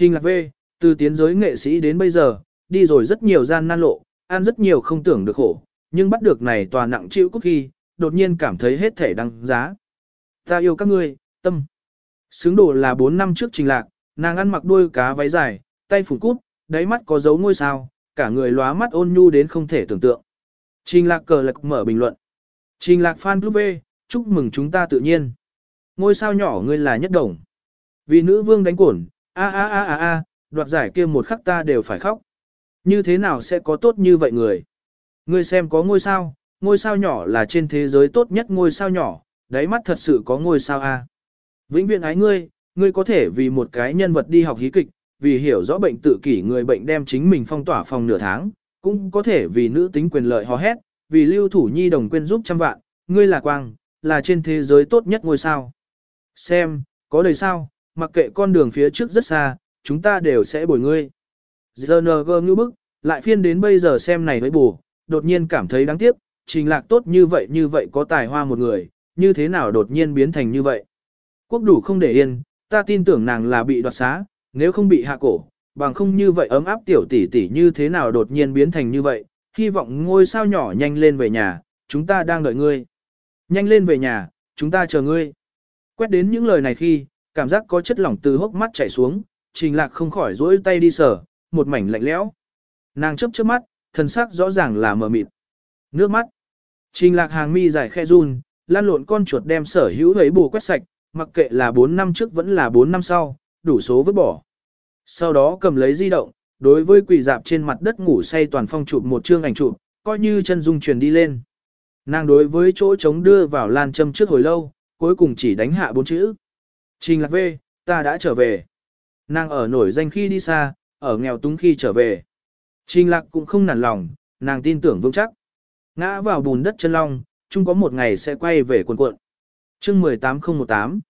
Trình lạc về, từ tiến giới nghệ sĩ đến bây giờ, đi rồi rất nhiều gian nan lộ, ăn rất nhiều không tưởng được khổ, nhưng bắt được này tòa nặng chịu cúc khi, đột nhiên cảm thấy hết thể đăng giá. Ta yêu các ngươi, tâm. Xứng đồ là 4 năm trước trình lạc, nàng ăn mặc đuôi cá váy dài, tay phủ cút, đáy mắt có dấu ngôi sao, cả người lóa mắt ôn nhu đến không thể tưởng tượng. Trình lạc cờ lạc mở bình luận. Trình lạc fan club V, chúc mừng chúng ta tự nhiên. Ngôi sao nhỏ ngươi là nhất đồng. Vì nữ vương đánh cổn, a a a a a, đoạt giải kia một khắc ta đều phải khóc. Như thế nào sẽ có tốt như vậy người? Ngươi xem có ngôi sao, ngôi sao nhỏ là trên thế giới tốt nhất ngôi sao nhỏ, đáy mắt thật sự có ngôi sao a. Vĩnh viễn ái ngươi, ngươi có thể vì một cái nhân vật đi học hí kịch, vì hiểu rõ bệnh tự kỷ người bệnh đem chính mình phong tỏa phòng nửa tháng, cũng có thể vì nữ tính quyền lợi hò hét, vì lưu thủ nhi đồng quên giúp trăm vạn, ngươi là quang, là trên thế giới tốt nhất ngôi sao. Xem, có đời sao, mặc kệ con đường phía trước rất xa, chúng ta đều sẽ bồi ngươi. ZNG ngữ bức, lại phiên đến bây giờ xem này với bù, đột nhiên cảm thấy đáng tiếc, trình lạc tốt như vậy như vậy có tài hoa một người, như thế nào đột nhiên biến thành như vậy. Quốc đủ không để yên, ta tin tưởng nàng là bị đoạt xá, nếu không bị hạ cổ, bằng không như vậy ấm áp tiểu tỷ tỷ như thế nào đột nhiên biến thành như vậy, hy vọng ngôi sao nhỏ nhanh lên về nhà, chúng ta đang đợi ngươi. Nhanh lên về nhà, chúng ta chờ ngươi. Quét đến những lời này khi, cảm giác có chất lỏng từ hốc mắt chảy xuống, trình lạc không khỏi duỗi tay đi sờ, một mảnh lạnh lẽo. Nàng chớp chớp mắt, thần sắc rõ ràng là mờ mịt. Nước mắt. Trình lạc hàng mi dài khe run, lan lộn con chuột đem sở hữu ấy bù quét sạch, mặc kệ là 4 năm trước vẫn là 4 năm sau, đủ số vứt bỏ. Sau đó cầm lấy di động, đối với quỷ dạp trên mặt đất ngủ say toàn phong chụp một chương ảnh chụp, coi như chân dung truyền đi lên. Nàng đối với chỗ trống đưa vào lan châm trước hồi lâu, cuối cùng chỉ đánh hạ bốn chữ. Trình lạc về, ta đã trở về. Nàng ở nổi danh khi đi xa, ở nghèo túng khi trở về. Trình lạc cũng không nản lòng, nàng tin tưởng vững chắc. Ngã vào bùn đất chân long, chung có một ngày sẽ quay về quần cuộn. chương 18018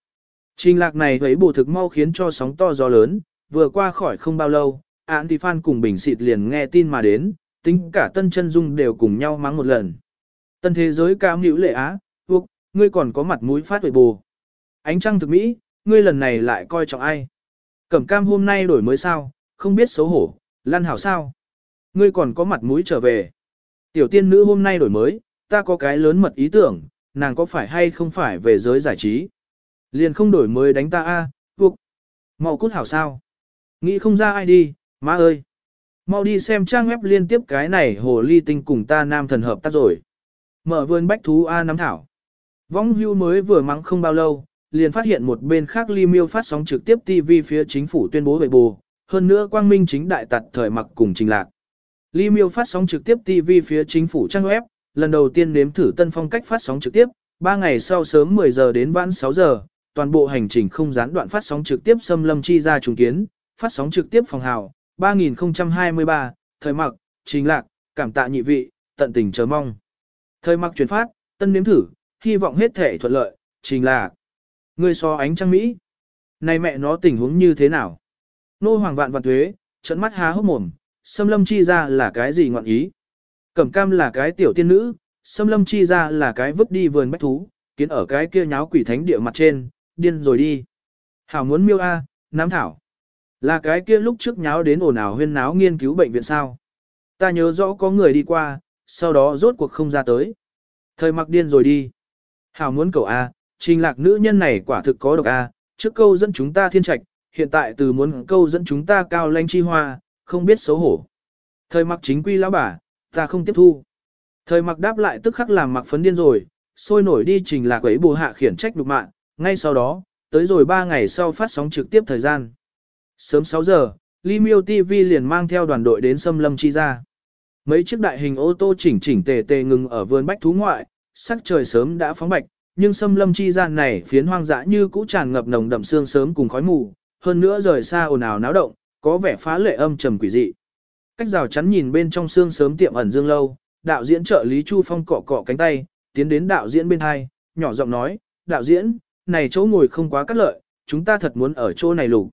Trình lạc này thấy bù thực mau khiến cho sóng to gió lớn, vừa qua khỏi không bao lâu, án thì phan cùng bình xịt liền nghe tin mà đến, tính cả tân chân dung đều cùng nhau mắng một lần. Tân thế giới cao hữu lệ á, buộc, ngươi còn có mặt mũi phát huệ bù. Ánh trăng thực mỹ, ngươi lần này lại coi trọng ai. Cẩm cam hôm nay đổi mới sao, không biết xấu hổ, lan hảo sao. Ngươi còn có mặt mũi trở về. Tiểu tiên nữ hôm nay đổi mới, ta có cái lớn mật ý tưởng, nàng có phải hay không phải về giới giải trí. Liền không đổi mới đánh ta a, à, buộc. Mau cút hảo sao. Nghĩ không ra ai đi, má ơi. Mau đi xem trang web liên tiếp cái này hồ ly tinh cùng ta nam thần hợp tác rồi. Mở vườn bách thú A nắm thảo. Vong hưu mới vừa mắng không bao lâu, liền phát hiện một bên khác Ly Miêu phát sóng trực tiếp TV phía chính phủ tuyên bố về bù, hơn nữa quang minh chính đại tật thời mặc cùng trình lạc. Ly Miêu phát sóng trực tiếp TV phía chính phủ trang web, lần đầu tiên nếm thử tân phong cách phát sóng trực tiếp, 3 ngày sau sớm 10 giờ đến vãn 6 giờ, toàn bộ hành trình không gián đoạn phát sóng trực tiếp xâm lâm chi ra trùng kiến, phát sóng trực tiếp phòng hào, 3023, thời mặc, trình lạc, cảm tạ nhị vị, tận tình chờ mong. Thời mặc chuyển phát, tân nếm thử, hy vọng hết thể thuận lợi, trình lạc ngươi so ánh trăng Mỹ. Này mẹ nó tình huống như thế nào? Nô hoàng vạn vạn thuế, trận mắt há hốc mồm, xâm lâm chi ra là cái gì ngọn ý? Cẩm cam là cái tiểu tiên nữ, xâm lâm chi ra là cái vứt đi vườn bách thú, kiến ở cái kia nháo quỷ thánh địa mặt trên, điên rồi đi. Hảo muốn miêu A, nám thảo. Là cái kia lúc trước nháo đến ồn ào huyên náo nghiên cứu bệnh viện sao. Ta nhớ rõ có người đi qua, sau đó rốt cuộc không ra tới. Thời mặc điên rồi đi. Hảo muốn cầu A, trình lạc nữ nhân này quả thực có độc A, trước câu dẫn chúng ta thiên trạch, hiện tại từ muốn câu dẫn chúng ta cao lanh chi hoa, không biết xấu hổ. Thời mặc chính quy lão bà, ta không tiếp thu. Thời mặc đáp lại tức khắc làm mặc phấn điên rồi, sôi nổi đi trình lạc ấy bù hạ khiển trách đục mạng, ngay sau đó, tới rồi 3 ngày sau phát sóng trực tiếp thời gian. Sớm 6 giờ, Li Miêu TV liền mang theo đoàn đội đến xâm lâm chi ra. Mấy chiếc đại hình ô tô chỉnh chỉnh tề tề ngừng ở vườn bách thú ngoại, sắc trời sớm đã phóng bạch, nhưng xâm lâm chi gian này phiến hoang dã như cũ tràn ngập nồng đậm sương sớm cùng khói mù, hơn nữa rời xa ồn ào náo động, có vẻ phá lệ âm trầm quỷ dị. Cách rào chắn nhìn bên trong sương sớm tiệm ẩn dương lâu, đạo diễn trợ lý Chu Phong cọ cọ cánh tay, tiến đến đạo diễn bên hai, nhỏ giọng nói, đạo diễn, này chỗ ngồi không quá cắt lợi, chúng ta thật muốn ở chỗ này lục.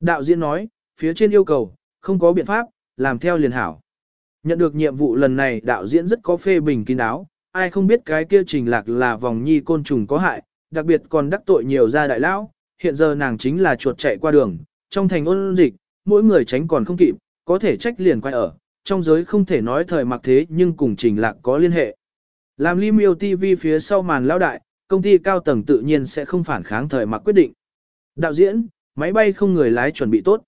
Đạo diễn nói, phía trên yêu cầu, không có biện pháp, làm theo liền hảo. Nhận được nhiệm vụ lần này đạo diễn rất có phê bình kín đáo, ai không biết cái kia trình lạc là vòng nhi côn trùng có hại, đặc biệt còn đắc tội nhiều gia đại lão, hiện giờ nàng chính là chuột chạy qua đường, trong thành ôn dịch, mỗi người tránh còn không kịp, có thể trách liền quay ở, trong giới không thể nói thời mặc thế nhưng cùng trình lạc có liên hệ. Làm Ly Miêu TV phía sau màn lão đại, công ty cao tầng tự nhiên sẽ không phản kháng thời mặc quyết định. Đạo diễn, máy bay không người lái chuẩn bị tốt.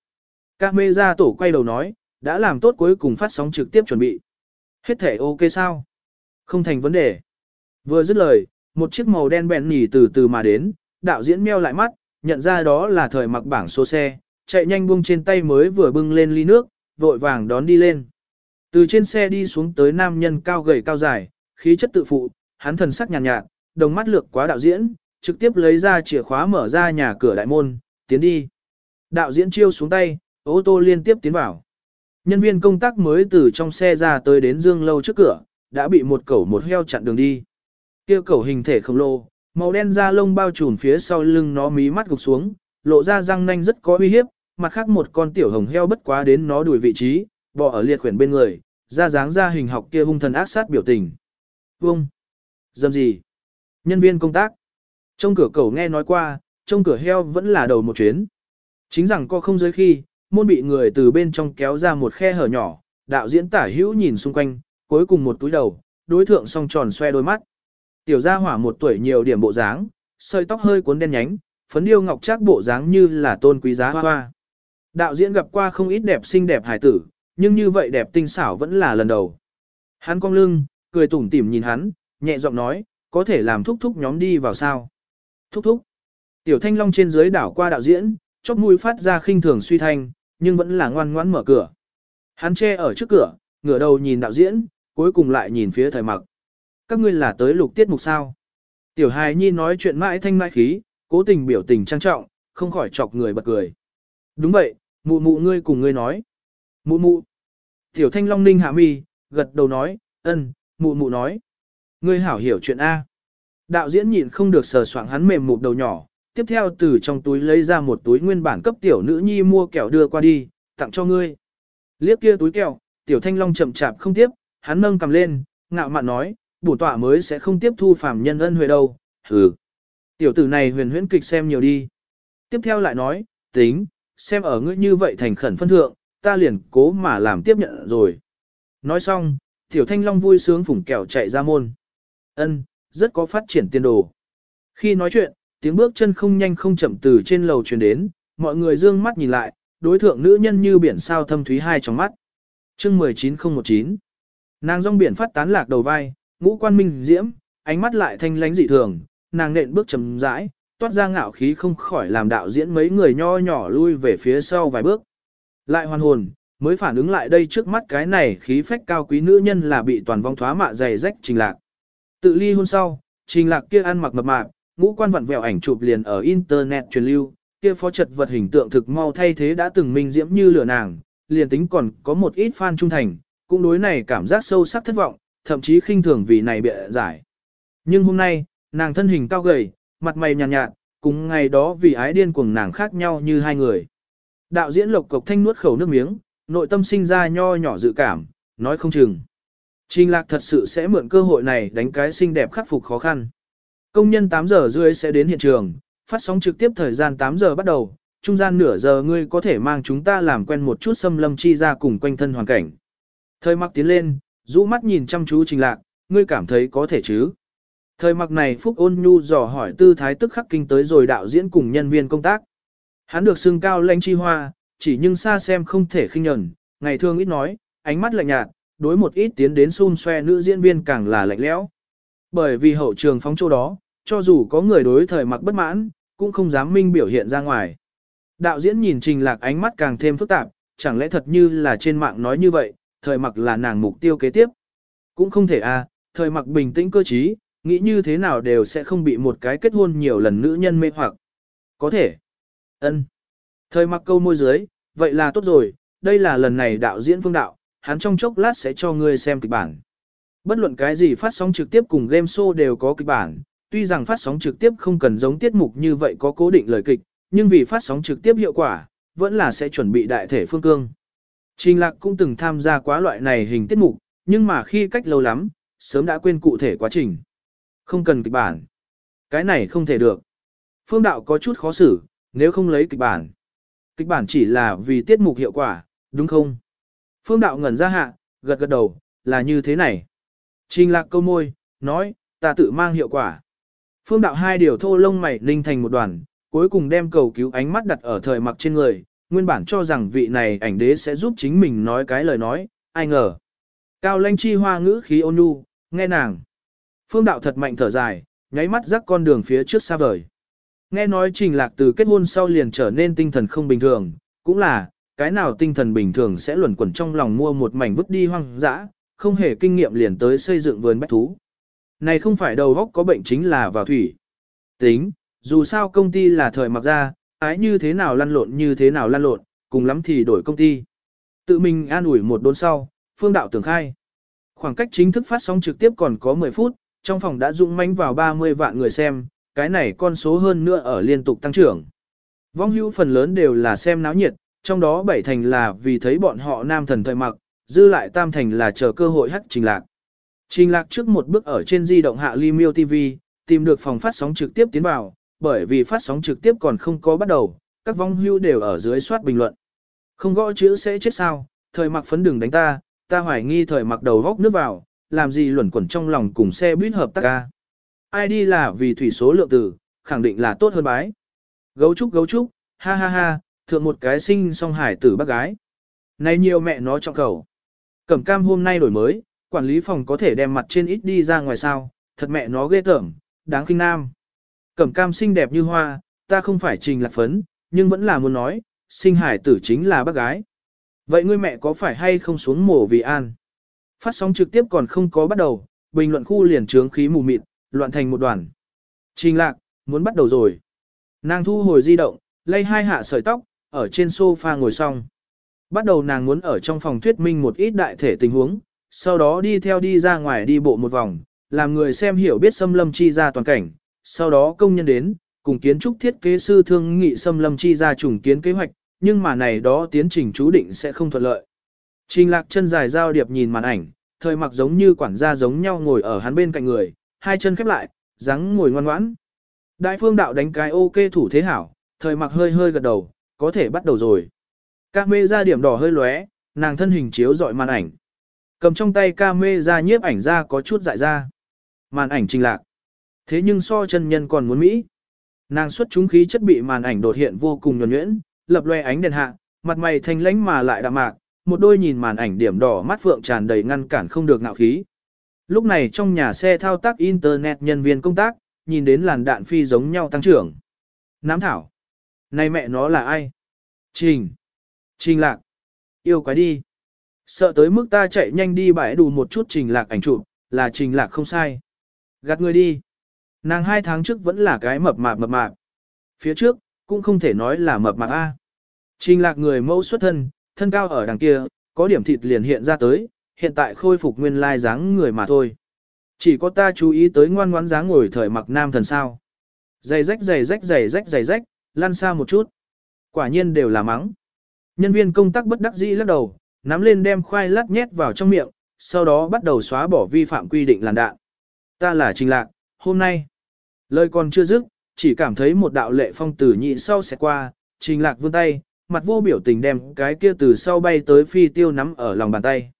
Camera tổ quay đầu nói, đã làm tốt cuối cùng phát sóng trực tiếp chuẩn bị. Hết thể ok sao? Không thành vấn đề. Vừa dứt lời, một chiếc màu đen bèn nhỉ từ từ mà đến, đạo diễn meo lại mắt, nhận ra đó là thời mặc bảng số xe, chạy nhanh buông trên tay mới vừa bưng lên ly nước, vội vàng đón đi lên. Từ trên xe đi xuống tới nam nhân cao gầy cao dài, khí chất tự phụ, hắn thần sắc nhàn nhạt, nhạt, đồng mắt lược quá đạo diễn, trực tiếp lấy ra chìa khóa mở ra nhà cửa đại môn, tiến đi. Đạo diễn chiêu xuống tay, ô tô liên tiếp tiến vào. Nhân viên công tác mới từ trong xe ra tới đến dương lâu trước cửa, đã bị một cẩu một heo chặn đường đi. Kia cẩu hình thể khổng lồ, màu đen da lông bao trùm phía sau lưng nó mí mắt gục xuống, lộ ra răng nanh rất có uy hiếp, mặt khác một con tiểu hồng heo bất quá đến nó đuổi vị trí, bò ở liệt quyển bên người, ra dáng ra hình học kia hung thần ác sát biểu tình. Vông! Dâm gì? Nhân viên công tác. Trong cửa cẩu nghe nói qua, trong cửa heo vẫn là đầu một chuyến. Chính rằng co không giới khi, môn bị người từ bên trong kéo ra một khe hở nhỏ, đạo diễn tả hữu nhìn xung quanh, cuối cùng một túi đầu, đối thượng song tròn xoe đôi mắt. Tiểu gia hỏa một tuổi nhiều điểm bộ dáng, sợi tóc hơi cuốn đen nhánh, phấn điêu ngọc trác bộ dáng như là tôn quý giá hoa hoa. Đạo diễn gặp qua không ít đẹp xinh đẹp hài tử, nhưng như vậy đẹp tinh xảo vẫn là lần đầu. Hắn cong lưng, cười tủm tỉm nhìn hắn, nhẹ giọng nói, có thể làm thúc thúc nhóm đi vào sao. Thúc thúc. Tiểu thanh long trên dưới đảo qua đạo diễn, chóp mũi phát ra khinh thường suy thanh, nhưng vẫn là ngoan ngoãn mở cửa. Hắn che ở trước cửa, ngửa đầu nhìn đạo diễn, cuối cùng lại nhìn phía thời mặc. Các ngươi là tới lục tiết mục sao. Tiểu hài nhi nói chuyện mãi thanh mãi khí, cố tình biểu tình trang trọng, không khỏi chọc người bật cười. Đúng vậy, mụ mụ ngươi cùng ngươi nói. Mụ mụ. Tiểu thanh long ninh hạ mi, gật đầu nói, ân, mụ mụ nói. Ngươi hảo hiểu chuyện A. Đạo diễn nhịn không được sờ soạng hắn mềm mụt đầu nhỏ, tiếp theo từ trong túi lấy ra một túi nguyên bản cấp tiểu nữ nhi mua kẹo đưa qua đi, tặng cho ngươi. Liếc kia túi kẹo, tiểu thanh long chậm chạp không tiếp, hắn nâng cầm lên, ngạo mạn nói, bổ tọa mới sẽ không tiếp thu phàm nhân ân huệ đâu, hừ. Tiểu tử này huyền huyễn kịch xem nhiều đi. Tiếp theo lại nói, tính, xem ở ngươi như vậy thành khẩn phân thượng, ta liền cố mà làm tiếp nhận rồi. Nói xong, tiểu thanh long vui sướng phủng kẹo chạy ra môn. Ân, rất có phát triển tiên đồ. Khi nói chuyện, tiếng bước chân không nhanh không chậm từ trên lầu truyền đến, mọi người dương mắt nhìn lại, đối thượng nữ nhân như biển sao thâm thúy hai trong mắt. Chương 19019 Nàng rong biển phát tán lạc đầu vai, ngũ quan minh diễm, ánh mắt lại thanh lánh dị thường, nàng nện bước chậm rãi, toát ra ngạo khí không khỏi làm đạo diễn mấy người nho nhỏ lui về phía sau vài bước. Lại hoàn hồn, mới phản ứng lại đây trước mắt cái này khí phách cao quý nữ nhân là bị toàn vong thoá mạ dày rách trình lạc. Tự ly hôn sau, trình lạc kia ăn mặc mập mạp, ngũ quan vặn vẹo ảnh chụp liền ở internet truyền lưu, kia phó trật vật hình tượng thực mau thay thế đã từng minh diễm như lửa nàng, liền tính còn có một ít fan trung thành, cũng đối này cảm giác sâu sắc thất vọng, thậm chí khinh thường vì này bịa giải. Nhưng hôm nay, nàng thân hình cao gầy, mặt mày nhàn nhạt, nhạt, cùng ngày đó vì ái điên cuồng nàng khác nhau như hai người. Đạo diễn Lộc Cộc Thanh nuốt khẩu nước miếng, nội tâm sinh ra nho nhỏ dự cảm, nói không chừng. Trình lạc thật sự sẽ mượn cơ hội này đánh cái xinh đẹp khắc phục khó khăn. Công nhân 8 giờ rưỡi sẽ đến hiện trường, phát sóng trực tiếp thời gian 8 giờ bắt đầu, trung gian nửa giờ ngươi có thể mang chúng ta làm quen một chút xâm lâm chi ra cùng quanh thân hoàn cảnh. Thời mặc tiến lên, rũ mắt nhìn chăm chú trình lạc, ngươi cảm thấy có thể chứ. Thời mặc này Phúc ôn nhu dò hỏi tư thái tức khắc kinh tới rồi đạo diễn cùng nhân viên công tác. Hắn được xưng cao lãnh chi hoa, chỉ nhưng xa xem không thể khinh nhẫn, ngày thường ít nói, ánh mắt lạnh nhạt, đối một ít tiến đến xun xoe nữ diễn viên càng là lạnh lẽo. Bởi vì hậu trường phóng chỗ đó, cho dù có người đối thời mặc bất mãn, cũng không dám minh biểu hiện ra ngoài. Đạo diễn nhìn trình lạc ánh mắt càng thêm phức tạp, chẳng lẽ thật như là trên mạng nói như vậy, thời mặc là nàng mục tiêu kế tiếp. Cũng không thể à, thời mặc bình tĩnh cơ trí, nghĩ như thế nào đều sẽ không bị một cái kết hôn nhiều lần nữ nhân mê hoặc. Có thể. ân Thời mặc câu môi dưới, vậy là tốt rồi, đây là lần này đạo diễn phương đạo, hắn trong chốc lát sẽ cho ngươi xem kịch bản. Bất luận cái gì phát sóng trực tiếp cùng game show đều có kịch bản, tuy rằng phát sóng trực tiếp không cần giống tiết mục như vậy có cố định lời kịch, nhưng vì phát sóng trực tiếp hiệu quả, vẫn là sẽ chuẩn bị đại thể phương cương. Trình Lạc cũng từng tham gia quá loại này hình tiết mục, nhưng mà khi cách lâu lắm, sớm đã quên cụ thể quá trình. Không cần kịch bản. Cái này không thể được. Phương đạo có chút khó xử, nếu không lấy kịch bản. Kịch bản chỉ là vì tiết mục hiệu quả, đúng không? Phương đạo ngẩn ra hạ, gật gật đầu, là như thế này. Trình lạc câu môi, nói, ta tự mang hiệu quả. Phương đạo hai điều thô lông mày linh thành một đoàn, cuối cùng đem cầu cứu ánh mắt đặt ở thời mặc trên người, nguyên bản cho rằng vị này ảnh đế sẽ giúp chính mình nói cái lời nói, ai ngờ. Cao lanh chi hoa ngữ khí ôn nhu, nghe nàng. Phương đạo thật mạnh thở dài, nháy mắt rắc con đường phía trước xa vời. Nghe nói trình lạc từ kết hôn sau liền trở nên tinh thần không bình thường, cũng là, cái nào tinh thần bình thường sẽ luẩn quẩn trong lòng mua một mảnh vứt đi hoang dã, không hề kinh nghiệm liền tới xây dựng vườn bách thú. Này không phải đầu góc có bệnh chính là vào thủy. Tính, dù sao công ty là thời mặc ra, ái như thế nào lăn lộn như thế nào lăn lộn, cùng lắm thì đổi công ty. Tự mình an ủi một đốn sau, phương đạo tưởng khai. Khoảng cách chính thức phát sóng trực tiếp còn có 10 phút, trong phòng đã dũng manh vào 30 vạn người xem, cái này con số hơn nữa ở liên tục tăng trưởng. Vong hữu phần lớn đều là xem náo nhiệt, trong đó bảy thành là vì thấy bọn họ nam thần thời mặc, dư lại tam thành là chờ cơ hội hắc trình lạc. Trình lạc trước một bước ở trên di động hạ Limio TV, tìm được phòng phát sóng trực tiếp tiến vào, bởi vì phát sóng trực tiếp còn không có bắt đầu, các vong hưu đều ở dưới soát bình luận. Không gõ chữ sẽ chết sao, thời mặc phấn đừng đánh ta, ta hoài nghi thời mặc đầu góc nước vào, làm gì luẩn quẩn trong lòng cùng xe buýt hợp tác ca. Ai đi là vì thủy số lượng tử, khẳng định là tốt hơn bái. Gấu trúc gấu trúc, ha ha ha, thượng một cái sinh song hải tử bác gái. Này nhiều mẹ nó trong cầu. Cẩm cam hôm nay đổi mới, quản lý phòng có thể đem mặt trên ít đi ra ngoài sao, thật mẹ nó ghê tởm, đáng khinh nam. Cẩm cam xinh đẹp như hoa, ta không phải trình lạc phấn, nhưng vẫn là muốn nói, sinh hải tử chính là bác gái. Vậy ngươi mẹ có phải hay không xuống mổ vì an? Phát sóng trực tiếp còn không có bắt đầu, bình luận khu liền trướng khí mù mịt, loạn thành một đoàn. Trình lạc, muốn bắt đầu rồi. Nàng thu hồi di động, lay hai hạ sợi tóc, ở trên sofa ngồi xong. Bắt đầu nàng muốn ở trong phòng thuyết minh một ít đại thể tình huống, sau đó đi theo đi ra ngoài đi bộ một vòng, làm người xem hiểu biết xâm lâm chi ra toàn cảnh, sau đó công nhân đến, cùng kiến trúc thiết kế sư thương nghị xâm lâm chi ra trùng kiến kế hoạch, nhưng mà này đó tiến trình chú định sẽ không thuận lợi. Trình lạc chân dài giao điệp nhìn màn ảnh, thời mặc giống như quản gia giống nhau ngồi ở hắn bên cạnh người, hai chân khép lại, dáng ngồi ngoan ngoãn. Đại phương đạo đánh cái ok thủ thế hảo, thời mặc hơi hơi gật đầu, có thể bắt đầu rồi. Các mê ra điểm đỏ hơi lóe, nàng thân hình chiếu dọi màn ảnh. Cầm trong tay ca mê ra nhiếp ảnh ra có chút dại ra. Màn ảnh trình lạc. Thế nhưng so chân nhân còn muốn Mỹ. Nàng xuất chúng khí chất bị màn ảnh đột hiện vô cùng nhuần nhuyễn, lập loe ánh đèn hạ, mặt mày thanh lãnh mà lại đạm mạc, một đôi nhìn màn ảnh điểm đỏ mắt phượng tràn đầy ngăn cản không được ngạo khí. Lúc này trong nhà xe thao tác internet nhân viên công tác, nhìn đến làn đạn phi giống nhau tăng trưởng. Nám thảo. Này mẹ nó là ai? Trình. Trình lạc. Yêu quái đi. Sợ tới mức ta chạy nhanh đi bãi đủ một chút trình lạc ảnh chụp, là trình lạc không sai. Gạt người đi. Nàng hai tháng trước vẫn là cái mập mạp mập mạp. Phía trước, cũng không thể nói là mập mạp A. Trình lạc người mẫu xuất thân, thân cao ở đằng kia, có điểm thịt liền hiện ra tới, hiện tại khôi phục nguyên lai dáng người mà thôi. Chỉ có ta chú ý tới ngoan ngoãn dáng ngồi thời mặc nam thần sao. Giày rách giày rách giày rách giày rách, lăn xa một chút. Quả nhiên đều là mắng. Nhân viên công tác bất đắc dĩ lắc đầu, nắm lên đem khoai lát nhét vào trong miệng, sau đó bắt đầu xóa bỏ vi phạm quy định làn đạn. Ta là Trình Lạc, hôm nay. Lời còn chưa dứt, chỉ cảm thấy một đạo lệ phong tử nhị sau sẽ qua, Trình Lạc vươn tay, mặt vô biểu tình đem cái kia từ sau bay tới phi tiêu nắm ở lòng bàn tay.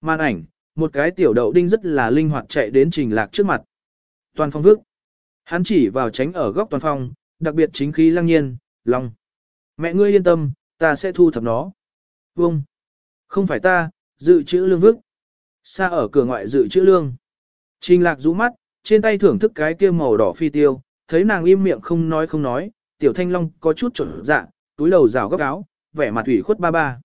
Màn ảnh, một cái tiểu đậu đinh rất là linh hoạt chạy đến Trình Lạc trước mặt. Toàn phong vước. Hắn chỉ vào tránh ở góc toàn phong, đặc biệt chính khí lăng nhiên, lòng, Mẹ ngươi yên tâm, ta sẽ thu thập nó. Vông. Không phải ta, dự trữ lương vức. Xa ở cửa ngoại dự trữ lương. Trình lạc rũ mắt, trên tay thưởng thức cái kia màu đỏ phi tiêu, thấy nàng im miệng không nói không nói, tiểu thanh long có chút trộn dạ, túi đầu rào góc áo, vẻ mặt ủy khuất ba ba.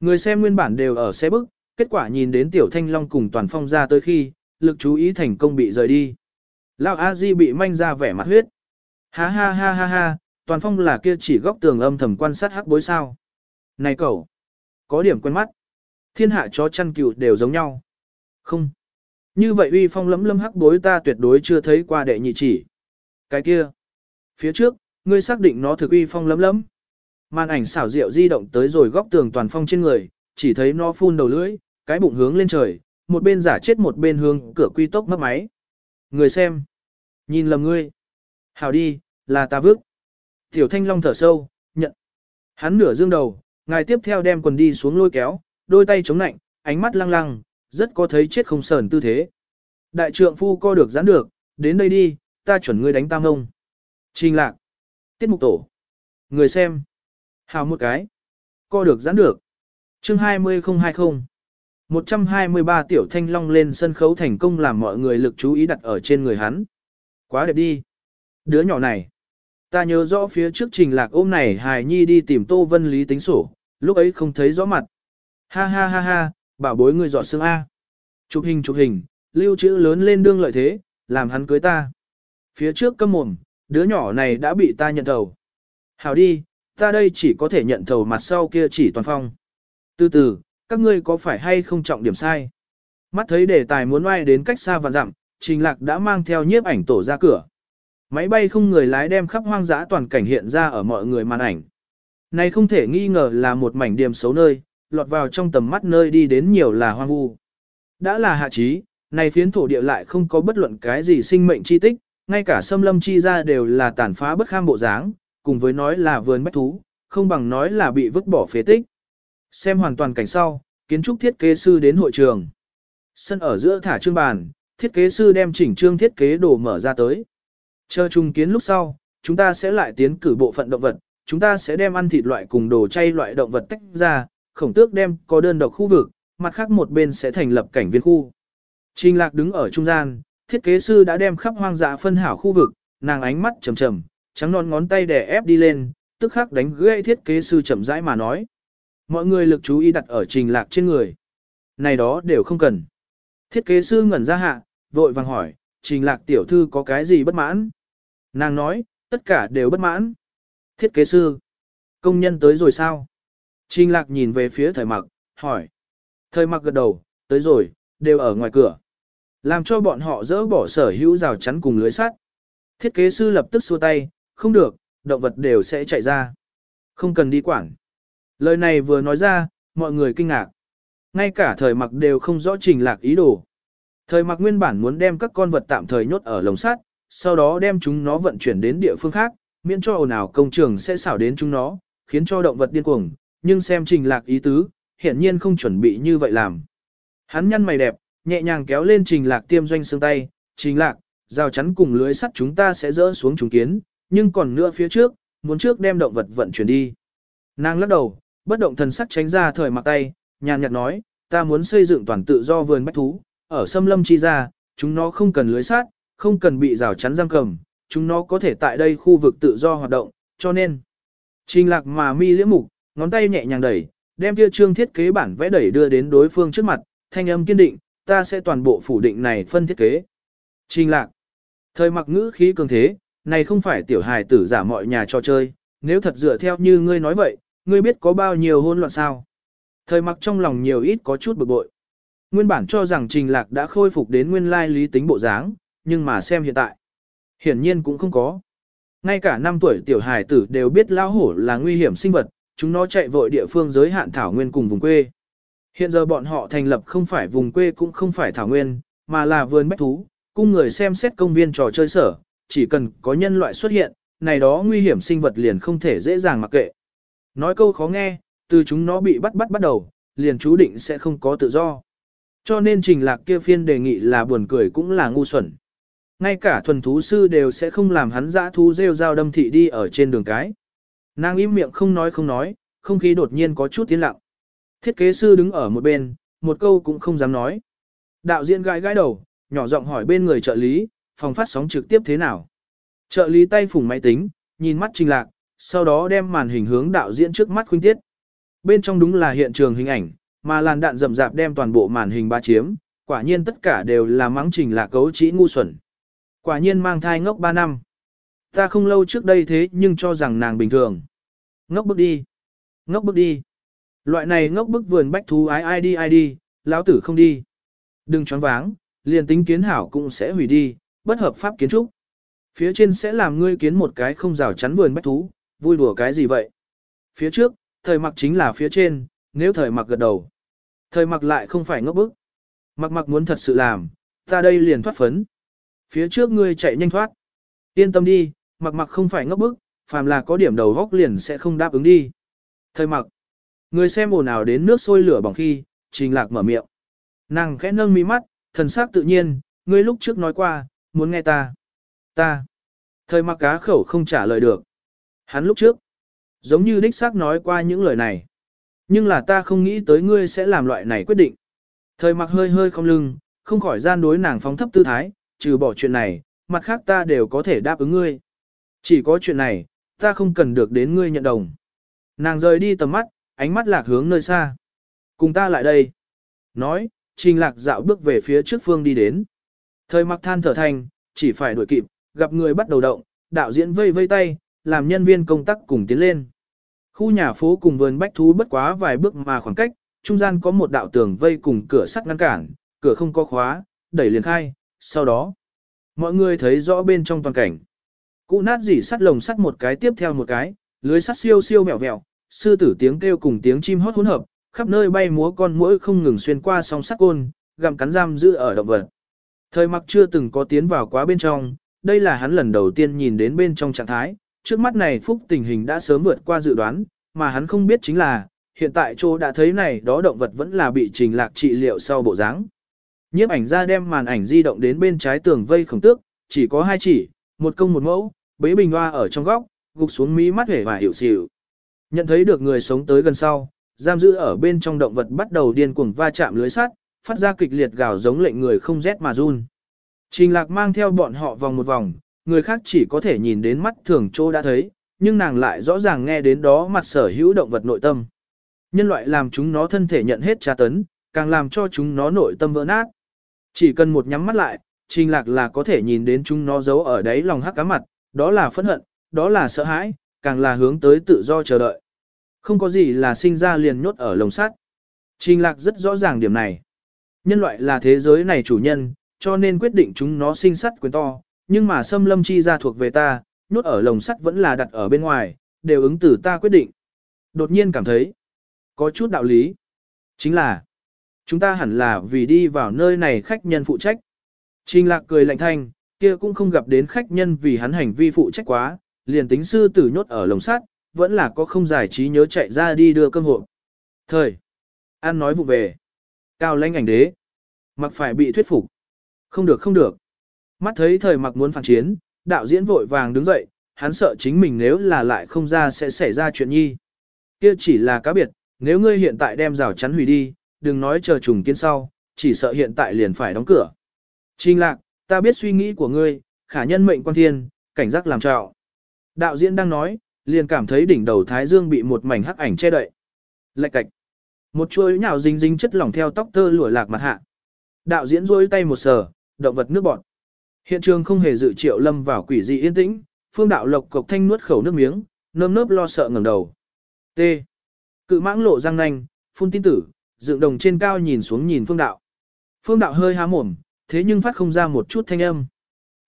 Người xem nguyên bản đều ở xe bức, kết quả nhìn đến tiểu thanh long cùng toàn phong ra tới khi, lực chú ý thành công bị rời đi. Lão A Di bị manh ra vẻ mặt huyết. Ha ha ha ha ha, toàn phong là kia chỉ góc tường âm thầm quan sát hắc bối sao. Này cậu, có điểm quen mắt. Thiên hạ chó chăn cừu đều giống nhau. Không. Như vậy uy phong lấm lâm hắc bối ta tuyệt đối chưa thấy qua đệ nhị chỉ. Cái kia. Phía trước, ngươi xác định nó thực uy phong lấm lấm. Màn ảnh xảo diệu di động tới rồi góc tường toàn phong trên người, chỉ thấy nó phun đầu lưỡi, cái bụng hướng lên trời, một bên giả chết một bên hướng cửa quy tốc mất máy. Người xem. Nhìn lầm ngươi. Hảo đi, là ta vước. Tiểu thanh long thở sâu, nhận. Hắn nửa dương đầu, ngài tiếp theo đem quần đi xuống lôi kéo, đôi tay chống nạnh, ánh mắt lăng lăng, rất có thấy chết không sờn tư thế. Đại trượng phu co được giãn được, đến đây đi, ta chuẩn ngươi đánh tam ông. Trình lạc. Tiết mục tổ. Người xem. Hào một cái. Co được giãn được. Chương 20020. 123 tiểu thanh long lên sân khấu thành công làm mọi người lực chú ý đặt ở trên người hắn. Quá đẹp đi. Đứa nhỏ này. Ta nhớ rõ phía trước trình lạc ôm này hài nhi đi tìm Tô Vân Lý tính sổ, lúc ấy không thấy rõ mặt. Ha ha ha ha, bảo bối người dọn xương A. Chụp hình chụp hình, lưu trữ lớn lên đương lợi thế, làm hắn cưới ta. Phía trước câm mồm, đứa nhỏ này đã bị ta nhận thầu. Hảo đi, ta đây chỉ có thể nhận thầu mặt sau kia chỉ toàn phong. Từ từ, các ngươi có phải hay không trọng điểm sai? Mắt thấy đề tài muốn oai đến cách xa và dặm, Trình Lạc đã mang theo nhiếp ảnh tổ ra cửa. Máy bay không người lái đem khắp hoang dã toàn cảnh hiện ra ở mọi người màn ảnh. Này không thể nghi ngờ là một mảnh điểm xấu nơi, lọt vào trong tầm mắt nơi đi đến nhiều là hoang vu. Đã là hạ trí, này phiến thổ địa lại không có bất luận cái gì sinh mệnh chi tích, ngay cả xâm lâm chi ra đều là tàn phá bất kham bộ dáng, cùng với nói là vườn bách thú, không bằng nói là bị vứt bỏ phế tích. Xem hoàn toàn cảnh sau, kiến trúc thiết kế sư đến hội trường. Sân ở giữa thả trương bàn, thiết kế sư đem chỉnh trương thiết kế đồ mở ra tới. Chờ chung kiến lúc sau, chúng ta sẽ lại tiến cử bộ phận động vật, chúng ta sẽ đem ăn thịt loại cùng đồ chay loại động vật tách ra, khổng tước đem có đơn độc khu vực, mặt khác một bên sẽ thành lập cảnh viên khu. Trình lạc đứng ở trung gian, thiết kế sư đã đem khắp hoang dã phân hảo khu vực, nàng ánh mắt trầm trầm, trắng non ngón tay đè ép đi lên, tức khắc đánh gãy thiết kế sư chậm rãi mà nói. Mọi người lực chú ý đặt ở trình lạc trên người. Này đó đều không cần. Thiết kế sư ngẩn ra hạ, vội vàng hỏi, trình lạc tiểu thư có cái gì bất mãn? Nàng nói, tất cả đều bất mãn. Thiết kế sư, công nhân tới rồi sao? Trình lạc nhìn về phía thời mặc, hỏi. Thời mặc gật đầu, tới rồi, đều ở ngoài cửa. Làm cho bọn họ dỡ bỏ sở hữu rào chắn cùng lưới sắt. Thiết kế sư lập tức xua tay, không được, động vật đều sẽ chạy ra. Không cần đi quản. Lời này vừa nói ra, mọi người kinh ngạc. Ngay cả thời mặc đều không rõ trình lạc ý đồ. Thời mặc nguyên bản muốn đem các con vật tạm thời nhốt ở lồng sắt, sau đó đem chúng nó vận chuyển đến địa phương khác, miễn cho ồn ào công trường sẽ xảo đến chúng nó, khiến cho động vật điên cuồng, nhưng xem trình lạc ý tứ, hiển nhiên không chuẩn bị như vậy làm. Hắn nhăn mày đẹp, nhẹ nhàng kéo lên trình lạc tiêm doanh xương tay, trình lạc, rào chắn cùng lưới sắt chúng ta sẽ dỡ xuống trùng kiến, nhưng còn nữa phía trước, muốn trước đem động vật vận chuyển đi. Nàng lắc đầu, bất động thần sắc tránh ra thời mặc tay, nhàn nhạt nói, ta muốn xây dựng toàn tự do vườn bách thú, ở xâm lâm chi ra, chúng nó không cần lưới sắt không cần bị rào chắn giam cầm, chúng nó có thể tại đây khu vực tự do hoạt động, cho nên. Trình lạc mà mi liễm mục, ngón tay nhẹ nhàng đẩy, đem kia trương thiết kế bản vẽ đẩy đưa đến đối phương trước mặt, thanh âm kiên định, ta sẽ toàn bộ phủ định này phân thiết kế. Trình lạc. Thời mặc ngữ khí cường thế, này không phải tiểu hài tử giả mọi nhà cho chơi, nếu thật dựa theo như ngươi nói vậy, ngươi biết có bao nhiêu hôn loạn sao. Thời mặc trong lòng nhiều ít có chút bực bội. Nguyên bản cho rằng trình lạc đã khôi phục đến nguyên lai lý tính bộ dáng, nhưng mà xem hiện tại. Hiển nhiên cũng không có. Ngay cả năm tuổi tiểu hài tử đều biết lao hổ là nguy hiểm sinh vật, chúng nó chạy vội địa phương giới hạn thảo nguyên cùng vùng quê. Hiện giờ bọn họ thành lập không phải vùng quê cũng không phải thảo nguyên, mà là vườn bách thú, cung người xem xét công viên trò chơi sở, chỉ cần có nhân loại xuất hiện, này đó nguy hiểm sinh vật liền không thể dễ dàng mặc kệ. Nói câu khó nghe, từ chúng nó bị bắt bắt bắt đầu, liền chú định sẽ không có tự do. Cho nên trình lạc kia phiên đề nghị là buồn cười cũng là ngu xuẩn. Ngay cả thuần thú sư đều sẽ không làm hắn dã thú rêu rao đâm thị đi ở trên đường cái. Nàng im miệng không nói không nói, không khí đột nhiên có chút tiến lặng. Thiết kế sư đứng ở một bên, một câu cũng không dám nói. Đạo diễn gãi gãi đầu, nhỏ giọng hỏi bên người trợ lý, phòng phát sóng trực tiếp thế nào. Trợ lý tay phủng máy tính, nhìn mắt trình lạc, sau đó đem màn hình hướng đạo diễn trước mắt khuynh tiết. Bên trong đúng là hiện trường hình ảnh, mà làn đạn rầm rạp đem toàn bộ màn hình ba chiếm, quả nhiên tất cả đều là mắng trình lạc cấu trĩ ngu xuẩn. Quả nhiên mang thai ngốc 3 năm. Ta không lâu trước đây thế nhưng cho rằng nàng bình thường. Ngốc bước đi. Ngốc bước đi. Loại này ngốc bức vườn bách thú ai ai đi ai đi, lão tử không đi. Đừng choáng váng, liền tính kiến hảo cũng sẽ hủy đi, bất hợp pháp kiến trúc. Phía trên sẽ làm ngươi kiến một cái không rào chắn vườn bách thú, vui đùa cái gì vậy? Phía trước, thời mặc chính là phía trên, nếu thời mặc gật đầu. Thời mặc lại không phải ngốc bức. Mặc mặc muốn thật sự làm, ta đây liền thoát phấn. Phía trước ngươi chạy nhanh thoát. Yên tâm đi, mặc mặc không phải ngốc bức, phàm là có điểm đầu góc liền sẽ không đáp ứng đi. Thời mặc. Người xem ồn ào đến nước sôi lửa bỏng khi, trình lạc mở miệng. Nàng khẽ nâng mi mắt, thần sắc tự nhiên, ngươi lúc trước nói qua, muốn nghe ta. Ta. Thời mặc cá khẩu không trả lời được. Hắn lúc trước. Giống như đích xác nói qua những lời này. Nhưng là ta không nghĩ tới ngươi sẽ làm loại này quyết định. Thời mặc hơi hơi không lưng, không khỏi gian đối nàng phóng thấp tư thái, trừ bỏ chuyện này, mặt khác ta đều có thể đáp ứng ngươi. Chỉ có chuyện này, ta không cần được đến ngươi nhận đồng. Nàng rời đi tầm mắt, ánh mắt lạc hướng nơi xa. Cùng ta lại đây. Nói, trình lạc dạo bước về phía trước phương đi đến. Thời mặc than thở thành, chỉ phải đuổi kịp, gặp người bắt đầu động, đạo diễn vây vây tay, làm nhân viên công tác cùng tiến lên. Khu nhà phố cùng vườn bách thú bất quá vài bước mà khoảng cách, trung gian có một đạo tường vây cùng cửa sắt ngăn cản, cửa không có khóa, đẩy liền khai, sau đó, mọi người thấy rõ bên trong toàn cảnh. Cụ nát dỉ sắt lồng sắt một cái tiếp theo một cái, lưới sắt siêu siêu vẹo vẹo, sư tử tiếng kêu cùng tiếng chim hót hỗn hợp, khắp nơi bay múa con muỗi không ngừng xuyên qua song sắt côn, gặm cắn giam giữ ở động vật. Thời mặc chưa từng có tiến vào quá bên trong, đây là hắn lần đầu tiên nhìn đến bên trong trạng thái, trước mắt này phúc tình hình đã sớm vượt qua dự đoán, mà hắn không biết chính là, hiện tại chỗ đã thấy này đó động vật vẫn là bị trình lạc trị liệu sau bộ dáng. Nhiếp ảnh ra đem màn ảnh di động đến bên trái tường vây khổng tước, chỉ có hai chỉ, một công một mẫu, bế bình hoa ở trong góc, gục xuống mí mắt hể và hiểu xỉu. Nhận thấy được người sống tới gần sau, giam giữ ở bên trong động vật bắt đầu điên cuồng va chạm lưới sắt, phát ra kịch liệt gào giống lệnh người không rét mà run. Trình lạc mang theo bọn họ vòng một vòng, người khác chỉ có thể nhìn đến mắt thường trô đã thấy, nhưng nàng lại rõ ràng nghe đến đó mặt sở hữu động vật nội tâm. Nhân loại làm chúng nó thân thể nhận hết tra tấn, càng làm cho chúng nó nội tâm vỡ nát. Chỉ cần một nhắm mắt lại, trình lạc là có thể nhìn đến chúng nó giấu ở đáy lòng hắc cá mặt, đó là phẫn hận, đó là sợ hãi, càng là hướng tới tự do chờ đợi. Không có gì là sinh ra liền nhốt ở lồng sắt. Trình lạc rất rõ ràng điểm này. Nhân loại là thế giới này chủ nhân, cho nên quyết định chúng nó sinh sắt quyền to, nhưng mà xâm lâm chi ra thuộc về ta, nhốt ở lồng sắt vẫn là đặt ở bên ngoài, đều ứng từ ta quyết định. Đột nhiên cảm thấy, có chút đạo lý. Chính là, chúng ta hẳn là vì đi vào nơi này khách nhân phụ trách. Trình lạc cười lạnh thanh, kia cũng không gặp đến khách nhân vì hắn hành vi phụ trách quá, liền tính sư tử nhốt ở lồng sắt, vẫn là có không giải trí nhớ chạy ra đi đưa cơm hộp. Thời, an nói vụ về, cao lãnh ảnh đế, mặc phải bị thuyết phục. Không được không được. Mắt thấy thời mặc muốn phản chiến, đạo diễn vội vàng đứng dậy, hắn sợ chính mình nếu là lại không ra sẽ xảy ra chuyện nhi. Kia chỉ là cá biệt, nếu ngươi hiện tại đem rào chắn hủy đi, đừng nói chờ trùng kiến sau, chỉ sợ hiện tại liền phải đóng cửa. Trình lạc, ta biết suy nghĩ của ngươi, khả nhân mệnh quan thiên, cảnh giác làm trạo. Đạo diễn đang nói, liền cảm thấy đỉnh đầu Thái Dương bị một mảnh hắc ảnh che đậy. Lạch cạch. Một chuỗi nhào dính dính chất lỏng theo tóc tơ lụa lạc mặt hạ. Đạo diễn rôi tay một sờ, động vật nước bọt. Hiện trường không hề dự triệu lâm vào quỷ dị yên tĩnh, phương đạo lộc cộc thanh nuốt khẩu nước miếng, nơm nớp lo sợ ngẩng đầu. T. Cự mãng lộ răng nanh, phun tin tử, dựng đồng trên cao nhìn xuống nhìn phương đạo. Phương đạo hơi há mồm, thế nhưng phát không ra một chút thanh âm.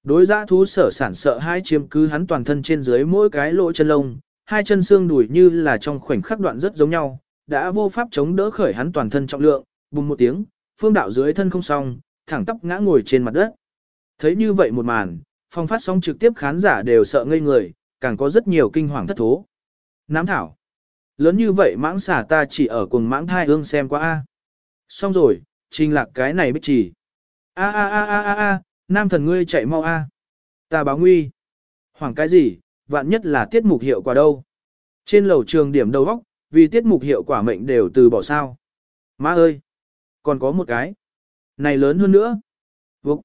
Đối giã thú sở sản sợ hai chiếm cứ hắn toàn thân trên dưới mỗi cái lỗ chân lông, hai chân xương đùi như là trong khoảnh khắc đoạn rất giống nhau, đã vô pháp chống đỡ khởi hắn toàn thân trọng lượng, bùng một tiếng, phương đạo dưới thân không xong, thẳng tóc ngã ngồi trên mặt đất. Thấy như vậy một màn, phong phát sóng trực tiếp khán giả đều sợ ngây người, càng có rất nhiều kinh hoàng thất thố. Nám thảo. Lớn như vậy mãng xả ta chỉ ở cùng mãng thai ương xem qua A. Xong rồi, trình lạc cái này bích chỉ. A a a a a a, nam thần ngươi chạy mau A. Ta báo nguy. Hoảng cái gì, vạn nhất là tiết mục hiệu quả đâu. Trên lầu trường điểm đầu góc, vì tiết mục hiệu quả mệnh đều từ bỏ sao. Má ơi, còn có một cái. Này lớn hơn nữa. Vục.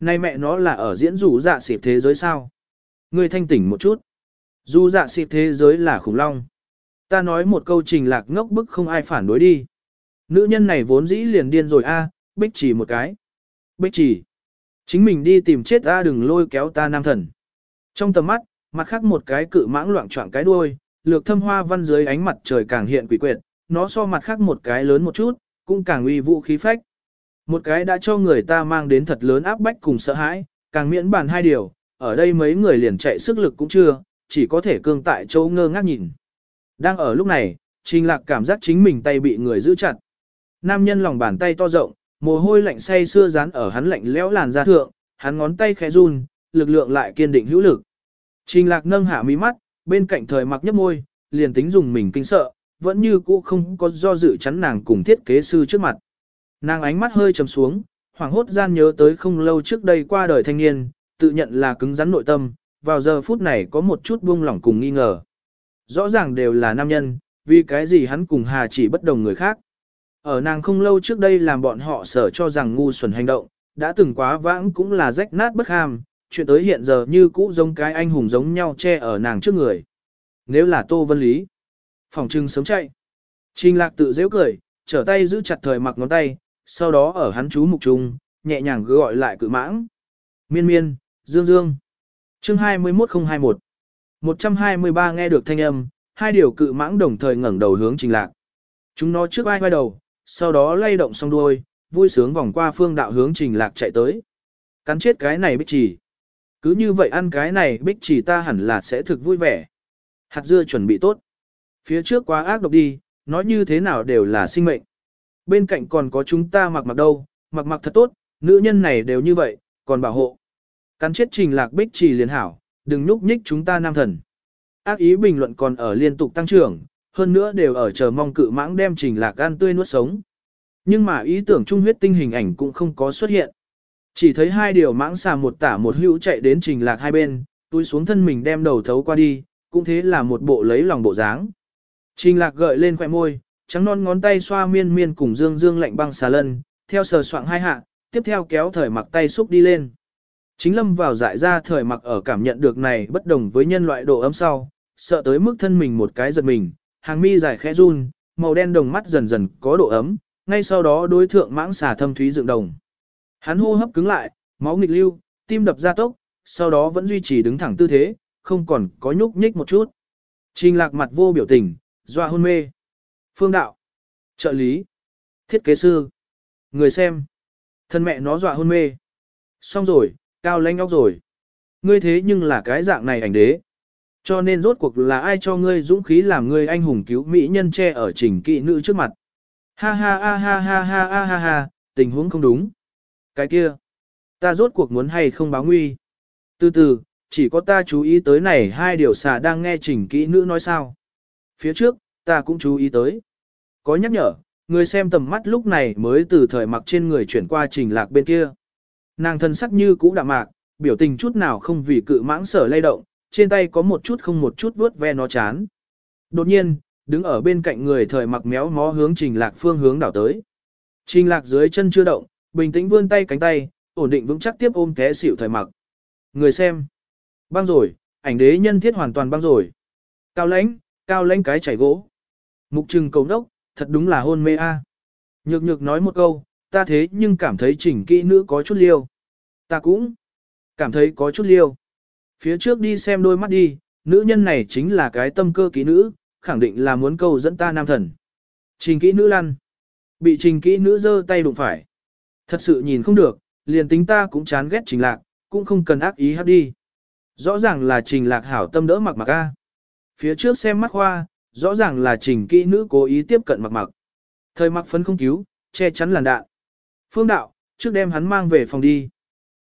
Này mẹ nó là ở diễn rủ dạ xịp thế giới sao? Ngươi thanh tỉnh một chút. Dù dạ xịp thế giới là khủng long. Ta nói một câu trình lạc ngốc bức không ai phản đối đi. Nữ nhân này vốn dĩ liền điên rồi a, bích chỉ một cái. Bích chỉ. Chính mình đi tìm chết ta đừng lôi kéo ta nam thần. Trong tầm mắt, mặt khác một cái cự mãng loạn trọng cái đuôi, lược thâm hoa văn dưới ánh mặt trời càng hiện quỷ quyệt, nó so mặt khác một cái lớn một chút, cũng càng uy vũ khí phách. Một cái đã cho người ta mang đến thật lớn áp bách cùng sợ hãi, càng miễn bàn hai điều, ở đây mấy người liền chạy sức lực cũng chưa, chỉ có thể cương tại chỗ ngơ ngác nhìn. Đang ở lúc này, Trình Lạc cảm giác chính mình tay bị người giữ chặt. Nam nhân lòng bàn tay to rộng, mồ hôi lạnh say xưa dán ở hắn lạnh lẽo làn da thượng, hắn ngón tay khẽ run, lực lượng lại kiên định hữu lực. Trình Lạc nâng hạ mí mắt, bên cạnh thời mặc nhấp môi, liền tính dùng mình kinh sợ, vẫn như cũ không có do dự chắn nàng cùng thiết kế sư trước mặt. Nàng ánh mắt hơi trầm xuống, hoảng hốt gian nhớ tới không lâu trước đây qua đời thanh niên, tự nhận là cứng rắn nội tâm, vào giờ phút này có một chút buông lỏng cùng nghi ngờ. Rõ ràng đều là nam nhân, vì cái gì hắn cùng Hà chỉ bất đồng người khác. Ở nàng không lâu trước đây làm bọn họ sở cho rằng ngu xuẩn hành động, đã từng quá vãng cũng là rách nát bất ham, chuyện tới hiện giờ như cũ giống cái anh hùng giống nhau che ở nàng trước người. Nếu là Tô Vân Lý, phòng trưng sớm chạy. Trình lạc tự dễ cười, trở tay giữ chặt thời mặc ngón tay, sau đó ở hắn chú mục trung, nhẹ nhàng gọi lại cự mãng. Miên miên, dương dương. Chương 21021 123 nghe được thanh âm, hai điều cự mãng đồng thời ngẩng đầu hướng trình lạc. Chúng nó trước ai quay đầu, sau đó lay động xong đuôi, vui sướng vòng qua phương đạo hướng trình lạc chạy tới. Cắn chết cái này bích chỉ. Cứ như vậy ăn cái này bích chỉ ta hẳn là sẽ thực vui vẻ. Hạt dưa chuẩn bị tốt. Phía trước quá ác độc đi, nói như thế nào đều là sinh mệnh. Bên cạnh còn có chúng ta mặc mặc đâu, mặc mặc thật tốt, nữ nhân này đều như vậy, còn bảo hộ. Cắn chết trình lạc bích chỉ liền hảo, đừng nhúc nhích chúng ta nam thần. Ác ý bình luận còn ở liên tục tăng trưởng, hơn nữa đều ở chờ mong cự mãng đem trình lạc gan tươi nuốt sống. Nhưng mà ý tưởng trung huyết tinh hình ảnh cũng không có xuất hiện. Chỉ thấy hai điều mãng xà một tả một hữu chạy đến trình lạc hai bên, túi xuống thân mình đem đầu thấu qua đi, cũng thế là một bộ lấy lòng bộ dáng. Trình lạc gợi lên khỏe môi, trắng non ngón tay xoa miên miên cùng dương dương lạnh băng xà lân, theo sờ soạng hai hạ, tiếp theo kéo thời mặc tay xúc đi lên. Chính lâm vào dại ra thời mặc ở cảm nhận được này bất đồng với nhân loại độ ấm sau, sợ tới mức thân mình một cái giật mình, hàng mi dài khẽ run, màu đen đồng mắt dần dần có độ ấm, ngay sau đó đối thượng mãng xà thâm thúy dựng đồng. Hắn hô hấp cứng lại, máu nghịch lưu, tim đập ra tốc, sau đó vẫn duy trì đứng thẳng tư thế, không còn có nhúc nhích một chút. Trình lạc mặt vô biểu tình, doa hôn mê. Phương đạo, trợ lý, thiết kế sư, người xem. Thân mẹ nó dọa hôn mê. Xong rồi, cao lãnh óc rồi. Ngươi thế nhưng là cái dạng này ảnh đế. Cho nên rốt cuộc là ai cho ngươi dũng khí làm ngươi anh hùng cứu mỹ nhân che ở trình kỵ nữ trước mặt. Ha ha ha ha ha ha ha ha ha, tình huống không đúng. Cái kia, ta rốt cuộc muốn hay không báo nguy. Từ từ, chỉ có ta chú ý tới này hai điều xà đang nghe trình kỹ nữ nói sao. Phía trước, ta cũng chú ý tới. Có nhắc nhở, người xem tầm mắt lúc này mới từ thời mặc trên người chuyển qua trình lạc bên kia. Nàng thân sắc như cũ đạm mạc, biểu tình chút nào không vì cự mãng sở lay động, trên tay có một chút không một chút vuốt ve nó chán. Đột nhiên, đứng ở bên cạnh người thời mặc méo mó hướng trình lạc phương hướng đảo tới. Trình lạc dưới chân chưa động, bình tĩnh vươn tay cánh tay, ổn định vững chắc tiếp ôm té xỉu thời mặc. Người xem. Băng rồi, ảnh đế nhân thiết hoàn toàn băng rồi. Cao lãnh, cao lãnh cái chảy gỗ. Mục trừng cầu đốc, thật đúng là hôn mê a. Nhược nhược nói một câu, ta thế nhưng cảm thấy chỉnh kỹ nữ có chút liêu. Ta cũng cảm thấy có chút liêu. Phía trước đi xem đôi mắt đi, nữ nhân này chính là cái tâm cơ kỹ nữ, khẳng định là muốn câu dẫn ta nam thần. Trình kỹ nữ lăn. Bị trình kỹ nữ giơ tay đụng phải. Thật sự nhìn không được, liền tính ta cũng chán ghét trình lạc, cũng không cần ác ý hát đi. Rõ ràng là trình lạc hảo tâm đỡ mặc mặc a. Phía trước xem mắt hoa, rõ ràng là trình kỹ nữ cố ý tiếp cận mặc mặc. Thời mặc phấn không cứu, che chắn làn đạn. Phương đạo, trước đem hắn mang về phòng đi.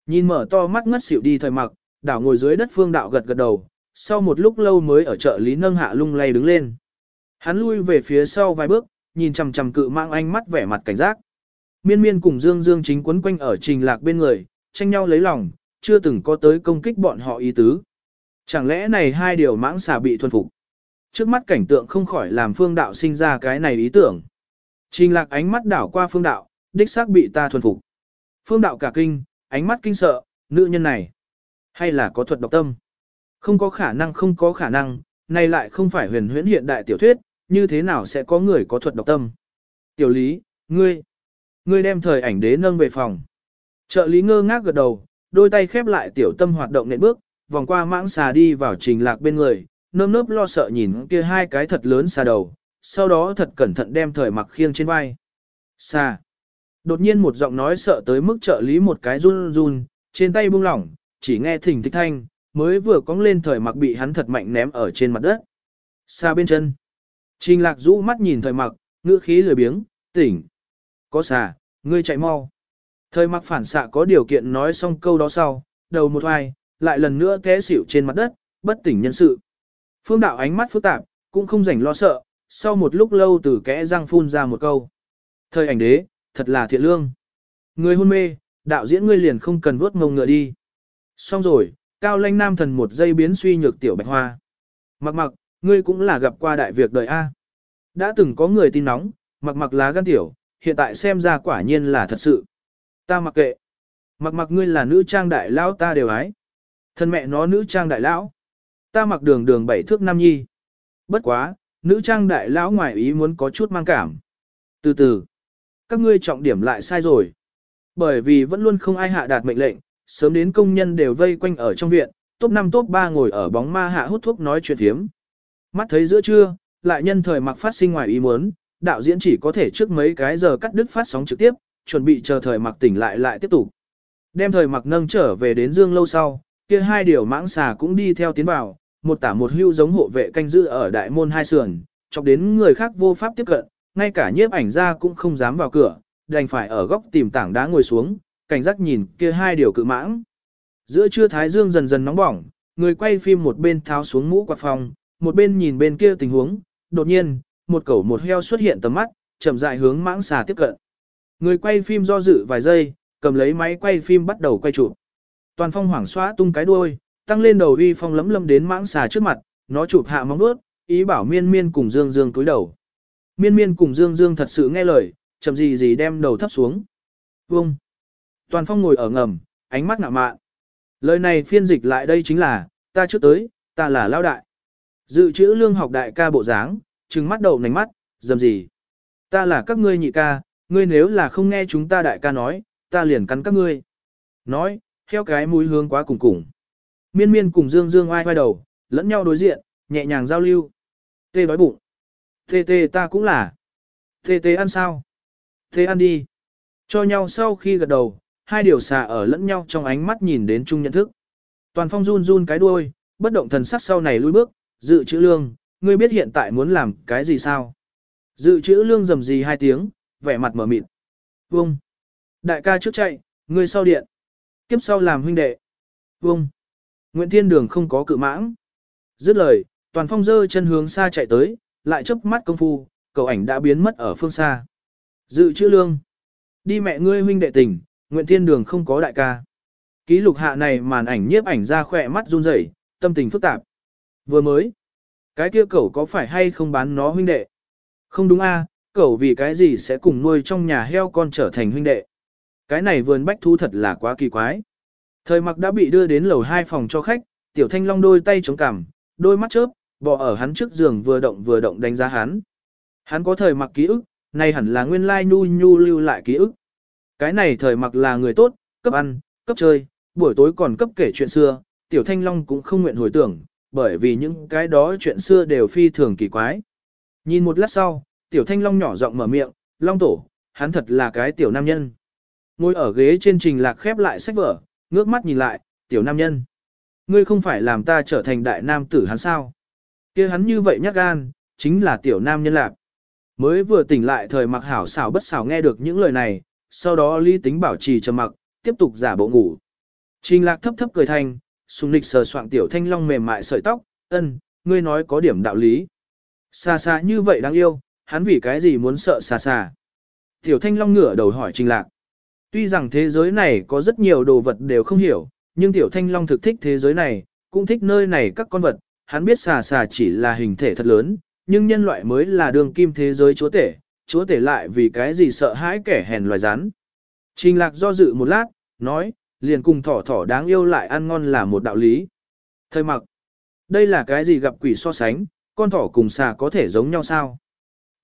Nhìn mở to mắt ngất xỉu đi thời mặc, đảo ngồi dưới đất phương đạo gật gật đầu, sau một lúc lâu mới ở chợ lý nâng hạ lung lay đứng lên. Hắn lui về phía sau vài bước, nhìn chằm chằm cự mang ánh mắt vẻ mặt cảnh giác. Miên miên cùng Dương Dương chính quấn quanh ở trình lạc bên người, tranh nhau lấy lòng, chưa từng có tới công kích bọn họ ý tứ. Chẳng lẽ này hai điều mãng xà bị thuần phục? Trước mắt cảnh tượng không khỏi làm phương đạo sinh ra cái này ý tưởng. Trình lạc ánh mắt đảo qua phương đạo, đích xác bị ta thuần phục. Phương đạo cả kinh, ánh mắt kinh sợ, nữ nhân này. Hay là có thuật độc tâm? Không có khả năng không có khả năng, này lại không phải huyền huyễn hiện đại tiểu thuyết, như thế nào sẽ có người có thuật độc tâm? Tiểu lý, ngươi, ngươi đem thời ảnh đế nâng về phòng. Trợ lý ngơ ngác gật đầu, đôi tay khép lại tiểu tâm hoạt động nện bước, vòng qua mãng xà đi vào trình lạc bên người, nơm nớp lo sợ nhìn kia hai cái thật lớn xà đầu, sau đó thật cẩn thận đem thời mặc khiêng trên vai. Xà. Đột nhiên một giọng nói sợ tới mức trợ lý một cái run run, trên tay buông lỏng, chỉ nghe thỉnh thích thanh, mới vừa cong lên thời mặc bị hắn thật mạnh ném ở trên mặt đất. Xa bên chân. Trình lạc rũ mắt nhìn thời mặc, ngữ khí lười biếng, tỉnh. Có xà, ngươi chạy mau. Thời mặc phản xạ có điều kiện nói xong câu đó sau, đầu một hoài, lại lần nữa té xỉu trên mặt đất, bất tỉnh nhân sự. Phương đạo ánh mắt phức tạp, cũng không rảnh lo sợ, sau một lúc lâu từ kẽ răng phun ra một câu. Thời ảnh đế, thật là thiện lương. Người hôn mê, đạo diễn ngươi liền không cần vuốt ngông ngựa đi. Xong rồi, cao lanh nam thần một giây biến suy nhược tiểu bạch hoa. Mặc mặc, ngươi cũng là gặp qua đại việc đời A. Đã từng có người tin nóng, mặc mặc lá gan tiểu, hiện tại xem ra quả nhiên là thật sự. Ta mặc kệ. Mặc mặc ngươi là nữ trang đại lão ta đều ái. Thân mẹ nó nữ trang đại lão. Ta mặc đường đường bảy thước nam nhi. Bất quá, nữ trang đại lão ngoài ý muốn có chút mang cảm. Từ từ, các ngươi trọng điểm lại sai rồi. Bởi vì vẫn luôn không ai hạ đạt mệnh lệnh, sớm đến công nhân đều vây quanh ở trong viện, top 5 top 3 ngồi ở bóng ma hạ hút thuốc nói chuyện thiếm. Mắt thấy giữa trưa, lại nhân thời mặc phát sinh ngoài ý muốn, đạo diễn chỉ có thể trước mấy cái giờ cắt đứt phát sóng trực tiếp, chuẩn bị chờ thời mặc tỉnh lại lại tiếp tục. Đem thời mặc nâng trở về đến dương lâu sau, kia hai điều mãng xà cũng đi theo tiến vào, một tả một hưu giống hộ vệ canh giữ ở đại môn hai sườn, chọc đến người khác vô pháp tiếp cận, ngay cả nhiếp ảnh ra cũng không dám vào cửa, đành phải ở góc tìm tảng đá ngồi xuống, cảnh giác nhìn kia hai điều cự mãng. Giữa trưa thái dương dần dần nóng bỏng, người quay phim một bên tháo xuống mũ quạt phòng, một bên nhìn bên kia tình huống, đột nhiên, một cẩu một heo xuất hiện tầm mắt, chậm rãi hướng mãng xà tiếp cận. Người quay phim do dự vài giây, cầm lấy máy quay phim bắt đầu quay chụp. Toàn phong hoảng xóa tung cái đuôi, tăng lên đầu uy phong lấm lấm đến mãng xà trước mặt, nó chụp hạ móng vuốt, ý bảo miên miên cùng dương dương cúi đầu. Miên miên cùng dương dương thật sự nghe lời, chậm gì gì đem đầu thấp xuống. vâng. Toàn phong ngồi ở ngầm, ánh mắt ngạ mạn. Lời này phiên dịch lại đây chính là, ta trước tới, ta là lao đại. Dự trữ lương học đại ca bộ dáng, trừng mắt đầu nánh mắt, dầm gì. Ta là các ngươi nhị ca, ngươi nếu là không nghe chúng ta đại ca nói, ta liền cắn các ngươi. Nói, theo cái mũi hướng quá cùng cùng. Miên miên cùng Dương Dương ai quay đầu, lẫn nhau đối diện, nhẹ nhàng giao lưu. Tê đói bụng. Tê tê ta cũng là. Tê tê ăn sao? Tê ăn đi. Cho nhau sau khi gật đầu, hai điều xà ở lẫn nhau trong ánh mắt nhìn đến chung nhận thức. Toàn phong run run cái đuôi, bất động thần sắc sau này lùi bước, dự trữ lương, ngươi biết hiện tại muốn làm cái gì sao? Dự trữ lương rầm gì hai tiếng, vẻ mặt mở mịt. Vông. Đại ca trước chạy, ngươi sau điện. Kiếp sau làm huynh đệ. Vông. Nguyễn Thiên Đường không có cự mãng. Dứt lời, toàn phong dơ chân hướng xa chạy tới, lại chớp mắt công phu, cầu ảnh đã biến mất ở phương xa. Dự trữ lương. Đi mẹ ngươi huynh đệ tình, Nguyễn Thiên Đường không có đại ca. Ký lục hạ này màn ảnh nhiếp ảnh ra khỏe mắt run rẩy, tâm tình phức tạp. Vừa mới. Cái kia cậu có phải hay không bán nó huynh đệ? Không đúng a, cậu vì cái gì sẽ cùng nuôi trong nhà heo con trở thành huynh đệ? Cái này vườn bách thu thật là quá kỳ quái. Thời mặc đã bị đưa đến lầu hai phòng cho khách, tiểu thanh long đôi tay chống cằm, đôi mắt chớp, bò ở hắn trước giường vừa động vừa động đánh giá hắn. Hắn có thời mặc ký ức, này hẳn là nguyên lai nhu nhu lưu lại ký ức. Cái này thời mặc là người tốt, cấp ăn, cấp chơi, buổi tối còn cấp kể chuyện xưa, tiểu thanh long cũng không nguyện hồi tưởng, bởi vì những cái đó chuyện xưa đều phi thường kỳ quái. Nhìn một lát sau, tiểu thanh long nhỏ giọng mở miệng, long tổ, hắn thật là cái tiểu nam nhân. Ngồi ở ghế trên trình lạc khép lại sách vở, ngước mắt nhìn lại, tiểu nam nhân. Ngươi không phải làm ta trở thành đại nam tử hắn sao? kia hắn như vậy nhát gan, chính là tiểu nam nhân lạc. Mới vừa tỉnh lại thời mặc hảo xảo bất xảo nghe được những lời này, sau đó lý tính bảo trì trầm mặc, tiếp tục giả bộ ngủ. Trình lạc thấp thấp cười thanh, sùng nịch sờ soạn tiểu thanh long mềm mại sợi tóc, ân, ngươi nói có điểm đạo lý. Xa xa như vậy đáng yêu, hắn vì cái gì muốn sợ xa xa. Tiểu thanh long ngửa đầu hỏi trình lạc. Tuy rằng thế giới này có rất nhiều đồ vật đều không hiểu, nhưng tiểu thanh long thực thích thế giới này, cũng thích nơi này các con vật, hắn biết xà xà chỉ là hình thể thật lớn, nhưng nhân loại mới là đường kim thế giới chúa tể, chúa tể lại vì cái gì sợ hãi kẻ hèn loài rắn. Trình lạc do dự một lát, nói, liền cùng thỏ thỏ đáng yêu lại ăn ngon là một đạo lý. Thời mặc, đây là cái gì gặp quỷ so sánh, con thỏ cùng xà có thể giống nhau sao?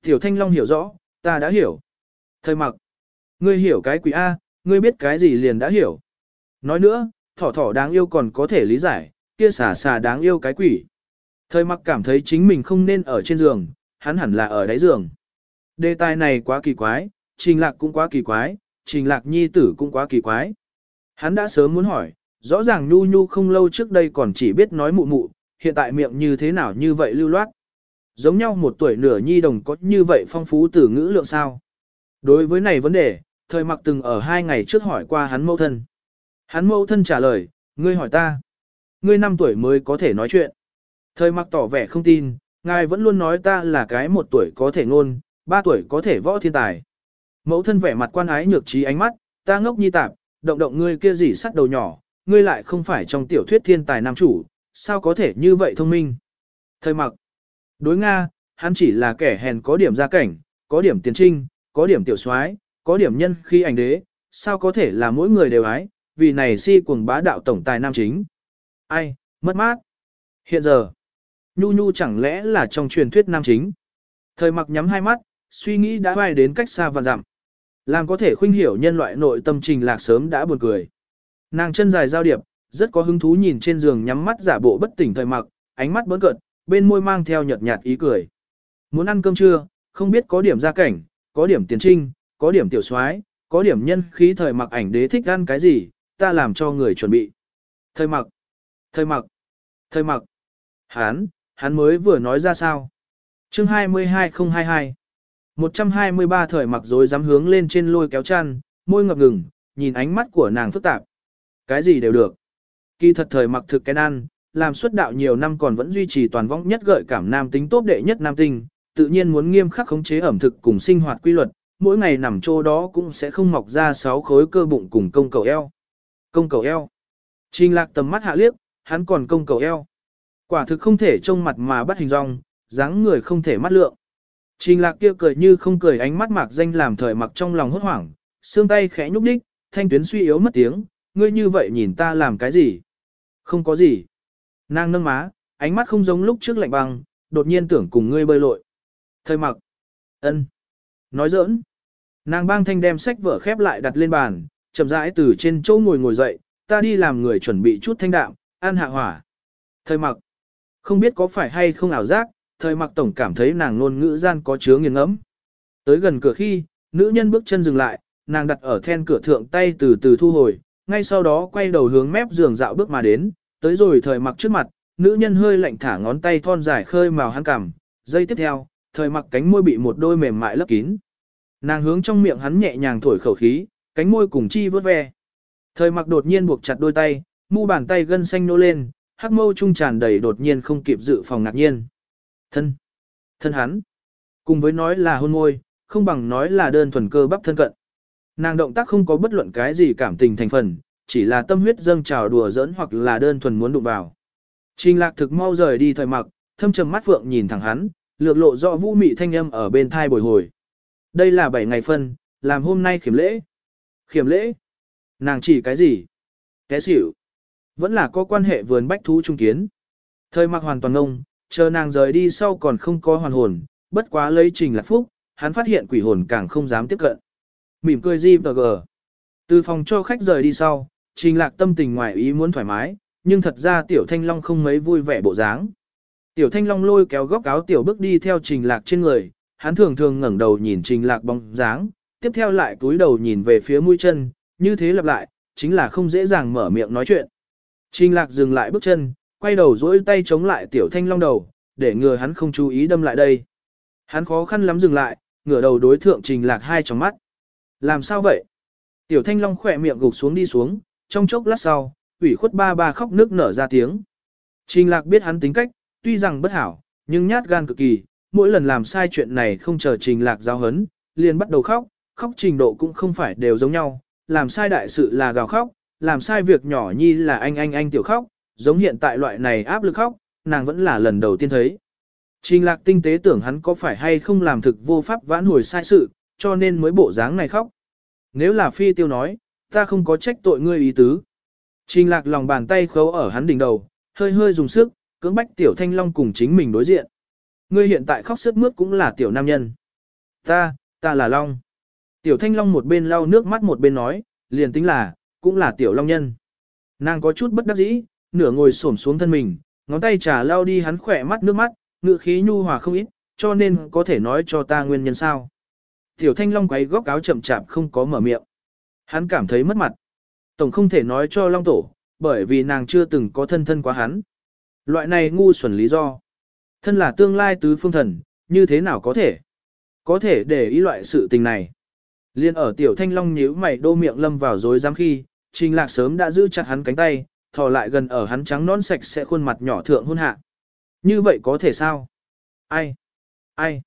Tiểu thanh long hiểu rõ, ta đã hiểu. Thời mặc, ngươi hiểu cái quỷ A, ngươi biết cái gì liền đã hiểu. Nói nữa, thỏ thỏ đáng yêu còn có thể lý giải, kia xà xà đáng yêu cái quỷ. Thời mặc cảm thấy chính mình không nên ở trên giường, hắn hẳn là ở đáy giường. Đề tài này quá kỳ quái, trình lạc cũng quá kỳ quái, trình lạc nhi tử cũng quá kỳ quái. Hắn đã sớm muốn hỏi, rõ ràng nhu nhu không lâu trước đây còn chỉ biết nói mụ mụ, hiện tại miệng như thế nào như vậy lưu loát. Giống nhau một tuổi nửa nhi đồng có như vậy phong phú từ ngữ lượng sao. Đối với này vấn đề, thời mặc từng ở hai ngày trước hỏi qua hắn mẫu thân. Hắn mẫu thân trả lời, ngươi hỏi ta. Ngươi năm tuổi mới có thể nói chuyện. Thời mặc tỏ vẻ không tin, Ngài vẫn luôn nói ta là cái một tuổi có thể ngôn, ba tuổi có thể võ thiên tài. Mẫu thân vẻ mặt quan ái nhược trí ánh mắt, ta ngốc nhi tạp, động động ngươi kia gì sắt đầu nhỏ, ngươi lại không phải trong tiểu thuyết thiên tài nam chủ, sao có thể như vậy thông minh. Thời mặc, đối Nga, hắn chỉ là kẻ hèn có điểm gia cảnh, có điểm tiền trinh, có điểm tiểu soái, có điểm nhân khi ảnh đế, sao có thể là mỗi người đều ái, vì này si cuồng bá đạo tổng tài nam chính. Ai, mất mát. Hiện giờ, Nhu Nhu chẳng lẽ là trong truyền thuyết nam chính. Thời mặc nhắm hai mắt, suy nghĩ đã bay đến cách xa và dặm. Làm có thể khuynh hiểu nhân loại nội tâm trình lạc sớm đã buồn cười. Nàng chân dài giao điệp, rất có hứng thú nhìn trên giường nhắm mắt giả bộ bất tỉnh thời mặc, ánh mắt bớn cợt, bên môi mang theo nhợt nhạt ý cười. Muốn ăn cơm trưa, không biết có điểm gia cảnh, có điểm tiền trinh, có điểm tiểu soái, có điểm nhân khí thời mặc ảnh đế thích ăn cái gì, ta làm cho người chuẩn bị. Thời mặc, thời mặc, thời mặc. Hán, hắn mới vừa nói ra sao. chương 22022 123 thời mặc rồi dám hướng lên trên lôi kéo chăn, môi ngập ngừng, nhìn ánh mắt của nàng phức tạp. Cái gì đều được. Kỳ thật thời mặc thực cái ăn, làm xuất đạo nhiều năm còn vẫn duy trì toàn vong nhất gợi cảm nam tính tốt đệ nhất nam tinh, tự nhiên muốn nghiêm khắc khống chế ẩm thực cùng sinh hoạt quy luật, mỗi ngày nằm chỗ đó cũng sẽ không mọc ra sáu khối cơ bụng cùng công cầu eo. Công cầu eo. Trình lạc tầm mắt hạ liếc, hắn còn công cầu eo. Quả thực không thể trông mặt mà bắt hình rong, dáng người không thể mắt lượng. Trình lạc kia cười như không cười ánh mắt mạc danh làm thời mặc trong lòng hốt hoảng, xương tay khẽ nhúc đích, thanh tuyến suy yếu mất tiếng, ngươi như vậy nhìn ta làm cái gì? Không có gì. Nàng nâng má, ánh mắt không giống lúc trước lạnh băng, đột nhiên tưởng cùng ngươi bơi lội. Thời mặc. ân, Nói giỡn. Nàng bang thanh đem sách vở khép lại đặt lên bàn, chậm rãi từ trên chỗ ngồi ngồi dậy, ta đi làm người chuẩn bị chút thanh đạm, ăn hạ hỏa. Thời mặc. Không biết có phải hay không ảo giác, thời mặc tổng cảm thấy nàng ngôn ngữ gian có chứa nghiền ngẫm. Tới gần cửa khi, nữ nhân bước chân dừng lại, nàng đặt ở then cửa thượng tay từ từ thu hồi, ngay sau đó quay đầu hướng mép giường dạo bước mà đến, tới rồi thời mặc trước mặt, nữ nhân hơi lạnh thả ngón tay thon dài khơi màu hắn cằm, giây tiếp theo, thời mặc cánh môi bị một đôi mềm mại lấp kín. Nàng hướng trong miệng hắn nhẹ nhàng thổi khẩu khí, cánh môi cùng chi vớt ve. Thời mặc đột nhiên buộc chặt đôi tay, mu bàn tay gân xanh nô lên, hắc mâu trung tràn đầy đột nhiên không kịp dự phòng ngạc nhiên. Thân. Thân hắn. Cùng với nói là hôn môi, không bằng nói là đơn thuần cơ bắp thân cận. Nàng động tác không có bất luận cái gì cảm tình thành phần, chỉ là tâm huyết dâng trào đùa giỡn hoặc là đơn thuần muốn đụng vào. Trình lạc thực mau rời đi thời mặc, thâm trầm mắt phượng nhìn thẳng hắn, lược lộ rõ vũ mị thanh âm ở bên thai bồi hồi. Đây là 7 ngày phân, làm hôm nay khiểm lễ. Khiểm lễ? Nàng chỉ cái gì? Té xỉu. Vẫn là có quan hệ vườn bách thú trung kiến. Thời mặc hoàn toàn ngông, chờ nàng rời đi sau còn không có hoàn hồn, bất quá lấy trình lạc phúc, hắn phát hiện quỷ hồn càng không dám tiếp cận. Mỉm cười gì và gờ. Từ phòng cho khách rời đi sau, trình lạc tâm tình ngoài ý muốn thoải mái, nhưng thật ra tiểu thanh long không mấy vui vẻ bộ dáng. Tiểu thanh long lôi kéo góc áo tiểu bước đi theo trình lạc trên người, hắn thường thường ngẩng đầu nhìn trình lạc bóng dáng, tiếp theo lại túi đầu nhìn về phía mũi chân, như thế lặp lại, chính là không dễ dàng mở miệng nói chuyện. Trình lạc dừng lại bước chân, quay đầu dỗi tay chống lại tiểu thanh long đầu, để ngừa hắn không chú ý đâm lại đây. Hắn khó khăn lắm dừng lại, ngửa đầu đối thượng trình lạc hai trong mắt. Làm sao vậy? Tiểu thanh long khỏe miệng gục xuống đi xuống, trong chốc lát sau, ủy khuất ba ba khóc nước nở ra tiếng. Trình lạc biết hắn tính cách, tuy rằng bất hảo, nhưng nhát gan cực kỳ, mỗi lần làm sai chuyện này không chờ trình lạc giáo hấn, liền bắt đầu khóc, khóc trình độ cũng không phải đều giống nhau, làm sai đại sự là gào khóc, làm sai việc nhỏ nhi là anh anh anh tiểu khóc, giống hiện tại loại này áp lực khóc, nàng vẫn là lần đầu tiên thấy. Trình lạc tinh tế tưởng hắn có phải hay không làm thực vô pháp vãn hồi sai sự, cho nên mới bộ dáng này khóc. Nếu là phi tiêu nói, ta không có trách tội ngươi ý tứ. Trình lạc lòng bàn tay khấu ở hắn đỉnh đầu, hơi hơi dùng sức, cưỡng bách tiểu thanh long cùng chính mình đối diện. Ngươi hiện tại khóc sướt mướt cũng là tiểu nam nhân. Ta, ta là long. Tiểu thanh long một bên lau nước mắt một bên nói, liền tính là, cũng là tiểu long nhân. Nàng có chút bất đắc dĩ, nửa ngồi xổm xuống thân mình, ngón tay trà lau đi hắn khỏe mắt nước mắt, ngự khí nhu hòa không ít, cho nên có thể nói cho ta nguyên nhân sao. Tiểu thanh long quấy góc áo chậm chạp không có mở miệng. Hắn cảm thấy mất mặt. Tổng không thể nói cho long tổ, bởi vì nàng chưa từng có thân thân quá hắn. Loại này ngu xuẩn lý do. Thân là tương lai tứ phương thần, như thế nào có thể? Có thể để ý loại sự tình này. Liên ở tiểu thanh long nhíu mày đô miệng lâm vào dối dám khi, trình lạc sớm đã giữ chặt hắn cánh tay, thò lại gần ở hắn trắng non sạch sẽ khuôn mặt nhỏ thượng hôn hạ. Như vậy có thể sao? Ai? Ai?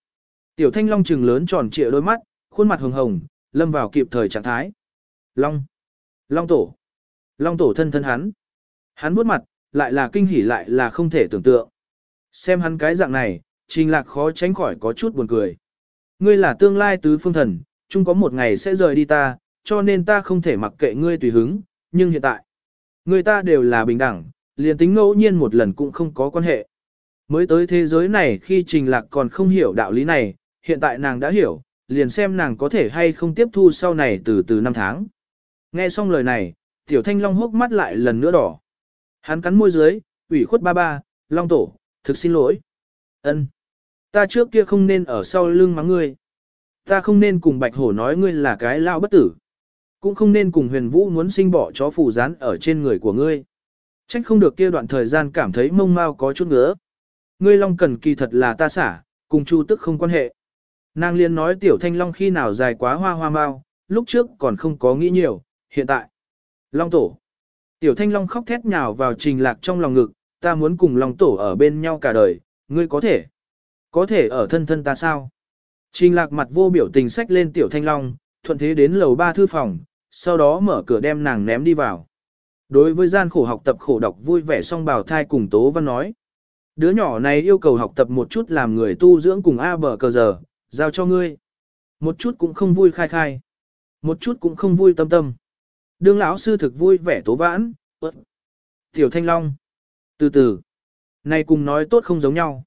Tiểu thanh long trừng lớn tròn trịa đôi mắt, khuôn mặt hồng hồng, lâm vào kịp thời trạng thái. Long. Long tổ. Long tổ thân thân hắn. Hắn bước mặt, lại là kinh hỉ lại là không thể tưởng tượng. Xem hắn cái dạng này, trình lạc khó tránh khỏi có chút buồn cười. Ngươi là tương lai tứ phương thần, chung có một ngày sẽ rời đi ta, cho nên ta không thể mặc kệ ngươi tùy hứng, nhưng hiện tại, người ta đều là bình đẳng, liền tính ngẫu nhiên một lần cũng không có quan hệ. Mới tới thế giới này khi trình lạc còn không hiểu đạo lý này, hiện tại nàng đã hiểu, liền xem nàng có thể hay không tiếp thu sau này từ từ năm tháng. Nghe xong lời này, tiểu thanh long hốc mắt lại lần nữa đỏ. Hắn cắn môi dưới, ủy khuất ba ba, long tổ, thực xin lỗi. ân Ta trước kia không nên ở sau lưng mắng ngươi. Ta không nên cùng bạch hổ nói ngươi là cái lao bất tử. Cũng không nên cùng huyền vũ muốn sinh bỏ chó phù rán ở trên người của ngươi. Trách không được kia đoạn thời gian cảm thấy mông mau có chút ngứa. Ngươi long cần kỳ thật là ta xả, cùng chu tức không quan hệ. Nàng liên nói tiểu thanh long khi nào dài quá hoa hoa mau, lúc trước còn không có nghĩ nhiều, hiện tại. Long tổ. Tiểu thanh long khóc thét nhào vào trình lạc trong lòng ngực, ta muốn cùng long tổ ở bên nhau cả đời, ngươi có thể. Có thể ở thân thân ta sao? Trình lạc mặt vô biểu tình sách lên tiểu thanh long, thuận thế đến lầu ba thư phòng, sau đó mở cửa đem nàng ném đi vào. Đối với gian khổ học tập khổ đọc vui vẻ song bào thai cùng Tố Văn nói. Đứa nhỏ này yêu cầu học tập một chút làm người tu dưỡng cùng A bờ cờ giờ, giao cho ngươi. Một chút cũng không vui khai khai. Một chút cũng không vui tâm tâm. Đương lão sư thực vui vẻ tố vãn. Tiểu Thanh Long. Từ từ. Này cùng nói tốt không giống nhau.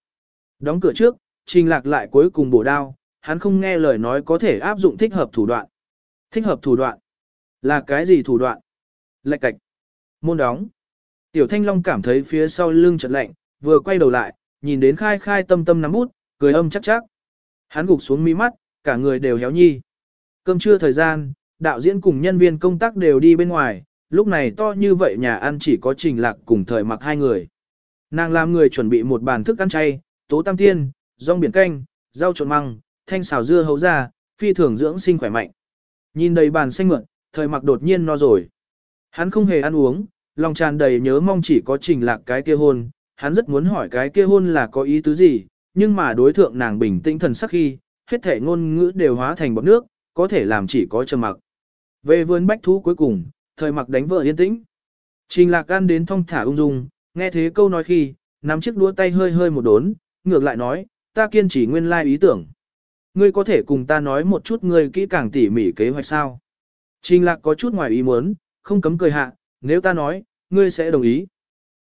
Đóng cửa trước, trình lạc lại cuối cùng bổ đao, hắn không nghe lời nói có thể áp dụng thích hợp thủ đoạn. Thích hợp thủ đoạn. Là cái gì thủ đoạn? Lạch cạch. Môn đóng. Tiểu Thanh Long cảm thấy phía sau lưng chợt lạnh, vừa quay đầu lại, nhìn đến khai khai tâm tâm nắm bút, cười âm chắc chắc. Hắn gục xuống mi mắt, cả người đều héo nhi. Cơm trưa thời gian, đạo diễn cùng nhân viên công tác đều đi bên ngoài, lúc này to như vậy nhà ăn chỉ có trình lạc cùng thời mặc hai người. Nàng làm người chuẩn bị một bàn thức ăn chay, tố tam tiên, rong biển canh, rau trộn măng, thanh xào dưa hấu ra, phi thường dưỡng sinh khỏe mạnh. Nhìn đầy bàn xanh mượn, thời mặc đột nhiên no rồi. Hắn không hề ăn uống, lòng tràn đầy nhớ mong chỉ có trình lạc cái kia hôn, hắn rất muốn hỏi cái kia hôn là có ý tứ gì, nhưng mà đối thượng nàng bình tĩnh thần sắc khi, hết thể ngôn ngữ đều hóa thành bọt nước, có thể làm chỉ có trầm mặc. Về vườn bách thú cuối cùng, thời mặc đánh vợ yên tĩnh. Trình lạc gan đến thong thả ung dung, nghe thế câu nói khi, nắm chiếc đũa tay hơi hơi một đốn, ngược lại nói, ta kiên trì nguyên lai ý tưởng. Ngươi có thể cùng ta nói một chút ngươi kỹ càng tỉ mỉ kế hoạch sao? Trình lạc có chút ngoài ý muốn, không cấm cười hạ, nếu ta nói, ngươi sẽ đồng ý.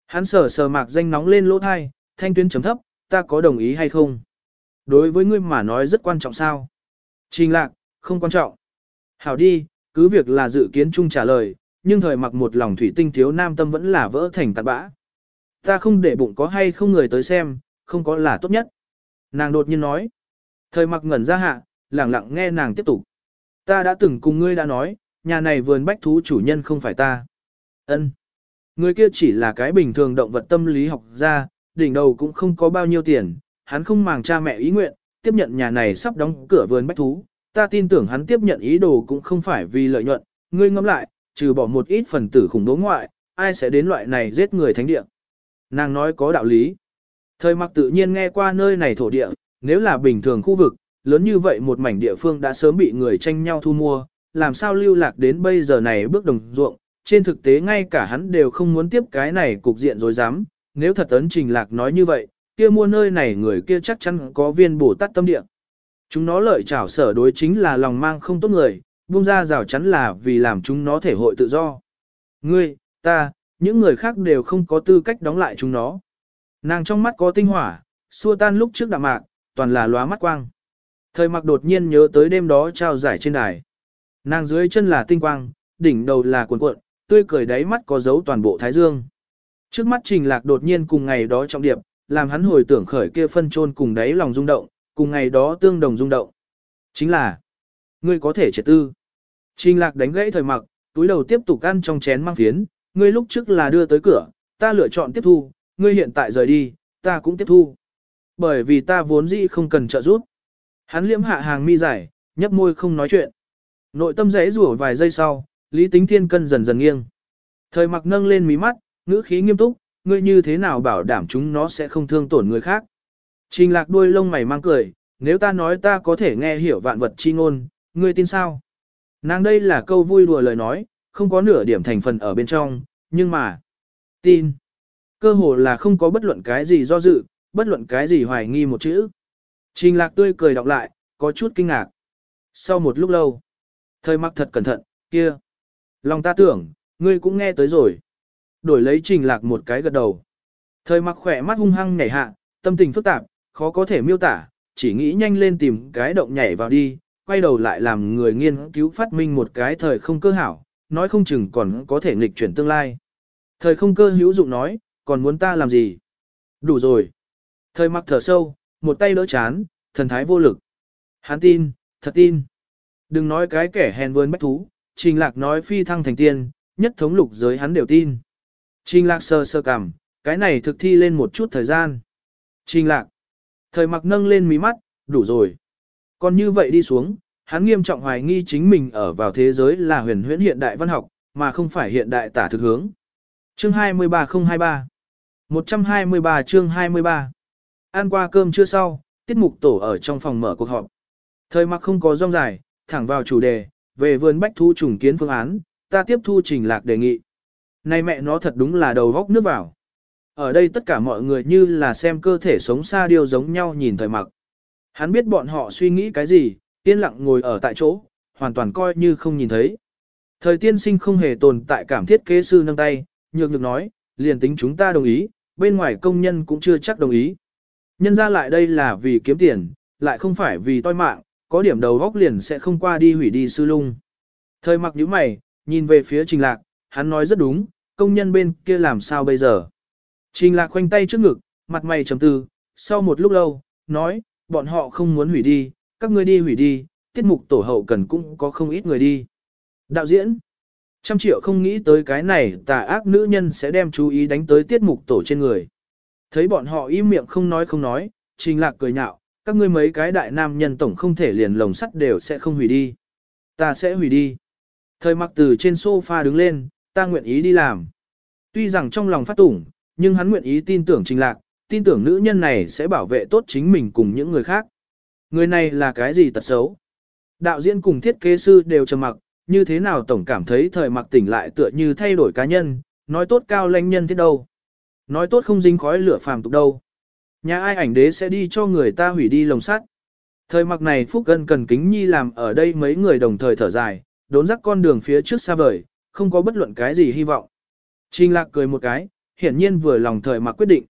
Hắn sờ sờ mạc danh nóng lên lỗ thai, thanh tuyến chấm thấp, ta có đồng ý hay không? Đối với ngươi mà nói rất quan trọng sao? Trình lạc, không quan trọng. Hảo đi, cứ việc là dự kiến chung trả lời, nhưng thời mặc một lòng thủy tinh thiếu nam tâm vẫn là vỡ thành tạt bã. Ta không để bụng có hay không người tới xem, không có là tốt nhất. Nàng đột nhiên nói. Thời mặc ngẩn ra hạ, lẳng lặng nghe nàng tiếp tục. Ta đã từng cùng ngươi đã nói, nhà này vườn bách thú chủ nhân không phải ta. Ân. Người kia chỉ là cái bình thường động vật tâm lý học ra, đỉnh đầu cũng không có bao nhiêu tiền, hắn không màng cha mẹ ý nguyện, tiếp nhận nhà này sắp đóng cửa vườn bách thú. Ta tin tưởng hắn tiếp nhận ý đồ cũng không phải vì lợi nhuận, ngươi ngẫm lại, trừ bỏ một ít phần tử khủng bố ngoại, ai sẽ đến loại này giết người thánh địa. Nàng nói có đạo lý. Thời mặc tự nhiên nghe qua nơi này thổ địa, nếu là bình thường khu vực, lớn như vậy một mảnh địa phương đã sớm bị người tranh nhau thu mua, làm sao lưu lạc đến bây giờ này bước đồng ruộng, trên thực tế ngay cả hắn đều không muốn tiếp cái này cục diện rồi dám, nếu thật ấn trình lạc nói như vậy, kia mua nơi này người kia chắc chắn có viên bổ tát tâm địa. Chúng nó lợi trảo sở đối chính là lòng mang không tốt người, buông ra rào chắn là vì làm chúng nó thể hội tự do. Ngươi, ta, những người khác đều không có tư cách đóng lại chúng nó. Nàng trong mắt có tinh hỏa, xua tan lúc trước đạm mạc, toàn là lóa mắt quang. Thời mặc đột nhiên nhớ tới đêm đó trao giải trên đài. Nàng dưới chân là tinh quang, đỉnh đầu là cuộn cuộn, tươi cười đáy mắt có dấu toàn bộ thái dương. Trước mắt trình lạc đột nhiên cùng ngày đó trọng điệp, làm hắn hồi tưởng khởi kia phân chôn cùng đáy lòng rung động, cùng ngày đó tương đồng rung động. Chính là, ngươi có thể triệt tư. Trình lạc đánh gãy thời mặc, túi đầu tiếp tục ăn trong chén mang phiến, ngươi lúc trước là đưa tới cửa, ta lựa chọn tiếp thu, ngươi hiện tại rời đi, ta cũng tiếp thu. Bởi vì ta vốn dĩ không cần trợ giúp. Hắn liễm hạ hàng mi giải, nhấp môi không nói chuyện. Nội tâm rẽ rủa vài giây sau, Lý Tính Thiên cân dần dần nghiêng. Thời mặc nâng lên mí mắt, ngữ khí nghiêm túc, ngươi như thế nào bảo đảm chúng nó sẽ không thương tổn người khác. Trình lạc đuôi lông mày mang cười, nếu ta nói ta có thể nghe hiểu vạn vật chi ngôn, ngươi tin sao? Nàng đây là câu vui đùa lời nói, không có nửa điểm thành phần ở bên trong, nhưng mà, tin. Cơ hồ là không có bất luận cái gì do dự, bất luận cái gì hoài nghi một chữ. Trình lạc tươi cười đọc lại, có chút kinh ngạc. Sau một lúc lâu, thời mặc thật cẩn thận, kia. Lòng ta tưởng, ngươi cũng nghe tới rồi. Đổi lấy trình lạc một cái gật đầu. Thời mặc khỏe mắt hung hăng nhảy hạ, tâm tình phức tạp, khó có thể miêu tả, chỉ nghĩ nhanh lên tìm cái động nhảy vào đi, quay đầu lại làm người nghiên cứu phát minh một cái thời không cơ hảo, nói không chừng còn có thể nghịch chuyển tương lai. Thời không cơ hữu dụng nói, còn muốn ta làm gì? Đủ rồi. Thời mặc thở sâu, một tay đỡ chán, thần thái vô lực. Hắn tin, thật tin. Đừng nói cái kẻ hèn vươn bách thú, trình lạc nói phi thăng thành tiên, nhất thống lục giới hắn đều tin. Trình lạc sơ sơ cảm cái này thực thi lên một chút thời gian. Trình lạc. Thời mặc nâng lên mí mắt, đủ rồi. Còn như vậy đi xuống, hắn nghiêm trọng hoài nghi chính mình ở vào thế giới là huyền huyễn hiện đại văn học, mà không phải hiện đại tả thực hướng. Chương 23023 123 chương 23 Ăn qua cơm chưa sau, tiết mục tổ ở trong phòng mở cuộc họp. Thời mặc không có rong dài, thẳng vào chủ đề, về vườn bách thu trùng kiến phương án, ta tiếp thu trình lạc đề nghị. Này mẹ nó thật đúng là đầu góc nước vào. Ở đây tất cả mọi người như là xem cơ thể sống xa điều giống nhau nhìn thời mặc. Hắn biết bọn họ suy nghĩ cái gì, yên lặng ngồi ở tại chỗ, hoàn toàn coi như không nhìn thấy. Thời tiên sinh không hề tồn tại cảm thiết kế sư nâng tay, nhược nhược nói, liền tính chúng ta đồng ý, bên ngoài công nhân cũng chưa chắc đồng ý. Nhân ra lại đây là vì kiếm tiền, lại không phải vì toi mạng, có điểm đầu góc liền sẽ không qua đi hủy đi sư lung. Thời mặc nhíu mày, nhìn về phía trình lạc, hắn nói rất đúng, công nhân bên kia làm sao bây giờ. Trình lạc khoanh tay trước ngực, mặt mày trầm tư, sau một lúc lâu, nói, bọn họ không muốn hủy đi, các ngươi đi hủy đi, tiết mục tổ hậu cần cũng có không ít người đi. Đạo diễn, trăm triệu không nghĩ tới cái này tà ác nữ nhân sẽ đem chú ý đánh tới tiết mục tổ trên người. Thấy bọn họ im miệng không nói không nói, trình lạc cười nhạo, các ngươi mấy cái đại nam nhân tổng không thể liền lồng sắt đều sẽ không hủy đi. Ta sẽ hủy đi. Thời mặc từ trên sofa đứng lên, ta nguyện ý đi làm. Tuy rằng trong lòng phát tủng, nhưng hắn nguyện ý tin tưởng trình lạc, tin tưởng nữ nhân này sẽ bảo vệ tốt chính mình cùng những người khác. Người này là cái gì tật xấu? Đạo diễn cùng thiết kế sư đều trầm mặc, như thế nào tổng cảm thấy thời mặc tỉnh lại tựa như thay đổi cá nhân, nói tốt cao lãnh nhân thế đâu. Nói tốt không dính khói lửa phàm tục đâu. Nhà ai ảnh đế sẽ đi cho người ta hủy đi lồng sắt. Thời mặc này Phúc Gân cần kính nhi làm ở đây mấy người đồng thời thở dài, đốn rắc con đường phía trước xa vời, không có bất luận cái gì hy vọng. Trình lạc cười một cái, hiển nhiên vừa lòng thời mặc quyết định.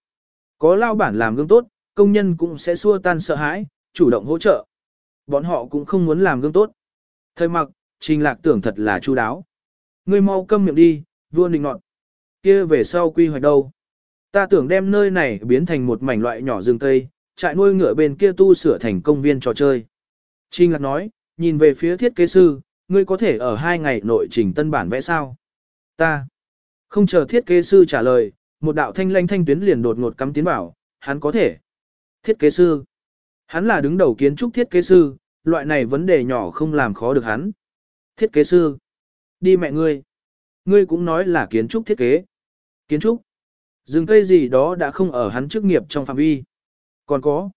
Có lao bản làm gương tốt, công nhân cũng sẽ xua tan sợ hãi, chủ động hỗ trợ. Bọn họ cũng không muốn làm gương tốt. Thời mặc, trình lạc tưởng thật là chu đáo. Ngươi mau câm miệng đi, vua định nọt. kia về sau quy hoạch đâu. Ta tưởng đem nơi này biến thành một mảnh loại nhỏ rừng cây, trại nuôi ngựa bên kia tu sửa thành công viên trò chơi. Trinh lạc nói, nhìn về phía thiết kế sư, ngươi có thể ở hai ngày nội trình tân bản vẽ sao? Ta. Không chờ thiết kế sư trả lời, một đạo thanh lanh thanh tuyến liền đột ngột cắm tiến vào, hắn có thể. Thiết kế sư. Hắn là đứng đầu kiến trúc thiết kế sư, loại này vấn đề nhỏ không làm khó được hắn. Thiết kế sư. Đi mẹ ngươi. Ngươi cũng nói là kiến trúc thiết kế. Kiến trúc. Rừng cây gì đó đã không ở hắn chức nghiệp trong phạm vi. Còn có.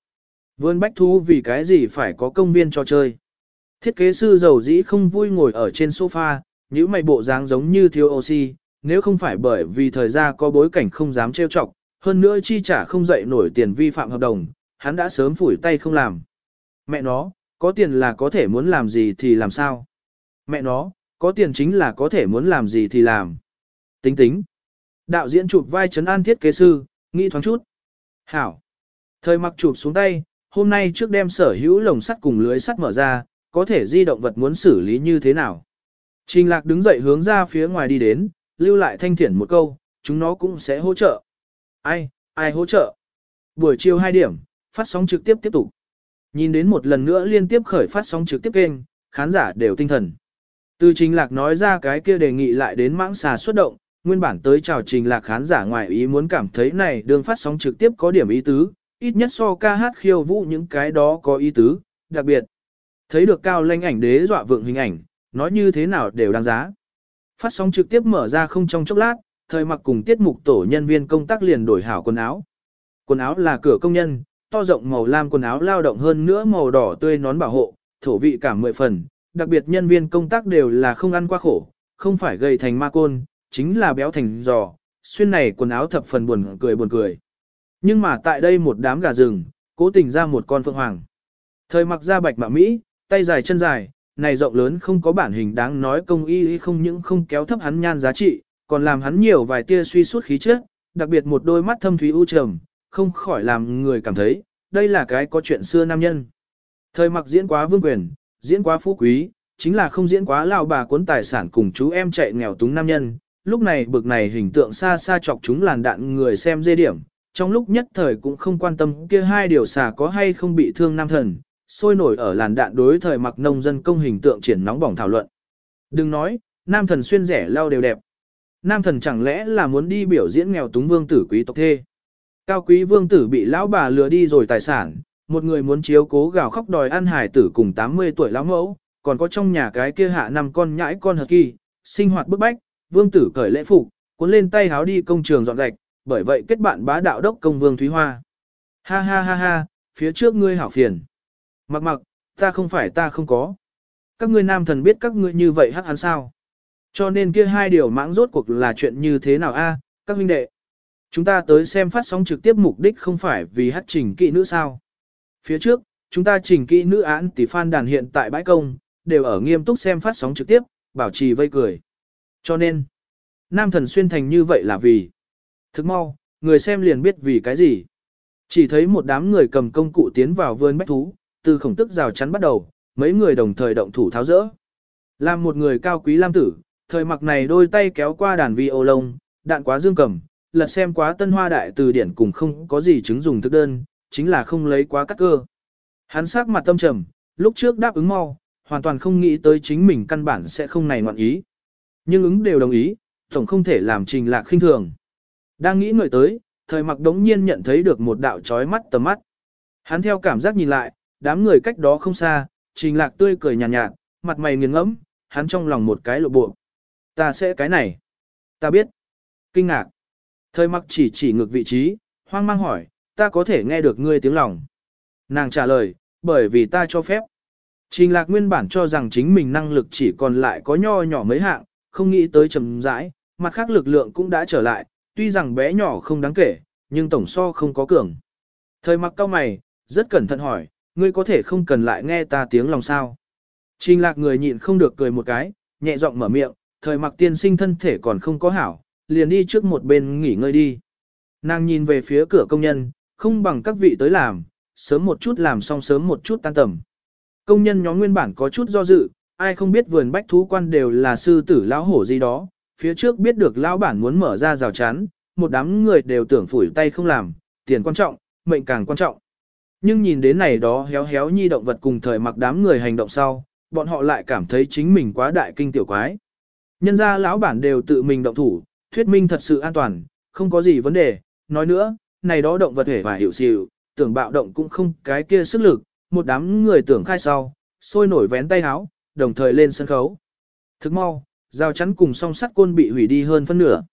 Vườn bách thú vì cái gì phải có công viên cho chơi. Thiết kế sư giàu dĩ không vui ngồi ở trên sofa, những mày bộ dáng giống như thiếu oxy, nếu không phải bởi vì thời gian có bối cảnh không dám trêu chọc, hơn nữa chi trả không dậy nổi tiền vi phạm hợp đồng, hắn đã sớm phủi tay không làm. Mẹ nó, có tiền là có thể muốn làm gì thì làm sao? Mẹ nó, có tiền chính là có thể muốn làm gì thì làm. Tính tính. Đạo diễn chụp vai trấn an thiết kế sư, nghĩ thoáng chút. Hảo. Thời mặc chụp xuống tay, hôm nay trước đem sở hữu lồng sắt cùng lưới sắt mở ra, có thể di động vật muốn xử lý như thế nào. Trình lạc đứng dậy hướng ra phía ngoài đi đến, lưu lại thanh thiển một câu, chúng nó cũng sẽ hỗ trợ. Ai, ai hỗ trợ? Buổi chiều 2 điểm, phát sóng trực tiếp tiếp tục. Nhìn đến một lần nữa liên tiếp khởi phát sóng trực tiếp kênh, khán giả đều tinh thần. Từ trình lạc nói ra cái kia đề nghị lại đến mãng xà xuất động, nguyên bản tới chào trình lạc khán giả ngoài ý muốn cảm thấy này đường phát sóng trực tiếp có điểm ý tứ, ít nhất so ca hát khiêu vũ những cái đó có ý tứ, đặc biệt. Thấy được cao lanh ảnh đế dọa vượng hình ảnh, nói như thế nào đều đáng giá. Phát sóng trực tiếp mở ra không trong chốc lát, thời mặc cùng tiết mục tổ nhân viên công tác liền đổi hảo quần áo. Quần áo là cửa công nhân, to rộng màu lam quần áo lao động hơn nữa màu đỏ tươi nón bảo hộ, thổ vị cả mười phần, đặc biệt nhân viên công tác đều là không ăn qua khổ, không phải gầy thành ma côn, chính là béo thành giò, xuyên này quần áo thập phần buồn cười buồn cười. Nhưng mà tại đây một đám gà rừng, cố tình ra một con phượng hoàng. Thời mặc ra bạch mạ Mỹ, tay dài chân dài, này rộng lớn không có bản hình đáng nói công y không những không kéo thấp hắn nhan giá trị, còn làm hắn nhiều vài tia suy suốt khí chất, đặc biệt một đôi mắt thâm thúy u trầm, không khỏi làm người cảm thấy, đây là cái có chuyện xưa nam nhân. Thời mặc diễn quá vương quyền, diễn quá phú quý, chính là không diễn quá lao bà cuốn tài sản cùng chú em chạy nghèo túng nam nhân. Lúc này bực này hình tượng xa xa chọc chúng làn đạn người xem dê điểm, trong lúc nhất thời cũng không quan tâm kia hai điều xà có hay không bị thương nam thần, sôi nổi ở làn đạn đối thời mặc nông dân công hình tượng triển nóng bỏng thảo luận. Đừng nói, nam thần xuyên rẻ lao đều đẹp. Nam thần chẳng lẽ là muốn đi biểu diễn nghèo túng vương tử quý tộc thê. Cao quý vương tử bị lão bà lừa đi rồi tài sản, một người muốn chiếu cố gào khóc đòi ăn hải tử cùng 80 tuổi lão mẫu, còn có trong nhà cái kia hạ năm con nhãi con hợp kỳ, sinh hoạt bức bách, vương tử cởi lễ phục, cuốn lên tay háo đi công trường dọn gạch, bởi vậy kết bạn bá đạo đốc công vương Thúy Hoa. Ha ha ha ha, phía trước ngươi hảo phiền. Mặc mặc, ta không phải ta không có. Các ngươi nam thần biết các ngươi như vậy hắc hắn sao. Cho nên kia hai điều mãng rốt cuộc là chuyện như thế nào a, các huynh đệ. Chúng ta tới xem phát sóng trực tiếp mục đích không phải vì hát trình kỵ nữ sao. Phía trước, chúng ta trình kỹ nữ án tỷ phan đàn hiện tại bãi công, đều ở nghiêm túc xem phát sóng trực tiếp, bảo trì vây cười. Cho nên, nam thần xuyên thành như vậy là vì. Thức mau, người xem liền biết vì cái gì. Chỉ thấy một đám người cầm công cụ tiến vào vườn bách thú, từ khổng tức rào chắn bắt đầu, mấy người đồng thời động thủ tháo rỡ. Làm một người cao quý lam tử, thời mặc này đôi tay kéo qua đàn vi ô lông, đạn quá dương cầm, lật xem quá tân hoa đại từ điển cùng không có gì chứng dùng thức đơn, chính là không lấy quá cắt cơ. Hắn sắc mặt tâm trầm, lúc trước đáp ứng mau, hoàn toàn không nghĩ tới chính mình căn bản sẽ không này ngoạn ý. Nhưng ứng đều đồng ý, tổng không thể làm trình lạc khinh thường. Đang nghĩ ngợi tới, thời mặc đống nhiên nhận thấy được một đạo chói mắt tầm mắt. Hắn theo cảm giác nhìn lại, đám người cách đó không xa, trình lạc tươi cười nhàn nhạt, nhạt, mặt mày nghiêng ngẫm, hắn trong lòng một cái lộ bộ. Ta sẽ cái này. Ta biết. Kinh ngạc. Thời mặc chỉ chỉ ngược vị trí, hoang mang hỏi, ta có thể nghe được ngươi tiếng lòng. Nàng trả lời, bởi vì ta cho phép. Trình lạc nguyên bản cho rằng chính mình năng lực chỉ còn lại có nho nhỏ mấy hạng, không nghĩ tới chầm rãi, mặt khác lực lượng cũng đã trở lại, tuy rằng bé nhỏ không đáng kể, nhưng tổng so không có cường. Thời mặc cao mày, rất cẩn thận hỏi, ngươi có thể không cần lại nghe ta tiếng lòng sao. Trình lạc người nhịn không được cười một cái, nhẹ giọng mở miệng, thời mặc tiên sinh thân thể còn không có hảo, liền đi trước một bên nghỉ ngơi đi. Nàng nhìn về phía cửa công nhân, không bằng các vị tới làm, sớm một chút làm xong sớm một chút tan tầm. Công nhân nhóm nguyên bản có chút do dự, ai không biết vườn bách thú quan đều là sư tử lão hổ gì đó, phía trước biết được lão bản muốn mở ra rào chắn, một đám người đều tưởng phủi tay không làm, tiền quan trọng, mệnh càng quan trọng. Nhưng nhìn đến này đó héo héo nhi động vật cùng thời mặc đám người hành động sau, bọn họ lại cảm thấy chính mình quá đại kinh tiểu quái. Nhân ra lão bản đều tự mình động thủ, thuyết minh thật sự an toàn, không có gì vấn đề, nói nữa, này đó động vật thể và hiểu xỉu, tưởng bạo động cũng không cái kia sức lực, một đám người tưởng khai sau, sôi nổi vén tay háo, đồng thời lên sân khấu. Thức mau, giao chắn cùng song sắt côn bị hủy đi hơn phân nửa.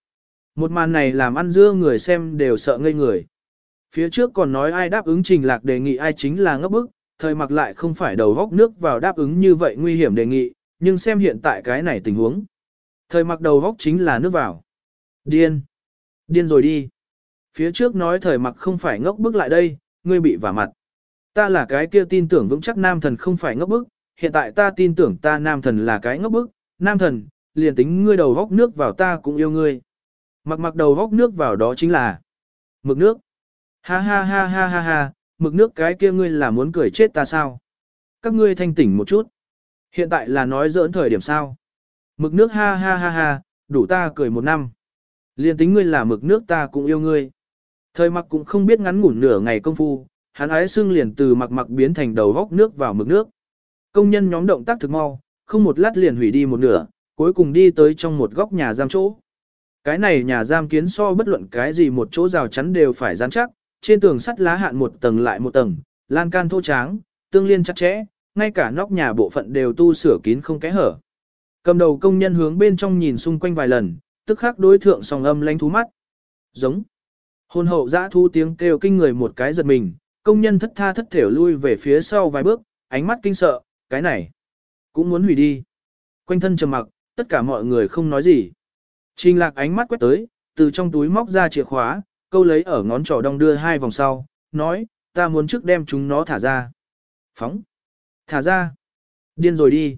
Một màn này làm ăn dưa người xem đều sợ ngây người. Phía trước còn nói ai đáp ứng trình lạc đề nghị ai chính là ngốc bức, thời mặc lại không phải đầu góc nước vào đáp ứng như vậy nguy hiểm đề nghị, nhưng xem hiện tại cái này tình huống. Thời mặc đầu góc chính là nước vào. Điên. Điên rồi đi. Phía trước nói thời mặc không phải ngốc bức lại đây, ngươi bị vả mặt. Ta là cái kia tin tưởng vững chắc nam thần không phải ngốc bức, hiện tại ta tin tưởng ta nam thần là cái ngốc bức, nam thần, liền tính ngươi đầu góc nước vào ta cũng yêu ngươi. Mặc mặc đầu góc nước vào đó chính là mực nước. Ha ha ha ha ha ha, mực nước cái kia ngươi là muốn cười chết ta sao? Các ngươi thanh tỉnh một chút. Hiện tại là nói giỡn thời điểm sao? Mực nước ha ha ha ha, đủ ta cười một năm. Liên tính ngươi là mực nước ta cũng yêu ngươi. Thời mặc cũng không biết ngắn ngủn nửa ngày công phu, hắn ái xương liền từ mặc mặc biến thành đầu góc nước vào mực nước. Công nhân nhóm động tác thực mau, không một lát liền hủy đi một nửa, cuối cùng đi tới trong một góc nhà giam chỗ. Cái này nhà giam kiến so bất luận cái gì một chỗ rào chắn đều phải rắn chắc, trên tường sắt lá hạn một tầng lại một tầng, lan can thô tráng, tương liên chặt chẽ, ngay cả nóc nhà bộ phận đều tu sửa kín không kẽ hở. Cầm đầu công nhân hướng bên trong nhìn xung quanh vài lần, tức khắc đối thượng song âm lánh thú mắt. Giống. Hôn hậu dã thu tiếng kêu kinh người một cái giật mình, công nhân thất tha thất thểu lui về phía sau vài bước, ánh mắt kinh sợ, cái này, cũng muốn hủy đi. Quanh thân trầm mặc, tất cả mọi người không nói gì. Trình lạc ánh mắt quét tới, từ trong túi móc ra chìa khóa, câu lấy ở ngón trỏ đong đưa hai vòng sau, nói, ta muốn trước đem chúng nó thả ra. Phóng. Thả ra. Điên rồi đi.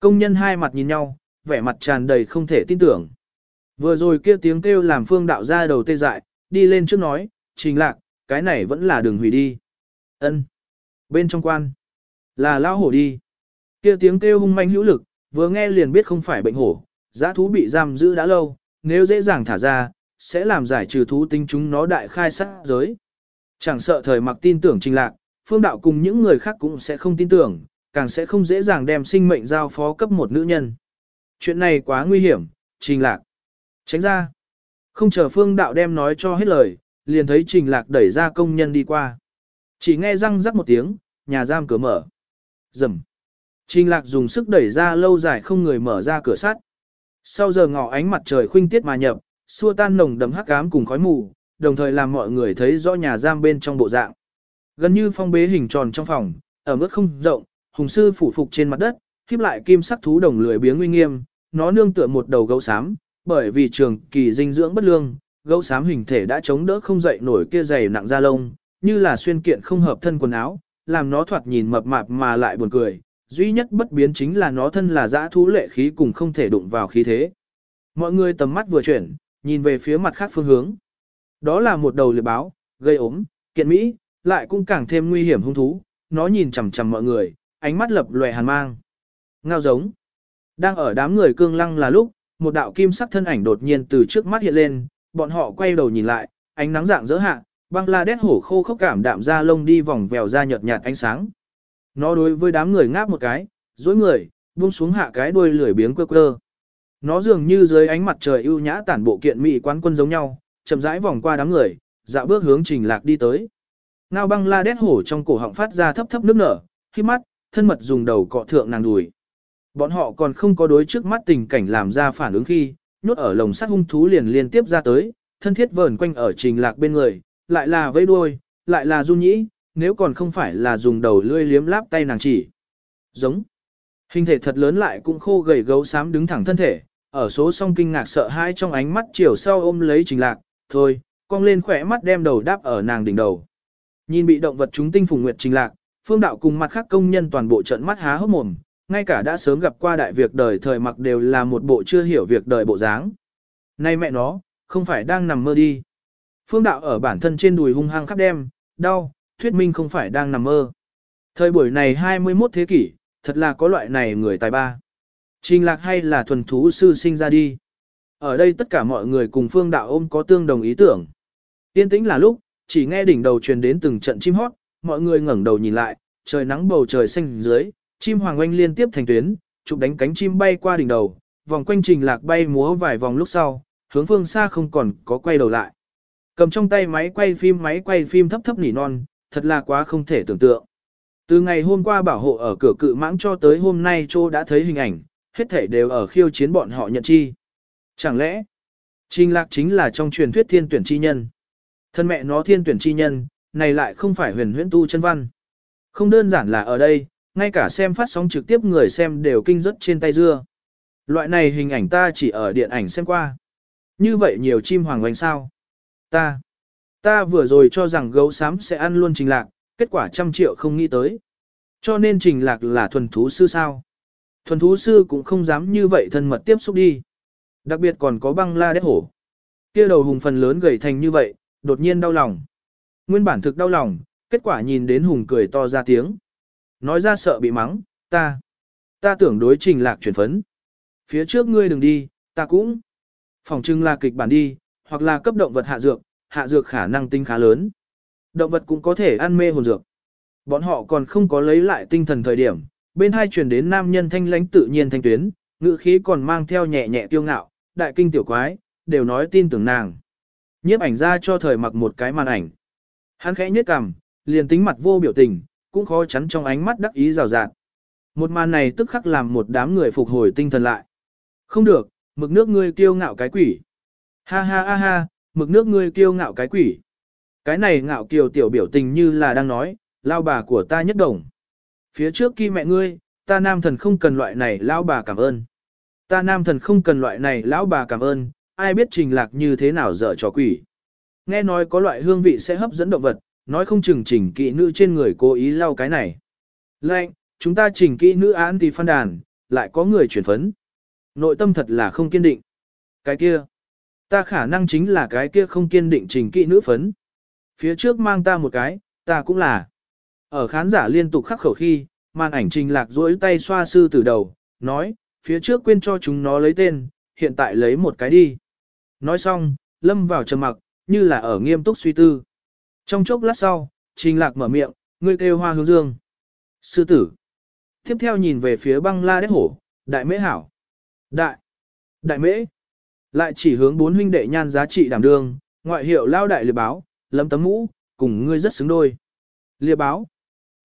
Công nhân hai mặt nhìn nhau, vẻ mặt tràn đầy không thể tin tưởng. Vừa rồi kia tiếng kêu làm phương đạo ra đầu tê dại, đi lên trước nói, trình lạc, cái này vẫn là đường hủy đi. ân Bên trong quan. Là lao hổ đi. Kia tiếng kêu hung manh hữu lực, vừa nghe liền biết không phải bệnh hổ, giã thú bị giam giữ đã lâu, nếu dễ dàng thả ra, sẽ làm giải trừ thú tính chúng nó đại khai sát giới. Chẳng sợ thời mặc tin tưởng trình lạc, phương đạo cùng những người khác cũng sẽ không tin tưởng, càng sẽ không dễ dàng đem sinh mệnh giao phó cấp một nữ nhân. Chuyện này quá nguy hiểm, trình lạc. Tránh ra. Không chờ phương đạo đem nói cho hết lời, liền thấy trình lạc đẩy ra công nhân đi qua. Chỉ nghe răng rắc một tiếng, nhà giam cửa mở. Dầm. Trình lạc dùng sức đẩy ra lâu dài không người mở ra cửa sắt. Sau giờ ngọ ánh mặt trời khuynh tiết mà nhập, xua tan nồng đấm hắc ám cùng khói mù, đồng thời làm mọi người thấy rõ nhà giam bên trong bộ dạng. Gần như phong bế hình tròn trong phòng, ở mức không rộng, hùng sư phủ phục trên mặt đất, khiếp lại kim sắc thú đồng lười biếng uy nghiêm, nó nương tựa một đầu gấu xám, bởi vì trường kỳ dinh dưỡng bất lương, gấu xám hình thể đã chống đỡ không dậy nổi kia dày nặng da lông, như là xuyên kiện không hợp thân quần áo, làm nó thoạt nhìn mập mạp mà lại buồn cười. Duy nhất bất biến chính là nó thân là dã thú lệ khí cùng không thể đụng vào khí thế. Mọi người tầm mắt vừa chuyển, nhìn về phía mặt khác phương hướng. Đó là một đầu liệp báo, gây ốm, kiện Mỹ, lại cũng càng thêm nguy hiểm hung thú, nó nhìn chằm chằm mọi người, ánh mắt lập lòe hàn mang. Ngao giống. Đang ở đám người cương lăng là lúc, một đạo kim sắc thân ảnh đột nhiên từ trước mắt hiện lên, bọn họ quay đầu nhìn lại, ánh nắng dạng dỡ hạ, băng la đét hổ khô khốc cảm đạm ra lông đi vòng vèo ra nhợt nhạt ánh sáng. Nó đối với đám người ngáp một cái, dối người, buông xuống hạ cái đuôi lười biếng quơ quơ. Nó dường như dưới ánh mặt trời ưu nhã tản bộ kiện mỹ quán quân giống nhau, chậm rãi vòng qua đám người, dạo bước hướng trình lạc đi tới. Ngao băng la đét hổ trong cổ họng phát ra thấp thấp nước nở, khi mắt, thân mật dùng đầu cọ thượng nàng đùi. Bọn họ còn không có đối trước mắt tình cảnh làm ra phản ứng khi, nhốt ở lồng sắt hung thú liền liên tiếp ra tới, thân thiết vờn quanh ở trình lạc bên người, lại là vây đuôi, lại là run nhĩ, nếu còn không phải là dùng đầu lươi liếm láp tay nàng chỉ. Giống. Hình thể thật lớn lại cũng khô gầy gấu xám đứng thẳng thân thể, ở số song kinh ngạc sợ hãi trong ánh mắt chiều sau ôm lấy trình lạc, thôi, cong lên khỏe mắt đem đầu đáp ở nàng đỉnh đầu. Nhìn bị động vật chúng tinh phùng nguyệt trình lạc, phương đạo cùng mặt khác công nhân toàn bộ trận mắt há hốc mồm, ngay cả đã sớm gặp qua đại việc đời thời mặc đều là một bộ chưa hiểu việc đời bộ dáng. Nay mẹ nó, không phải đang nằm mơ đi. Phương đạo ở bản thân trên đùi hung hăng khắp đem, đau, thuyết minh không phải đang nằm mơ. Thời buổi này 21 thế kỷ, thật là có loại này người tài ba. Trình lạc hay là thuần thú sư sinh ra đi. Ở đây tất cả mọi người cùng phương đạo ôm có tương đồng ý tưởng. Tiên tĩnh là lúc, chỉ nghe đỉnh đầu truyền đến từng trận chim hót, mọi người ngẩng đầu nhìn lại, trời nắng bầu trời xanh dưới, chim hoàng oanh liên tiếp thành tuyến, chụp đánh cánh chim bay qua đỉnh đầu, vòng quanh trình lạc bay múa vài vòng lúc sau, hướng phương xa không còn có quay đầu lại. Cầm trong tay máy quay phim máy quay phim thấp thấp nỉ non, thật là quá không thể tưởng tượng. Từ ngày hôm qua bảo hộ ở cửa cự mãng cho tới hôm nay Trô đã thấy hình ảnh, hết thể đều ở khiêu chiến bọn họ nhận chi. Chẳng lẽ, Trình Lạc chính là trong truyền thuyết thiên tuyển chi nhân. Thân mẹ nó thiên tuyển chi nhân, này lại không phải huyền huyễn tu chân văn. Không đơn giản là ở đây, ngay cả xem phát sóng trực tiếp người xem đều kinh rất trên tay dưa. Loại này hình ảnh ta chỉ ở điện ảnh xem qua. Như vậy nhiều chim hoàng oanh sao? Ta, ta vừa rồi cho rằng gấu xám sẽ ăn luôn trình lạc, kết quả trăm triệu không nghĩ tới. Cho nên trình lạc là thuần thú sư sao? Thuần thú sư cũng không dám như vậy thân mật tiếp xúc đi. Đặc biệt còn có băng la đét hổ. kia đầu hùng phần lớn gầy thành như vậy, đột nhiên đau lòng. Nguyên bản thực đau lòng, kết quả nhìn đến hùng cười to ra tiếng. Nói ra sợ bị mắng, ta. Ta tưởng đối trình lạc chuyển phấn. Phía trước ngươi đừng đi, ta cũng. Phòng trưng là kịch bản đi, hoặc là cấp động vật hạ dược, hạ dược khả năng tinh khá lớn. Động vật cũng có thể ăn mê hồn dược. Bọn họ còn không có lấy lại tinh thần thời điểm, bên hai truyền đến nam nhân thanh lãnh tự nhiên thanh tuyến, ngữ khí còn mang theo nhẹ nhẹ kiêu ngạo, đại kinh tiểu quái, đều nói tin tưởng nàng. Nhiếp ảnh ra cho thời mặc một cái màn ảnh. Hắn khẽ nhếch cằm, liền tính mặt vô biểu tình, cũng khó chắn trong ánh mắt đắc ý rào rạt. Một màn này tức khắc làm một đám người phục hồi tinh thần lại. Không được, mực nước ngươi kiêu ngạo cái quỷ. Ha ha ha ha, mực nước ngươi kiêu ngạo cái quỷ. Cái này ngạo kiều tiểu biểu tình như là đang nói, lao bà của ta nhất đồng. Phía trước kia mẹ ngươi, ta nam thần không cần loại này lão bà cảm ơn. Ta nam thần không cần loại này lão bà cảm ơn, ai biết trình lạc như thế nào dở trò quỷ. Nghe nói có loại hương vị sẽ hấp dẫn động vật, nói không chừng trình kỵ nữ trên người cố ý lau cái này. Lệnh, chúng ta trình kỵ nữ án thì phan đàn, lại có người chuyển phấn. Nội tâm thật là không kiên định. Cái kia, ta khả năng chính là cái kia không kiên định trình kỵ nữ phấn. Phía trước mang ta một cái, ta cũng là. Ở khán giả liên tục khắc khẩu khi, màn ảnh trình lạc duỗi tay xoa sư từ đầu, nói, phía trước quên cho chúng nó lấy tên, hiện tại lấy một cái đi. Nói xong, lâm vào trầm mặc, như là ở nghiêm túc suy tư. Trong chốc lát sau, trình lạc mở miệng, ngươi kêu hoa hướng dương. Sư tử. Tiếp theo nhìn về phía băng la đét hổ, đại mễ hảo. Đại. Đại mễ. Lại chỉ hướng bốn huynh đệ nhan giá trị đảm đương, ngoại hiệu lao đại liệp báo, lấm tấm mũ, cùng ngươi rất xứng đôi. Liệp báo.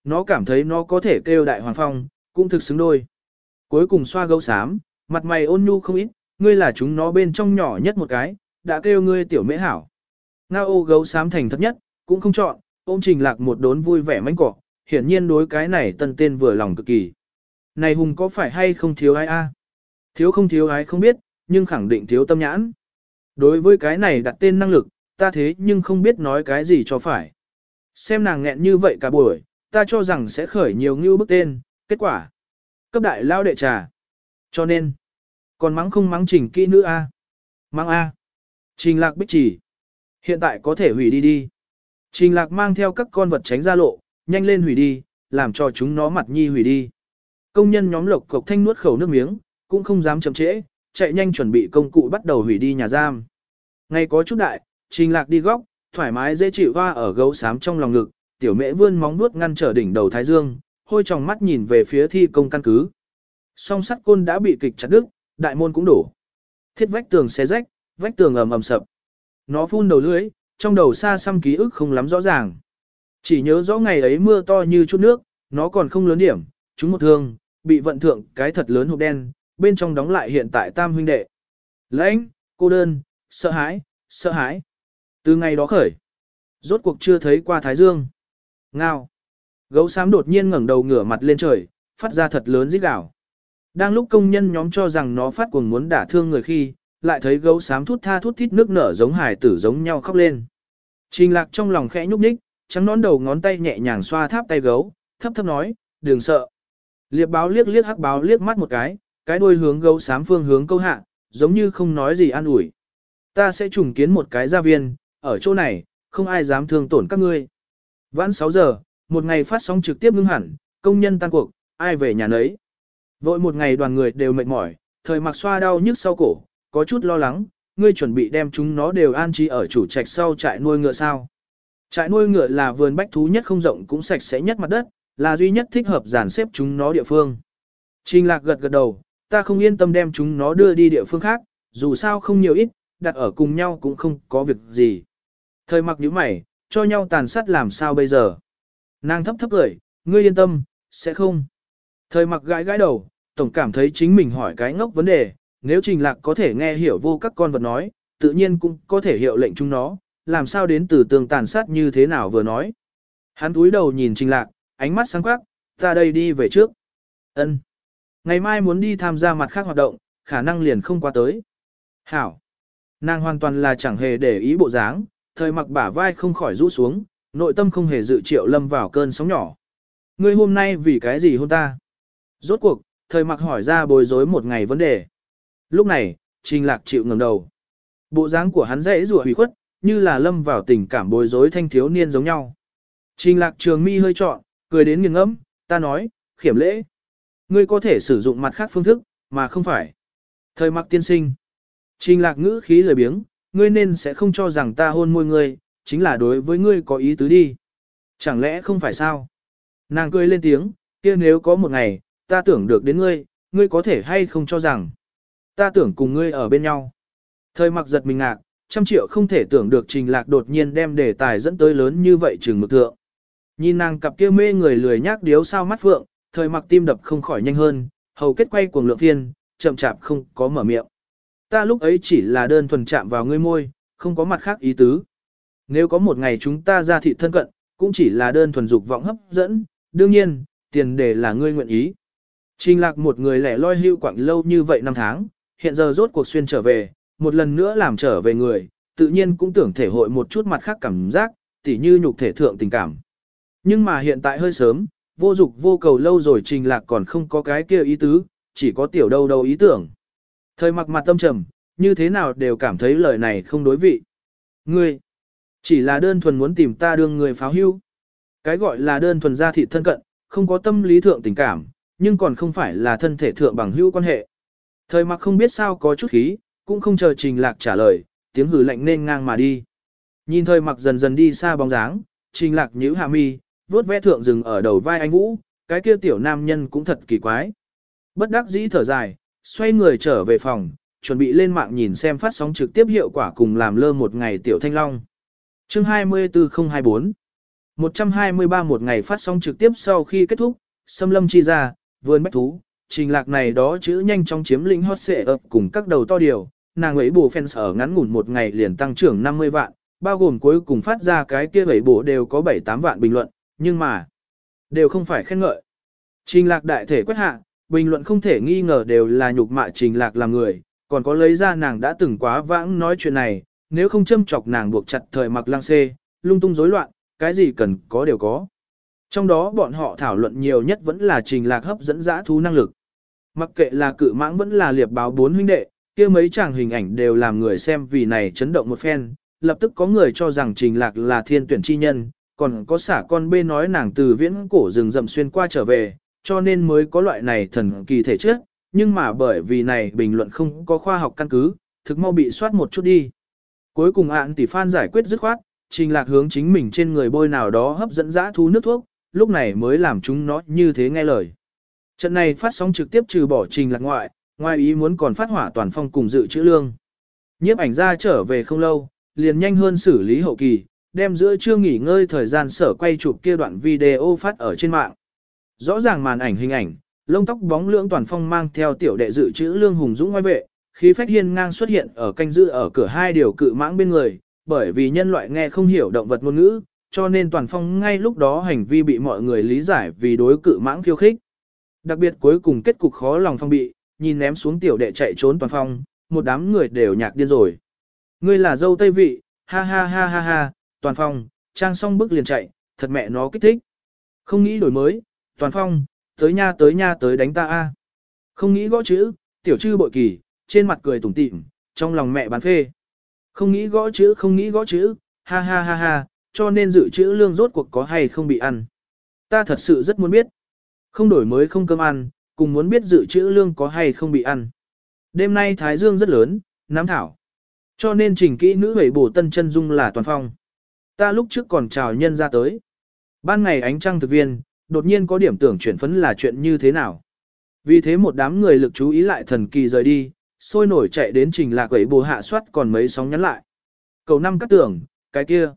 Nó cảm thấy nó có thể kêu đại hoàng phong, cũng thực xứng đôi. Cuối cùng xoa gấu xám, mặt mày ôn nhu không ít, ngươi là chúng nó bên trong nhỏ nhất một cái, đã kêu ngươi tiểu mễ hảo. Ngao ô gấu xám thành thật nhất, cũng không chọn, ôm trình lạc một đốn vui vẻ mánh cỏ, hiển nhiên đối cái này tân tên vừa lòng cực kỳ. Này hùng có phải hay không thiếu ai a? Thiếu không thiếu ai không biết, nhưng khẳng định thiếu tâm nhãn. Đối với cái này đặt tên năng lực, ta thế nhưng không biết nói cái gì cho phải. Xem nàng nghẹn như vậy cả buổi, ta cho rằng sẽ khởi nhiều ngưu bức tên, kết quả. Cấp đại lao đệ trà. Cho nên, còn mắng không mắng trình kỹ nữ A. Mắng A. Trình lạc bích chỉ. Hiện tại có thể hủy đi đi. Trình lạc mang theo các con vật tránh ra lộ, nhanh lên hủy đi, làm cho chúng nó mặt nhi hủy đi. Công nhân nhóm lộc cộc thanh nuốt khẩu nước miếng, cũng không dám chậm trễ, chạy nhanh chuẩn bị công cụ bắt đầu hủy đi nhà giam. Ngay có chút đại, trình lạc đi góc, thoải mái dễ chịu hoa ở gấu xám trong lòng ngực, tiểu mễ vươn móng vuốt ngăn trở đỉnh đầu thái dương, hôi tròng mắt nhìn về phía thi công căn cứ. Song sắt côn đã bị kịch chặt đứt, đại môn cũng đổ. Thiết vách tường xé rách, vách tường ầm ầm sập. Nó phun đầu lưới, trong đầu xa xăm ký ức không lắm rõ ràng. Chỉ nhớ rõ ngày ấy mưa to như chút nước, nó còn không lớn điểm, chúng một thương, bị vận thượng cái thật lớn hộp đen, bên trong đóng lại hiện tại tam huynh đệ. Lãnh, cô đơn, sợ hãi, sợ hãi. Từ ngày đó khởi, rốt cuộc chưa thấy qua Thái Dương. Ngao. Gấu xám đột nhiên ngẩng đầu ngửa mặt lên trời, phát ra thật lớn rít gào. Đang lúc công nhân nhóm cho rằng nó phát cuồng muốn đả thương người khi, lại thấy gấu xám thút tha thút thít nước nở giống hải tử giống nhau khóc lên. Trình lạc trong lòng khẽ nhúc nhích, trắng nón đầu ngón tay nhẹ nhàng xoa tháp tay gấu, thấp thấp nói, đừng sợ. Liệp báo liếc liếc hắc báo liếc mắt một cái, cái đuôi hướng gấu xám phương hướng câu hạ, giống như không nói gì an ủi. Ta sẽ trùng kiến một cái gia viên, ở chỗ này, không ai dám thương tổn các ngươi. Vãn 6 giờ, một ngày phát sóng trực tiếp ngưng hẳn, công nhân tan cuộc, ai về nhà nấy. Vội một ngày đoàn người đều mệt mỏi, thời mặc xoa đau nhức sau cổ, có chút lo lắng, ngươi chuẩn bị đem chúng nó đều an trí ở chủ trạch sau trại nuôi ngựa sao. Trại nuôi ngựa là vườn bách thú nhất không rộng cũng sạch sẽ nhất mặt đất, là duy nhất thích hợp dàn xếp chúng nó địa phương. Trình lạc gật gật đầu, ta không yên tâm đem chúng nó đưa đi địa phương khác, dù sao không nhiều ít, đặt ở cùng nhau cũng không có việc gì. Thời mặc nhíu mày, cho nhau tàn sát làm sao bây giờ. Nàng thấp thấp cười, ngươi yên tâm, sẽ không. Thời mặc gãi gãi đầu, tổng cảm thấy chính mình hỏi cái ngốc vấn đề, nếu trình lạc có thể nghe hiểu vô các con vật nói, tự nhiên cũng có thể hiệu lệnh chúng nó, làm sao đến từ tường tàn sát như thế nào vừa nói. Hắn túi đầu nhìn trình lạc, ánh mắt sáng quắc, ta đây đi về trước. ân Ngày mai muốn đi tham gia mặt khác hoạt động, khả năng liền không qua tới. Hảo. Nàng hoàn toàn là chẳng hề để ý bộ dáng, thời mặc bả vai không khỏi rũ xuống, nội tâm không hề dự triệu lâm vào cơn sóng nhỏ. Ngươi hôm nay vì cái gì hôn ta? Rốt cuộc, thời mặc hỏi ra bối rối một ngày vấn đề. Lúc này, trình lạc chịu ngẩng đầu. Bộ dáng của hắn dễ rủa hủy khuất, như là lâm vào tình cảm bối rối thanh thiếu niên giống nhau. Trình lạc trường mi hơi trọn, cười đến nghiêng ngẫm, ta nói, khiểm lễ. Ngươi có thể sử dụng mặt khác phương thức, mà không phải. Thời mặc tiên sinh. Trình lạc ngữ khí lời biếng, ngươi nên sẽ không cho rằng ta hôn môi ngươi, chính là đối với ngươi có ý tứ đi. Chẳng lẽ không phải sao? Nàng cười lên tiếng, kia nếu có một ngày, ta tưởng được đến ngươi, ngươi có thể hay không cho rằng. Ta tưởng cùng ngươi ở bên nhau. Thời mặc giật mình ngạc, trăm triệu không thể tưởng được trình lạc đột nhiên đem đề tài dẫn tới lớn như vậy trừng mực thượng. Nhìn nàng cặp kia mê người lười nhác điếu sao mắt phượng, thời mặc tim đập không khỏi nhanh hơn, hầu kết quay cuồng lượng phiên, chậm chạp không có mở miệng. Ta lúc ấy chỉ là đơn thuần chạm vào ngươi môi, không có mặt khác ý tứ. Nếu có một ngày chúng ta ra thị thân cận, cũng chỉ là đơn thuần dục vọng hấp dẫn, đương nhiên, tiền đề là ngươi nguyện ý. Trình lạc một người lẻ loi hưu quảng lâu như vậy năm tháng, hiện giờ rốt cuộc xuyên trở về, một lần nữa làm trở về người, tự nhiên cũng tưởng thể hội một chút mặt khác cảm giác, tỉ như nhục thể thượng tình cảm. Nhưng mà hiện tại hơi sớm, vô dục vô cầu lâu rồi trình lạc còn không có cái kia ý tứ, chỉ có tiểu đâu đâu ý tưởng. Thời mặc mặt tâm trầm, như thế nào đều cảm thấy lời này không đối vị. Ngươi, chỉ là đơn thuần muốn tìm ta đương người pháo hưu. Cái gọi là đơn thuần gia thị thân cận, không có tâm lý thượng tình cảm, nhưng còn không phải là thân thể thượng bằng hữu quan hệ. Thời mặc không biết sao có chút khí, cũng không chờ trình lạc trả lời, tiếng hử lạnh nên ngang mà đi. Nhìn thời mặc dần dần đi xa bóng dáng, trình lạc nhíu hạ mi, vuốt vẽ thượng rừng ở đầu vai anh Vũ, cái kia tiểu nam nhân cũng thật kỳ quái. Bất đắc dĩ thở dài, xoay người trở về phòng, chuẩn bị lên mạng nhìn xem phát sóng trực tiếp hiệu quả cùng làm lơ một ngày tiểu thanh long. Chương 24024 123 một ngày phát sóng trực tiếp sau khi kết thúc, xâm lâm chi ra, vườn bách thú, trình lạc này đó chữ nhanh trong chiếm lĩnh hot xệ ập cùng các đầu to điều, nàng ấy bù fans ở ngắn ngủn một ngày liền tăng trưởng 50 vạn, bao gồm cuối cùng phát ra cái kia ấy bổ đều có 7-8 vạn bình luận, nhưng mà, đều không phải khen ngợi. Trình lạc đại thể quét hạ, bình luận không thể nghi ngờ đều là nhục mạ trình lạc làm người, còn có lấy ra nàng đã từng quá vãng nói chuyện này, nếu không châm chọc nàng buộc chặt thời mặc lang xê, lung tung rối loạn, cái gì cần có đều có. Trong đó bọn họ thảo luận nhiều nhất vẫn là trình lạc hấp dẫn dã thú năng lực. Mặc kệ là cự mãng vẫn là liệp báo bốn huynh đệ, kia mấy chàng hình ảnh đều làm người xem vì này chấn động một phen, lập tức có người cho rằng trình lạc là thiên tuyển chi nhân, còn có xả con bê nói nàng từ viễn cổ rừng rậm xuyên qua trở về, cho nên mới có loại này thần kỳ thể chất, nhưng mà bởi vì này bình luận không có khoa học căn cứ, thực mau bị soát một chút đi. Cuối cùng ạn tỷ phan giải quyết dứt khoát, trình lạc hướng chính mình trên người bôi nào đó hấp dẫn dã thú nước thuốc, lúc này mới làm chúng nó như thế nghe lời. Trận này phát sóng trực tiếp trừ bỏ trình lạc ngoại, ngoài ý muốn còn phát hỏa toàn phong cùng dự trữ lương. Nhiếp ảnh ra trở về không lâu, liền nhanh hơn xử lý hậu kỳ, đem giữa trưa nghỉ ngơi thời gian sở quay chụp kia đoạn video phát ở trên mạng. Rõ ràng màn ảnh hình ảnh, lông tóc bóng lưỡng toàn phong mang theo tiểu đệ dự trữ lương hùng dũng ngoài vệ, khí phách hiên ngang xuất hiện ở canh giữ ở cửa hai điều cự mãng bên người, bởi vì nhân loại nghe không hiểu động vật ngôn ngữ, cho nên toàn phong ngay lúc đó hành vi bị mọi người lý giải vì đối cự mãng khiêu khích. Đặc biệt cuối cùng kết cục khó lòng phong bị, nhìn ném xuống tiểu đệ chạy trốn toàn phong, một đám người đều nhạc điên rồi. Ngươi là dâu tây vị, ha ha ha ha ha, toàn phong, trang xong bức liền chạy, thật mẹ nó kích thích. Không nghĩ đổi mới, toàn phong, tới nha tới nha tới đánh ta a. Không nghĩ gõ chữ, tiểu Trư bội kỳ, trên mặt cười tủm tỉm, trong lòng mẹ bán phê. Không nghĩ gõ chữ không nghĩ gõ chữ, ha ha ha ha, cho nên dự trữ lương rốt cuộc có hay không bị ăn. Ta thật sự rất muốn biết. Không đổi mới không cơm ăn, cùng muốn biết dự trữ lương có hay không bị ăn. Đêm nay Thái Dương rất lớn, nám thảo. Cho nên trình kỹ nữ hủy bổ tân chân dung là toàn phong. Ta lúc trước còn chào nhân ra tới. Ban ngày ánh trăng thực viên, đột nhiên có điểm tưởng chuyển phấn là chuyện như thế nào. Vì thế một đám người lực chú ý lại thần kỳ rời đi, sôi nổi chạy đến trình lạc quẩy bồ hạ soát còn mấy sóng nhắn lại. Cầu năm cắt tưởng, cái kia.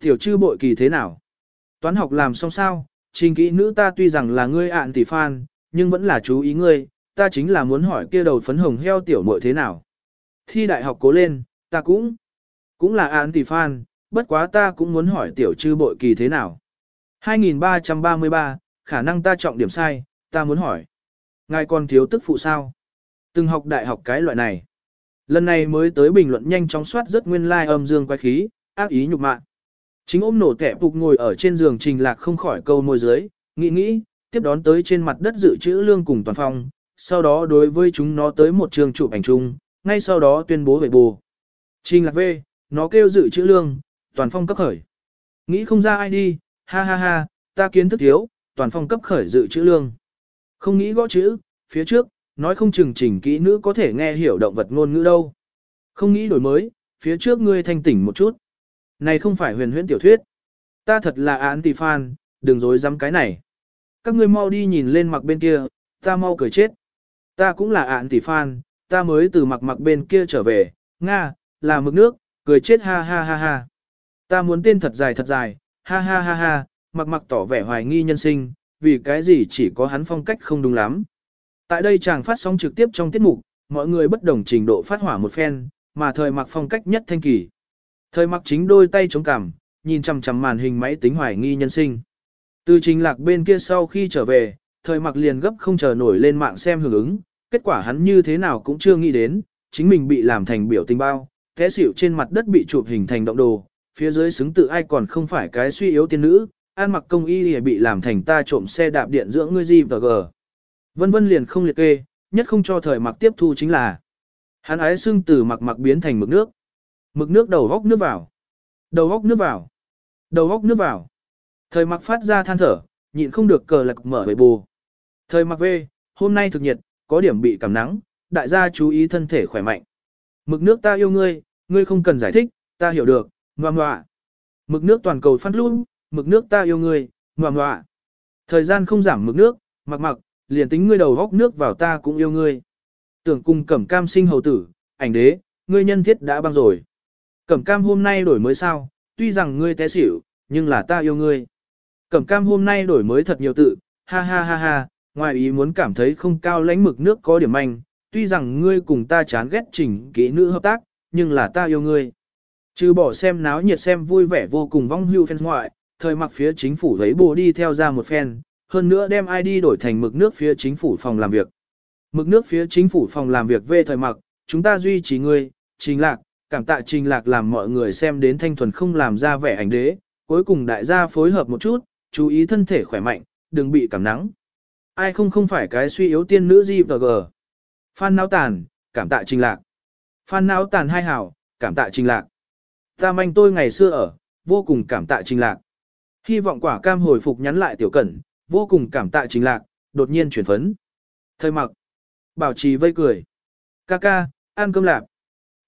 Tiểu chư bội kỳ thế nào? Toán học làm xong sao? Trình kỹ nữ ta tuy rằng là ngươi ạn tỷ phan, nhưng vẫn là chú ý ngươi, ta chính là muốn hỏi kia đầu phấn hồng heo tiểu muội thế nào. Thi đại học cố lên, ta cũng, cũng là ạn tỷ phan, bất quá ta cũng muốn hỏi tiểu chư bội kỳ thế nào. 2333, khả năng ta trọng điểm sai, ta muốn hỏi. Ngài còn thiếu tức phụ sao? Từng học đại học cái loại này. Lần này mới tới bình luận nhanh chóng soát rất nguyên lai like âm dương quái khí, ác ý nhục mạ. Chính ôm nổ kẻ phục ngồi ở trên giường trình lạc không khỏi câu môi dưới, nghĩ nghĩ, tiếp đón tới trên mặt đất dự trữ lương cùng toàn phong, sau đó đối với chúng nó tới một trường chụp ảnh chung, ngay sau đó tuyên bố về bù. Trình lạc về, nó kêu dự trữ lương, toàn phong cấp khởi. Nghĩ không ra ai đi, ha ha ha, ta kiến thức thiếu, toàn phong cấp khởi dự chữ lương. Không nghĩ gõ chữ, phía trước, nói không chừng chỉnh kỹ nữ có thể nghe hiểu động vật ngôn ngữ đâu. Không nghĩ đổi mới, phía trước ngươi thanh tỉnh một chút. Này không phải huyền huyễn tiểu thuyết. Ta thật là án tỷ fan, đừng dối dám cái này. Các ngươi mau đi nhìn lên mặt bên kia, ta mau cười chết. Ta cũng là án tỷ fan, ta mới từ mặt mặt bên kia trở về, Nga, là mực nước, cười chết ha ha ha ha. Ta muốn tên thật dài thật dài, ha ha ha ha, mặc mặc tỏ vẻ hoài nghi nhân sinh, vì cái gì chỉ có hắn phong cách không đúng lắm. Tại đây chàng phát sóng trực tiếp trong tiết mục, mọi người bất đồng trình độ phát hỏa một phen, mà thời mặc phong cách nhất thanh kỳ. Thời mặc chính đôi tay chống cằm, nhìn chằm chằm màn hình máy tính hoài nghi nhân sinh. Từ trình lạc bên kia sau khi trở về, thời mặc liền gấp không chờ nổi lên mạng xem hưởng ứng, kết quả hắn như thế nào cũng chưa nghĩ đến, chính mình bị làm thành biểu tình bao, thế xỉu trên mặt đất bị chụp hình thành động đồ, phía dưới xứng tự ai còn không phải cái suy yếu tiên nữ, an mặc công y thì bị làm thành ta trộm xe đạp điện dưỡng ngươi gì và gờ. Vân vân liền không liệt kê, nhất không cho thời mặc tiếp thu chính là hắn ái xưng từ mặc mặc biến thành mực nước. Mực nước đầu góc nước vào. Đầu góc nước vào. Đầu góc nước vào. Thời mặc phát ra than thở, nhịn không được cờ lạc mở bầy bù. Thời mặc về, hôm nay thực nhiệt, có điểm bị cảm nắng, đại gia chú ý thân thể khỏe mạnh. Mực nước ta yêu ngươi, ngươi không cần giải thích, ta hiểu được, ngoà ngoạ. Mực nước toàn cầu phát luôn, mực nước ta yêu ngươi, ngoà ngoạ. Thời gian không giảm mực nước, mặc mặc, liền tính ngươi đầu góc nước vào ta cũng yêu ngươi. Tưởng cùng cẩm cam sinh hầu tử, ảnh đế, ngươi nhân thiết đã băng rồi. Cẩm cam hôm nay đổi mới sao, tuy rằng ngươi té xỉu, nhưng là ta yêu ngươi. Cẩm cam hôm nay đổi mới thật nhiều tự, ha ha ha ha, ngoài ý muốn cảm thấy không cao lãnh mực nước có điểm manh, tuy rằng ngươi cùng ta chán ghét chỉnh kỹ nữ hợp tác, nhưng là ta yêu ngươi. Trừ bỏ xem náo nhiệt xem vui vẻ vô cùng vong hưu fans ngoại, thời mặc phía chính phủ thấy bồ đi theo ra một fan, hơn nữa đem ID đổi thành mực nước phía chính phủ phòng làm việc. Mực nước phía chính phủ phòng làm việc về thời mặc, chúng ta duy trì ngươi, trình lạc, cảm tạ trình lạc làm mọi người xem đến thanh thuần không làm ra vẻ ảnh đế, cuối cùng đại gia phối hợp một chút, chú ý thân thể khỏe mạnh, đừng bị cảm nắng. Ai không không phải cái suy yếu tiên nữ gì và gờ. Phan náo tàn, cảm tạ trình lạc. Phan náo tàn hai hảo, cảm tạ trình lạc. Ta manh tôi ngày xưa ở, vô cùng cảm tạ trình lạc. Hy vọng quả cam hồi phục nhắn lại tiểu cẩn, vô cùng cảm tạ trình lạc, đột nhiên chuyển phấn. Thời mặc, bảo trì vây cười. Ca ca, ăn cơm lạp.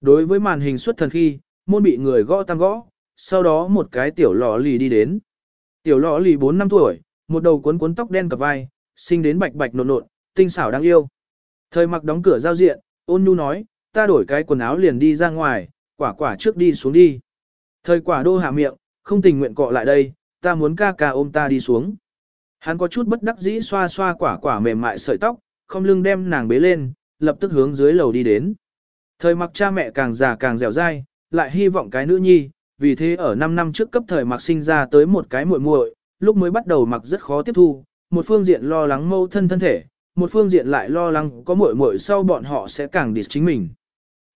Đối với màn hình xuất thần khi, môn bị người gõ tăng gõ, sau đó một cái tiểu lọ lì đi đến. Tiểu lọ lì 4 năm tuổi, một đầu cuốn cuốn tóc đen cặp vai, sinh đến bạch bạch nộn nộn, tinh xảo đáng yêu. Thời mặc đóng cửa giao diện, ôn nhu nói, ta đổi cái quần áo liền đi ra ngoài, quả quả trước đi xuống đi. Thời quả đô hạ miệng, không tình nguyện cọ lại đây, ta muốn ca ca ôm ta đi xuống. Hắn có chút bất đắc dĩ xoa xoa quả quả mềm mại sợi tóc, không lưng đem nàng bế lên, lập tức hướng dưới lầu đi đến. Thời mặc cha mẹ càng già càng dẻo dai, lại hy vọng cái nữ nhi, vì thế ở 5 năm trước cấp thời mặc sinh ra tới một cái muội muội, lúc mới bắt đầu mặc rất khó tiếp thu, một phương diện lo lắng mâu thân thân thể, một phương diện lại lo lắng có muội muội sau bọn họ sẽ càng đi chính mình.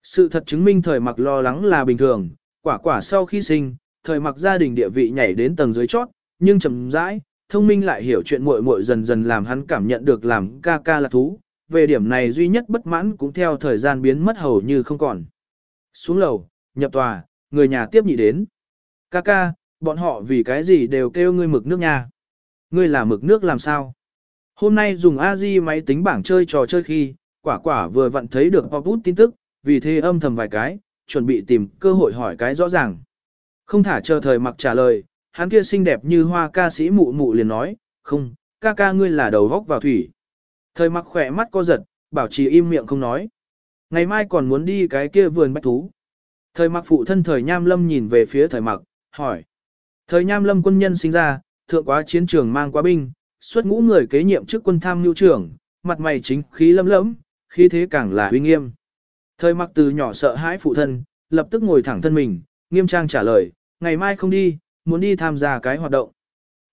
Sự thật chứng minh thời mặc lo lắng là bình thường, quả quả sau khi sinh, thời mặc gia đình địa vị nhảy đến tầng dưới chót, nhưng chậm rãi, thông minh lại hiểu chuyện muội muội dần dần làm hắn cảm nhận được làm ca ca là thú, về điểm này duy nhất bất mãn cũng theo thời gian biến mất hầu như không còn. Xuống lầu, nhập tòa, người nhà tiếp nhị đến. Ca ca, bọn họ vì cái gì đều kêu ngươi mực nước nha. Ngươi là mực nước làm sao? Hôm nay dùng A-di máy tính bảng chơi trò chơi khi, quả quả vừa vặn thấy được pop tin tức, vì thế âm thầm vài cái, chuẩn bị tìm cơ hội hỏi cái rõ ràng. Không thả chờ thời mặc trả lời, hắn kia xinh đẹp như hoa ca sĩ mụ mụ liền nói, không, ca ca ngươi là đầu vóc vào thủy. Thời mặc khỏe mắt co giật, bảo trì im miệng không nói. Ngày mai còn muốn đi cái kia vườn bách thú. Thời mặc phụ thân thời nham lâm nhìn về phía thời mặc, hỏi. Thời nham lâm quân nhân sinh ra, thượng quá chiến trường mang quá binh, xuất ngũ người kế nhiệm chức quân tham nhu trưởng, mặt mày chính khí lâm lẫm, khí thế càng là uy nghiêm. Thời mặc từ nhỏ sợ hãi phụ thân, lập tức ngồi thẳng thân mình, nghiêm trang trả lời, ngày mai không đi, muốn đi tham gia cái hoạt động.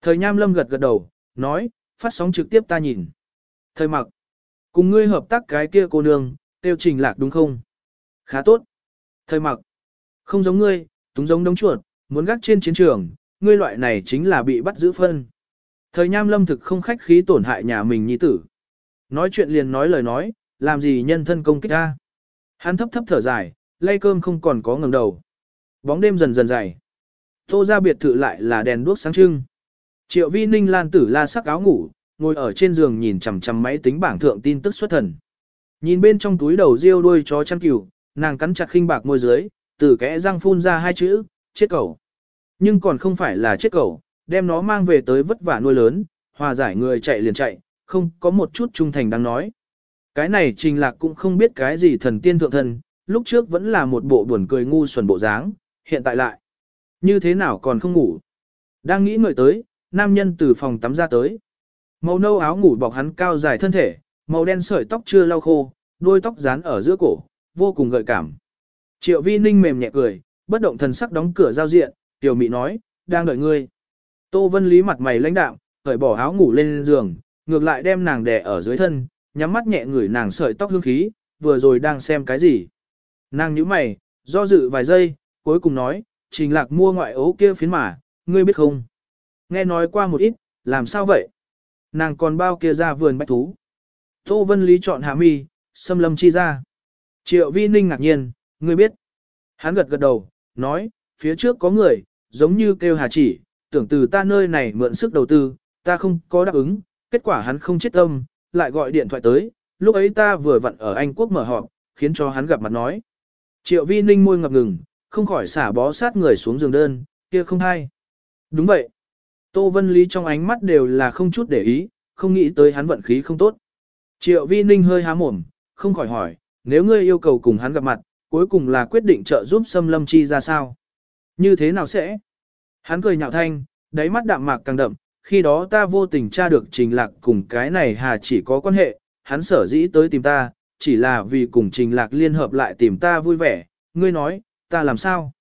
Thời nham lâm gật gật đầu, nói, phát sóng trực tiếp ta nhìn. Thời mặc, cùng ngươi hợp tác cái kia cô nương, tiêu trình lạc đúng không? Khá tốt. Thời mặc, không giống ngươi, túng giống đống chuột, muốn gác trên chiến trường, ngươi loại này chính là bị bắt giữ phân. Thời nham lâm thực không khách khí tổn hại nhà mình nhi tử. Nói chuyện liền nói lời nói, làm gì nhân thân công kích ta. Hắn thấp thấp thở dài, lay cơm không còn có ngẩng đầu. Bóng đêm dần dần dày. Tô ra biệt thự lại là đèn đuốc sáng trưng. Triệu vi ninh lan tử la sắc áo ngủ, ngồi ở trên giường nhìn chằm chằm máy tính bảng thượng tin tức xuất thần. Nhìn bên trong túi đầu riêu đuôi chó chăn cừu, nàng cắn chặt khinh bạc môi dưới, từ kẽ răng phun ra hai chữ, chết cẩu. Nhưng còn không phải là chết cẩu, đem nó mang về tới vất vả nuôi lớn, hòa giải người chạy liền chạy, không có một chút trung thành đang nói. Cái này trình lạc cũng không biết cái gì thần tiên thượng thần, lúc trước vẫn là một bộ buồn cười ngu xuẩn bộ dáng, hiện tại lại. Như thế nào còn không ngủ? Đang nghĩ ngợi tới, nam nhân từ phòng tắm ra tới. Màu nâu áo ngủ bọc hắn cao dài thân thể, màu đen sợi tóc chưa lau khô, đôi tóc dán ở giữa cổ, vô cùng gợi cảm. Triệu vi ninh mềm nhẹ cười, bất động thần sắc đóng cửa giao diện, tiểu mị nói, đang đợi ngươi. Tô Vân Lý mặt mày lãnh đạm, cởi bỏ áo ngủ lên giường, ngược lại đem nàng đè ở dưới thân, nhắm mắt nhẹ ngửi nàng sợi tóc hương khí, vừa rồi đang xem cái gì. Nàng nhíu mày, do dự vài giây, cuối cùng nói, trình lạc mua ngoại ố kia phiến mà, ngươi biết không? Nghe nói qua một ít, làm sao vậy? Nàng còn bao kia ra vườn bách thú. Tô Vân Lý chọn hạ mi, xâm lâm chi ra. Triệu Vi Ninh ngạc nhiên, ngươi biết. Hắn gật gật đầu, nói, phía trước có người, giống như kêu hà chỉ, tưởng từ ta nơi này mượn sức đầu tư, ta không có đáp ứng, kết quả hắn không chết tâm, lại gọi điện thoại tới, lúc ấy ta vừa vặn ở Anh Quốc mở họp, khiến cho hắn gặp mặt nói. Triệu Vi Ninh môi ngập ngừng, không khỏi xả bó sát người xuống giường đơn, kia không hay. Đúng vậy. Tô Vân Lý trong ánh mắt đều là không chút để ý, không nghĩ tới hắn vận khí không tốt. Triệu Vi Ninh hơi há mồm, không khỏi hỏi, nếu ngươi yêu cầu cùng hắn gặp mặt, cuối cùng là quyết định trợ giúp Sâm Lâm Chi ra sao? Như thế nào sẽ? Hắn cười nhạo thanh, đáy mắt đạm mạc càng đậm, khi đó ta vô tình tra được trình lạc cùng cái này hà chỉ có quan hệ, hắn sở dĩ tới tìm ta, chỉ là vì cùng trình lạc liên hợp lại tìm ta vui vẻ, ngươi nói, ta làm sao?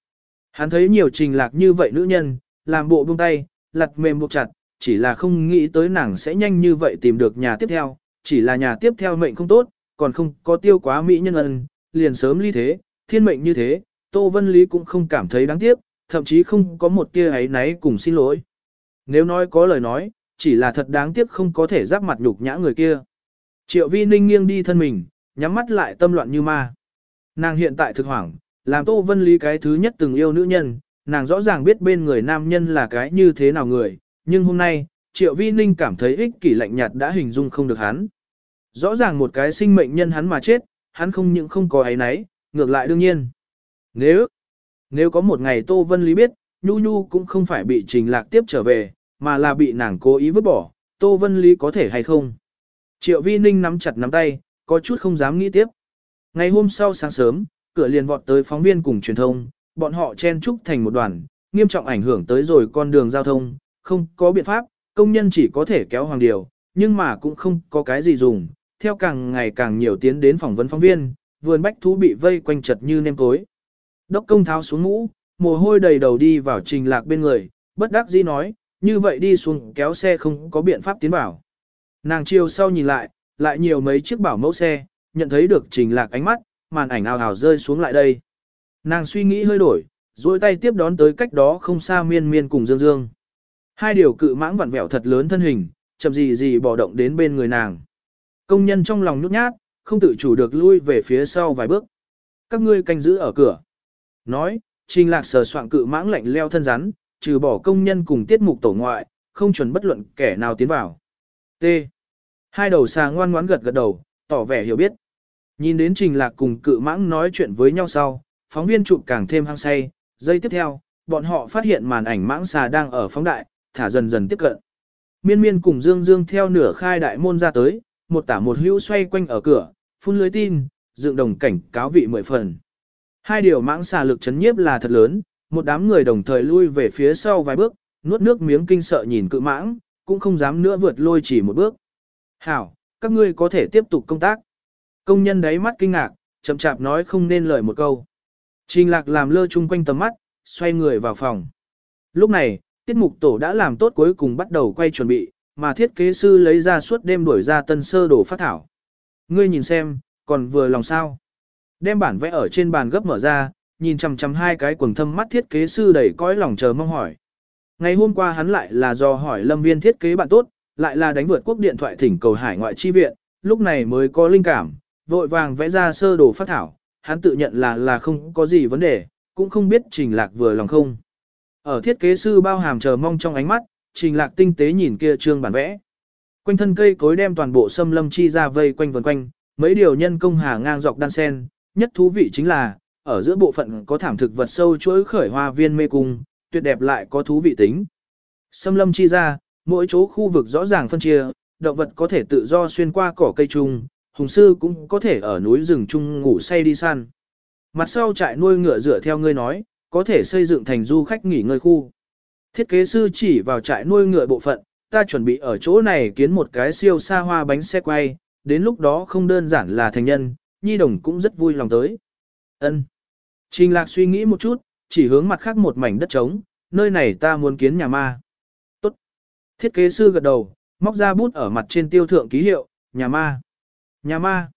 Hắn thấy nhiều trình lạc như vậy nữ nhân, làm bộ buông tay, lặt mềm buộc chặt, chỉ là không nghĩ tới nàng sẽ nhanh như vậy tìm được nhà tiếp theo, chỉ là nhà tiếp theo mệnh không tốt, còn không có tiêu quá mỹ nhân ân, liền sớm ly thế, thiên mệnh như thế, Tô Vân Lý cũng không cảm thấy đáng tiếc, thậm chí không có một tia ấy náy cùng xin lỗi. Nếu nói có lời nói, chỉ là thật đáng tiếc không có thể giáp mặt nhục nhã người kia. Triệu vi ninh nghiêng đi thân mình, nhắm mắt lại tâm loạn như ma. Nàng hiện tại thực hoảng, làm Tô Vân Lý cái thứ nhất từng yêu nữ nhân, nàng rõ ràng biết bên người nam nhân là cái như thế nào người, nhưng hôm nay, Triệu Vi Ninh cảm thấy ích kỷ lạnh nhạt đã hình dung không được hắn. Rõ ràng một cái sinh mệnh nhân hắn mà chết, hắn không những không có ấy nấy, ngược lại đương nhiên. Nếu, nếu có một ngày Tô Vân Lý biết, Nhu Nhu cũng không phải bị trình lạc tiếp trở về, mà là bị nàng cố ý vứt bỏ, Tô Vân Lý có thể hay không? Triệu Vi Ninh nắm chặt nắm tay, có chút không dám nghĩ tiếp. Ngày hôm sau sáng sớm, cửa liền vọt tới phóng viên cùng truyền thông, bọn họ chen trúc thành một đoàn, nghiêm trọng ảnh hưởng tới rồi con đường giao thông, không có biện pháp, công nhân chỉ có thể kéo hoàng điều, nhưng mà cũng không có cái gì dùng, theo càng ngày càng nhiều tiến đến phỏng vấn phóng viên, vườn bách thú bị vây quanh chật như nêm tối. Đốc công tháo xuống mũ, mồ hôi đầy đầu đi vào trình lạc bên người, bất đắc dĩ nói, như vậy đi xuống kéo xe không có biện pháp tiến vào. Nàng chiều sau nhìn lại, lại nhiều mấy chiếc bảo mẫu xe, nhận thấy được trình lạc ánh mắt, màn ảnh ào ào rơi xuống lại đây. Nàng suy nghĩ hơi đổi, duỗi tay tiếp đón tới cách đó không xa miên miên cùng dương dương. Hai điều cự mãng vặn vẹo thật lớn thân hình, chậm gì gì bỏ động đến bên người nàng. Công nhân trong lòng nhút nhát, không tự chủ được lui về phía sau vài bước. Các ngươi canh giữ ở cửa. Nói, trình lạc sờ soạn cự mãng lạnh leo thân rắn, trừ bỏ công nhân cùng tiết mục tổ ngoại, không chuẩn bất luận kẻ nào tiến vào. T. Hai đầu xà ngoan ngoãn gật gật đầu, tỏ vẻ hiểu biết. Nhìn đến trình lạc cùng cự mãng nói chuyện với nhau sau, phóng viên chụp càng thêm hăng say. Giây tiếp theo, bọn họ phát hiện màn ảnh mãng xà đang ở phóng đại, thả dần dần tiếp cận. Miên miên cùng Dương Dương theo nửa khai đại môn ra tới, một tả một hữu xoay quanh ở cửa, phun lưới tin, dựng đồng cảnh cáo vị mười phần. Hai điều mãng xà lực chấn nhiếp là thật lớn, một đám người đồng thời lui về phía sau vài bước, nuốt nước miếng kinh sợ nhìn cự mãng, cũng không dám nữa vượt lôi chỉ một bước. Hảo, các ngươi có thể tiếp tục công tác. Công nhân đáy mắt kinh ngạc, chậm chạp nói không nên lời một câu. Trình lạc làm lơ chung quanh tầm mắt, xoay người vào phòng. Lúc này, tiết mục tổ đã làm tốt cuối cùng bắt đầu quay chuẩn bị, mà thiết kế sư lấy ra suốt đêm đuổi ra tân sơ đồ phát thảo. Ngươi nhìn xem, còn vừa lòng sao. Đem bản vẽ ở trên bàn gấp mở ra, nhìn chằm chằm hai cái quần thâm mắt thiết kế sư đầy cõi lòng chờ mong hỏi. Ngày hôm qua hắn lại là do hỏi lâm viên thiết kế bạn tốt, lại là đánh vượt quốc điện thoại thỉnh cầu hải ngoại chi viện, lúc này mới có linh cảm, vội vàng vẽ ra sơ đồ phát thảo, hắn tự nhận là là không có gì vấn đề, cũng không biết trình lạc vừa lòng không. Ở thiết kế sư bao hàm chờ mong trong ánh mắt, trình lạc tinh tế nhìn kia trương bản vẽ. Quanh thân cây cối đem toàn bộ sâm lâm chi ra vây quanh vần quanh, mấy điều nhân công hà ngang dọc đan sen, nhất thú vị chính là, ở giữa bộ phận có thảm thực vật sâu chuỗi khởi hoa viên mê cung, tuyệt đẹp lại có thú vị tính. xâm lâm chi ra, mỗi chỗ khu vực rõ ràng phân chia, động vật có thể tự do xuyên qua cỏ cây chung, hùng sư cũng có thể ở núi rừng chung ngủ say đi săn. Mặt sau trại nuôi ngựa dựa theo ngươi nói, có thể xây dựng thành du khách nghỉ ngơi khu. Thiết kế sư chỉ vào trại nuôi ngựa bộ phận, ta chuẩn bị ở chỗ này kiến một cái siêu xa hoa bánh xe quay, đến lúc đó không đơn giản là thành nhân, nhi đồng cũng rất vui lòng tới. Ân. Trình lạc suy nghĩ một chút, chỉ hướng mặt khác một mảnh đất trống, nơi này ta muốn kiến nhà ma. Tốt. Thiết kế sư gật đầu, móc ra bút ở mặt trên tiêu thượng ký hiệu, nhà ma. Nhà ma.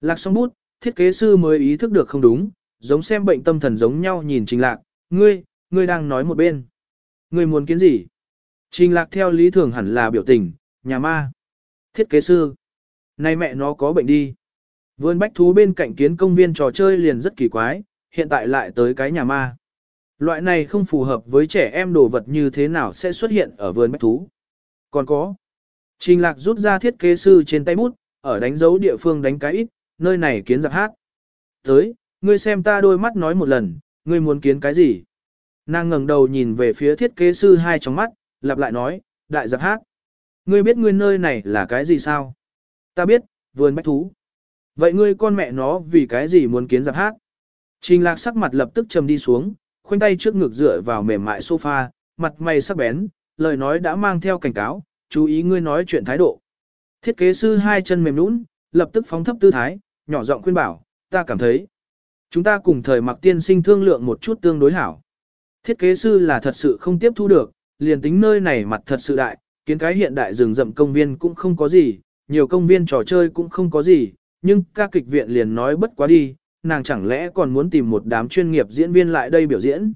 Lạc xong bút, thiết kế sư mới ý thức được không đúng, giống xem bệnh tâm thần giống nhau nhìn trình lạc, ngươi, ngươi đang nói một bên. Ngươi muốn kiến gì? Trình lạc theo lý thường hẳn là biểu tình, nhà ma. Thiết kế sư. Này mẹ nó có bệnh đi. Vườn bách thú bên cạnh kiến công viên trò chơi liền rất kỳ quái, hiện tại lại tới cái nhà ma. Loại này không phù hợp với trẻ em đồ vật như thế nào sẽ xuất hiện ở vườn bách thú. Còn có. Trình lạc rút ra thiết kế sư trên tay bút, ở đánh dấu địa phương đánh cái ít, nơi này kiến giặc hát. Tới, ngươi xem ta đôi mắt nói một lần, ngươi muốn kiến cái gì? Nàng ngẩng đầu nhìn về phía thiết kế sư hai trong mắt, lặp lại nói, đại giặc hát. Ngươi biết ngươi nơi này là cái gì sao? Ta biết, vườn bách thú. Vậy ngươi con mẹ nó vì cái gì muốn kiến giặc hát? Trình lạc sắc mặt lập tức trầm đi xuống, khoanh tay trước ngực dựa vào mềm mại sofa, mặt mày sắc bén, lời nói đã mang theo cảnh cáo, chú ý ngươi nói chuyện thái độ. Thiết kế sư hai chân mềm nũng, lập tức phóng thấp tư thái, nhỏ giọng khuyên bảo, ta cảm thấy. Chúng ta cùng thời mặc tiên sinh thương lượng một chút tương đối hảo. Thiết kế sư là thật sự không tiếp thu được, liền tính nơi này mặt thật sự đại, kiến cái hiện đại rừng rậm công viên cũng không có gì, nhiều công viên trò chơi cũng không có gì, nhưng ca kịch viện liền nói bất quá đi, nàng chẳng lẽ còn muốn tìm một đám chuyên nghiệp diễn viên lại đây biểu diễn.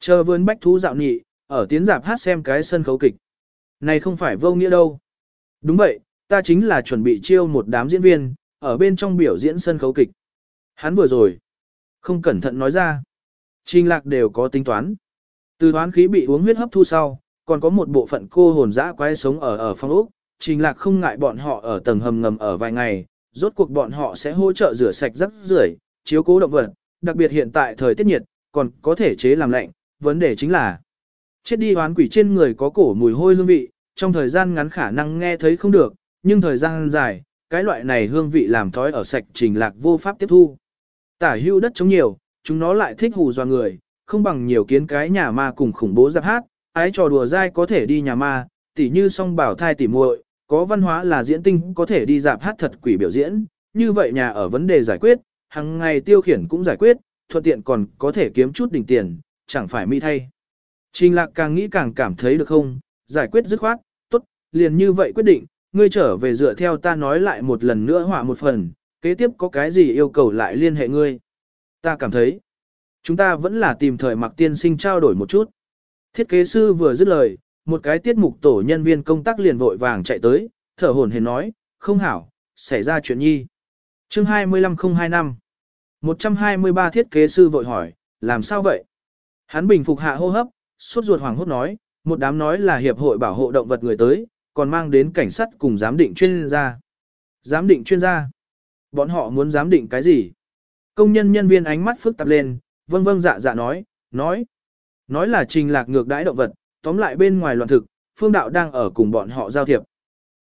Chờ vươn bách thú dạo nhị, ở tiến giảm hát xem cái sân khấu kịch. Này không phải vô nghĩa đâu. Đúng vậy, ta chính là chuẩn bị chiêu một đám diễn viên, ở bên trong biểu diễn sân khấu kịch. Hắn vừa rồi, không cẩn thận nói ra. Trình lạc đều có tính toán. Từ toán khí bị uống huyết hấp thu sau, còn có một bộ phận cô hồn dã quái sống ở ở phong ốc. Trình lạc không ngại bọn họ ở tầng hầm ngầm ở vài ngày, rốt cuộc bọn họ sẽ hỗ trợ rửa sạch rắc rưởi, chiếu cố động vật, đặc biệt hiện tại thời tiết nhiệt, còn có thể chế làm lạnh, vấn đề chính là chết đi hoán quỷ trên người có cổ mùi hôi hương vị, trong thời gian ngắn khả năng nghe thấy không được, nhưng thời gian dài, cái loại này hương vị làm thói ở sạch trình lạc vô pháp tiếp thu. Tả hưu đất chống nhiều, chúng nó lại thích hù dọa người, không bằng nhiều kiến cái nhà ma cùng khủng bố giáp hát, ái trò đùa dai có thể đi nhà ma, tỉ như song bảo thai tỉ muội, có văn hóa là diễn tinh có thể đi dạp hát thật quỷ biểu diễn, như vậy nhà ở vấn đề giải quyết, hàng ngày tiêu khiển cũng giải quyết, thuận tiện còn có thể kiếm chút đỉnh tiền, chẳng phải mỹ thay. Trình lạc càng nghĩ càng cảm thấy được không, giải quyết dứt khoát, tốt, liền như vậy quyết định, ngươi trở về dựa theo ta nói lại một lần nữa họa một phần, kế tiếp có cái gì yêu cầu lại liên hệ ngươi. Ta cảm thấy, chúng ta vẫn là tìm thời mặc tiên sinh trao đổi một chút. Thiết kế sư vừa dứt lời, một cái tiết mục tổ nhân viên công tác liền vội vàng chạy tới, thở hồn hển nói, không hảo, xảy ra chuyện nhi. chương 25025 123 thiết kế sư vội hỏi, làm sao vậy? Hắn bình phục hạ hô hấp, suốt ruột hoàng hốt nói, một đám nói là hiệp hội bảo hộ động vật người tới, còn mang đến cảnh sát cùng giám định chuyên gia. Giám định chuyên gia? Bọn họ muốn giám định cái gì? Công nhân nhân viên ánh mắt phức tạp lên, vâng vâng dạ dạ nói, nói. Nói là trình lạc ngược đãi động vật, tóm lại bên ngoài loạn thực, phương đạo đang ở cùng bọn họ giao thiệp.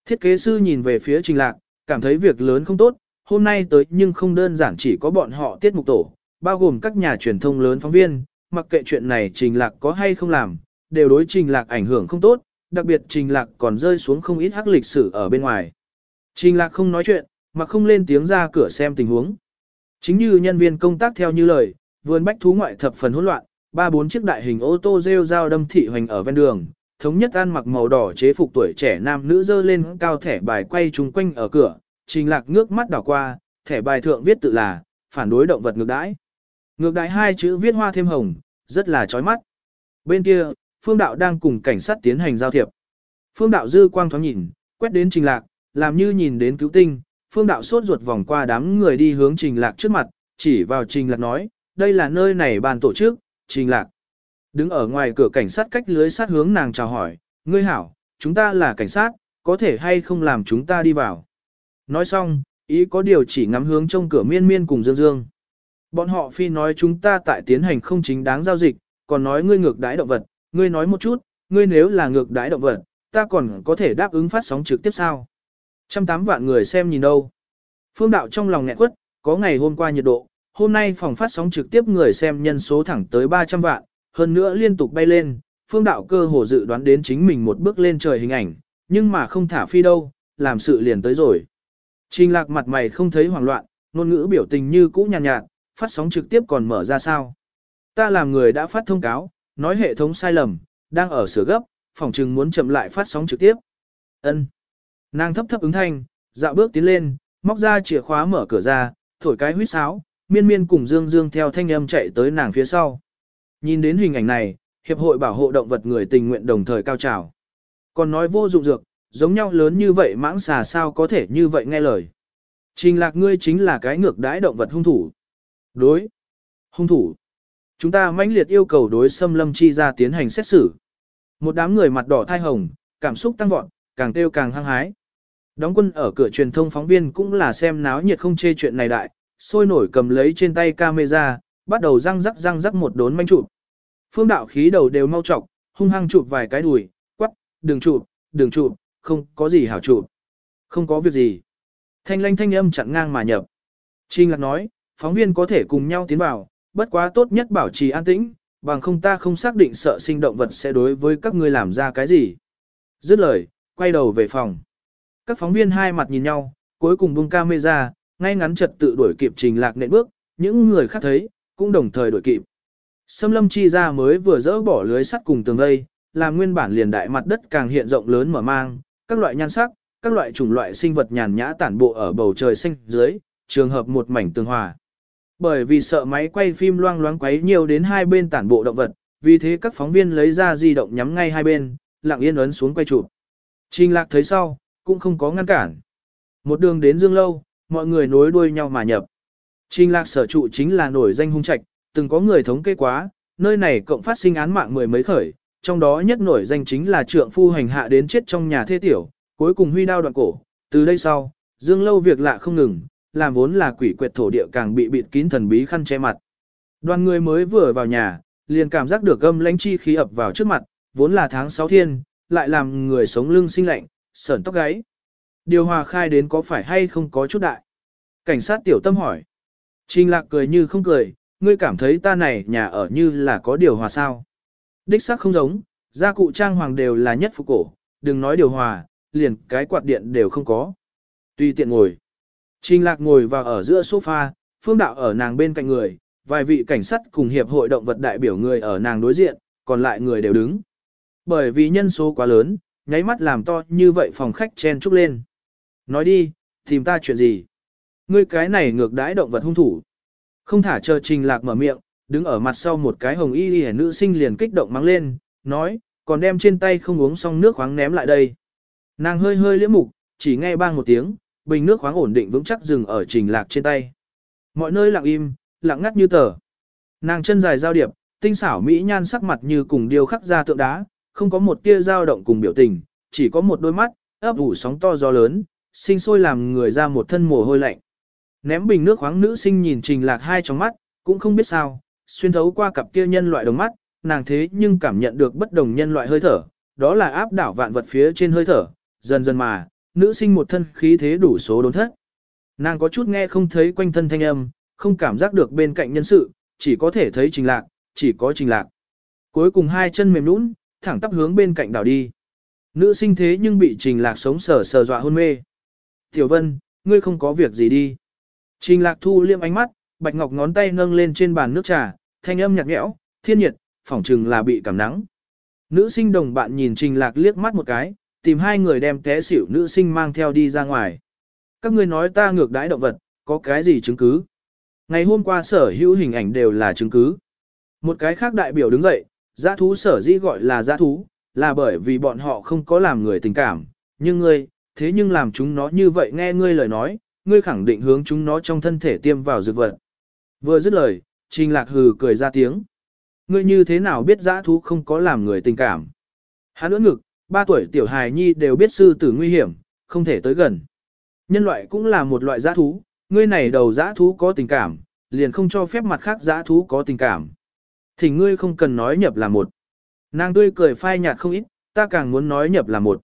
Thiết kế sư nhìn về phía trình lạc, cảm thấy việc lớn không tốt, hôm nay tới nhưng không đơn giản chỉ có bọn họ tiết mục tổ, bao gồm các nhà truyền thông lớn phóng viên, mặc kệ chuyện này trình lạc có hay không làm, đều đối trình lạc ảnh hưởng không tốt, đặc biệt trình lạc còn rơi xuống không ít hắc lịch sử ở bên ngoài. Trình lạc không nói chuyện, mà không lên tiếng ra cửa xem tình huống. Chính như nhân viên công tác theo như lời, vườn bách thú ngoại thập phần hỗn loạn, ba bốn chiếc đại hình ô tô rêu dao đâm thị hoành ở ven đường, thống nhất ăn mặc màu đỏ chế phục tuổi trẻ nam nữ dơ lên cao thẻ bài quay chung quanh ở cửa, trình lạc ngước mắt đảo qua, thẻ bài thượng viết tự là, phản đối động vật ngược đãi. Ngược đãi hai chữ viết hoa thêm hồng, rất là chói mắt. Bên kia, phương đạo đang cùng cảnh sát tiến hành giao thiệp. Phương đạo dư quang thoáng nhìn, quét đến trình lạc, làm như nhìn đến cứu tinh, phương đạo sốt ruột vòng qua đám người đi hướng trình lạc trước mặt, chỉ vào trình lạc nói, đây là nơi này bàn tổ chức, trình lạc. Đứng ở ngoài cửa cảnh sát cách lưới sát hướng nàng chào hỏi, ngươi hảo, chúng ta là cảnh sát, có thể hay không làm chúng ta đi vào. Nói xong, ý có điều chỉ ngắm hướng trong cửa miên miên cùng Dương Dương. Bọn họ phi nói chúng ta tại tiến hành không chính đáng giao dịch, còn nói ngươi ngược đái động vật, ngươi nói một chút, ngươi nếu là ngược đái động vật, ta còn có thể đáp ứng phát sóng trực tiếp sao? Trăm tám vạn người xem nhìn đâu. Phương đạo trong lòng nghẹn quất, có ngày hôm qua nhiệt độ, hôm nay phòng phát sóng trực tiếp người xem nhân số thẳng tới 300 vạn, hơn nữa liên tục bay lên, phương đạo cơ hồ dự đoán đến chính mình một bước lên trời hình ảnh, nhưng mà không thả phi đâu, làm sự liền tới rồi. Trình lạc mặt mày không thấy hoảng loạn, ngôn ngữ biểu tình như cũ nhàn nhạt, nhạt, phát sóng trực tiếp còn mở ra sao. Ta làm người đã phát thông cáo, nói hệ thống sai lầm, đang ở sửa gấp, phòng trừng muốn chậm lại phát sóng trực tiếp. Ân. Nàng thấp thấp ứng thanh, dạo bước tiến lên, móc ra chìa khóa mở cửa ra, thổi cái huýt sáo, miên miên cùng dương dương theo thanh âm chạy tới nàng phía sau. Nhìn đến hình ảnh này, Hiệp hội bảo hộ động vật người tình nguyện đồng thời cao trào. Còn nói vô dụng dược, giống nhau lớn như vậy mãng xà sao có thể như vậy nghe lời. Trình lạc ngươi chính là cái ngược đãi động vật hung thủ. Đối. Hung thủ. Chúng ta mãnh liệt yêu cầu đối xâm lâm chi ra tiến hành xét xử. Một đám người mặt đỏ thai hồng, cảm xúc tăng vọt, càng kêu càng hăng hái. Đóng quân ở cửa truyền thông phóng viên cũng là xem náo nhiệt không chê chuyện này đại, sôi nổi cầm lấy trên tay camera, bắt đầu răng rắc răng rắc một đốn manh chụp. Phương đạo khí đầu đều mau trọc, hung hăng chụp vài cái đùi, quắc, đừng chụp, đừng chụp, không có gì hảo chụp. Không có việc gì. Thanh lanh thanh âm chặn ngang mà nhập. Trinh lạc nói, phóng viên có thể cùng nhau tiến vào, bất quá tốt nhất bảo trì an tĩnh, bằng không ta không xác định sợ sinh động vật sẽ đối với các ngươi làm ra cái gì. Dứt lời, quay đầu về phòng. Các phóng viên hai mặt nhìn nhau, cuối cùng buông camera, ngay ngắn trật tự đuổi kịp trình lạc nện bước, những người khác thấy, cũng đồng thời đuổi kịp. Sâm lâm chi ra mới vừa dỡ bỏ lưới sắt cùng tường vây, làm nguyên bản liền đại mặt đất càng hiện rộng lớn mở mang, các loại nhan sắc, các loại chủng loại sinh vật nhàn nhã tản bộ ở bầu trời xanh dưới, trường hợp một mảnh tương hòa. Bởi vì sợ máy quay phim loang loáng quấy nhiều đến hai bên tản bộ động vật, vì thế các phóng viên lấy ra di động nhắm ngay hai bên, lặng yên ấn xuống quay chụp. Trình lạc thấy sau, cũng không có ngăn cản. Một đường đến dương lâu, mọi người nối đuôi nhau mà nhập. Trình lạc sở trụ chính là nổi danh hung trạch, từng có người thống kê quá, nơi này cộng phát sinh án mạng mười mấy khởi, trong đó nhất nổi danh chính là trượng phu hành hạ đến chết trong nhà thê tiểu, cuối cùng huy đao đoạn cổ. Từ đây sau, dương lâu việc lạ không ngừng, làm vốn là quỷ quyệt thổ địa càng bị bịt kín thần bí khăn che mặt. Đoàn người mới vừa vào nhà, liền cảm giác được âm lãnh chi khí ập vào trước mặt, vốn là tháng 6 thiên, lại làm người sống lưng sinh lạnh, sởn tóc gáy. Điều hòa khai đến có phải hay không có chút đại? Cảnh sát tiểu tâm hỏi. Trình lạc cười như không cười, ngươi cảm thấy ta này nhà ở như là có điều hòa sao. Đích xác không giống, gia cụ trang hoàng đều là nhất phục cổ, đừng nói điều hòa, liền cái quạt điện đều không có. Tuy tiện ngồi. Trình lạc ngồi vào ở giữa sofa, phương đạo ở nàng bên cạnh người, vài vị cảnh sát cùng hiệp hội động vật đại biểu người ở nàng đối diện, còn lại người đều đứng. Bởi vì nhân số quá lớn, nháy mắt làm to như vậy phòng khách chen trúc lên. Nói đi, tìm ta chuyện gì? Ngươi cái này ngược đãi động vật hung thủ. Không thả chờ trình lạc mở miệng, đứng ở mặt sau một cái hồng y y nữ sinh liền kích động mắng lên, nói, còn đem trên tay không uống xong nước khoáng ném lại đây. Nàng hơi hơi liễm mục, chỉ nghe bang một tiếng, bình nước khoáng ổn định vững chắc dừng ở trình lạc trên tay. Mọi nơi lặng im, lặng ngắt như tờ. Nàng chân dài giao điệp, tinh xảo mỹ nhan sắc mặt như cùng điêu khắc ra tượng đá, không có một tia dao động cùng biểu tình, chỉ có một đôi mắt, ấp ủ sóng to gió lớn, sinh sôi làm người ra một thân mồ hôi lạnh. Ném bình nước khoáng nữ sinh nhìn trình lạc hai trong mắt, cũng không biết sao, xuyên thấu qua cặp kia nhân loại đồng mắt, nàng thế nhưng cảm nhận được bất đồng nhân loại hơi thở, đó là áp đảo vạn vật phía trên hơi thở, dần dần mà, nữ sinh một thân khí thế đủ số đốn thất. Nàng có chút nghe không thấy quanh thân thanh âm, không cảm giác được bên cạnh nhân sự, chỉ có thể thấy trình lạc, chỉ có trình lạc. Cuối cùng hai chân mềm nhũn, thẳng tắp hướng bên cạnh đảo đi. Nữ sinh thế nhưng bị trình lạc sống sờ sờ dọa hôn mê. Tiểu Vân, ngươi không có việc gì đi. Trình lạc thu liêm ánh mắt, bạch ngọc ngón tay nâng lên trên bàn nước trà, thanh âm nhạt nhẽo, thiên nhiệt, phỏng chừng là bị cảm nắng. Nữ sinh đồng bạn nhìn trình lạc liếc mắt một cái, tìm hai người đem té xỉu nữ sinh mang theo đi ra ngoài. Các ngươi nói ta ngược đãi động vật, có cái gì chứng cứ? Ngày hôm qua sở hữu hình ảnh đều là chứng cứ. Một cái khác đại biểu đứng dậy, giã thú sở dĩ gọi là giã thú, là bởi vì bọn họ không có làm người tình cảm, nhưng ngươi, thế nhưng làm chúng nó như vậy nghe ngươi lời nói, ngươi khẳng định hướng chúng nó trong thân thể tiêm vào dược vật. Vừa dứt lời, Trình Lạc hừ cười ra tiếng. Ngươi như thế nào biết dã thú không có làm người tình cảm? Hắn ưỡn ngực, ba tuổi tiểu hài nhi đều biết sư tử nguy hiểm, không thể tới gần. Nhân loại cũng là một loại dã thú, ngươi này đầu dã thú có tình cảm, liền không cho phép mặt khác dã thú có tình cảm. Thì ngươi không cần nói nhập là một. Nàng tươi cười phai nhạt không ít, ta càng muốn nói nhập là một.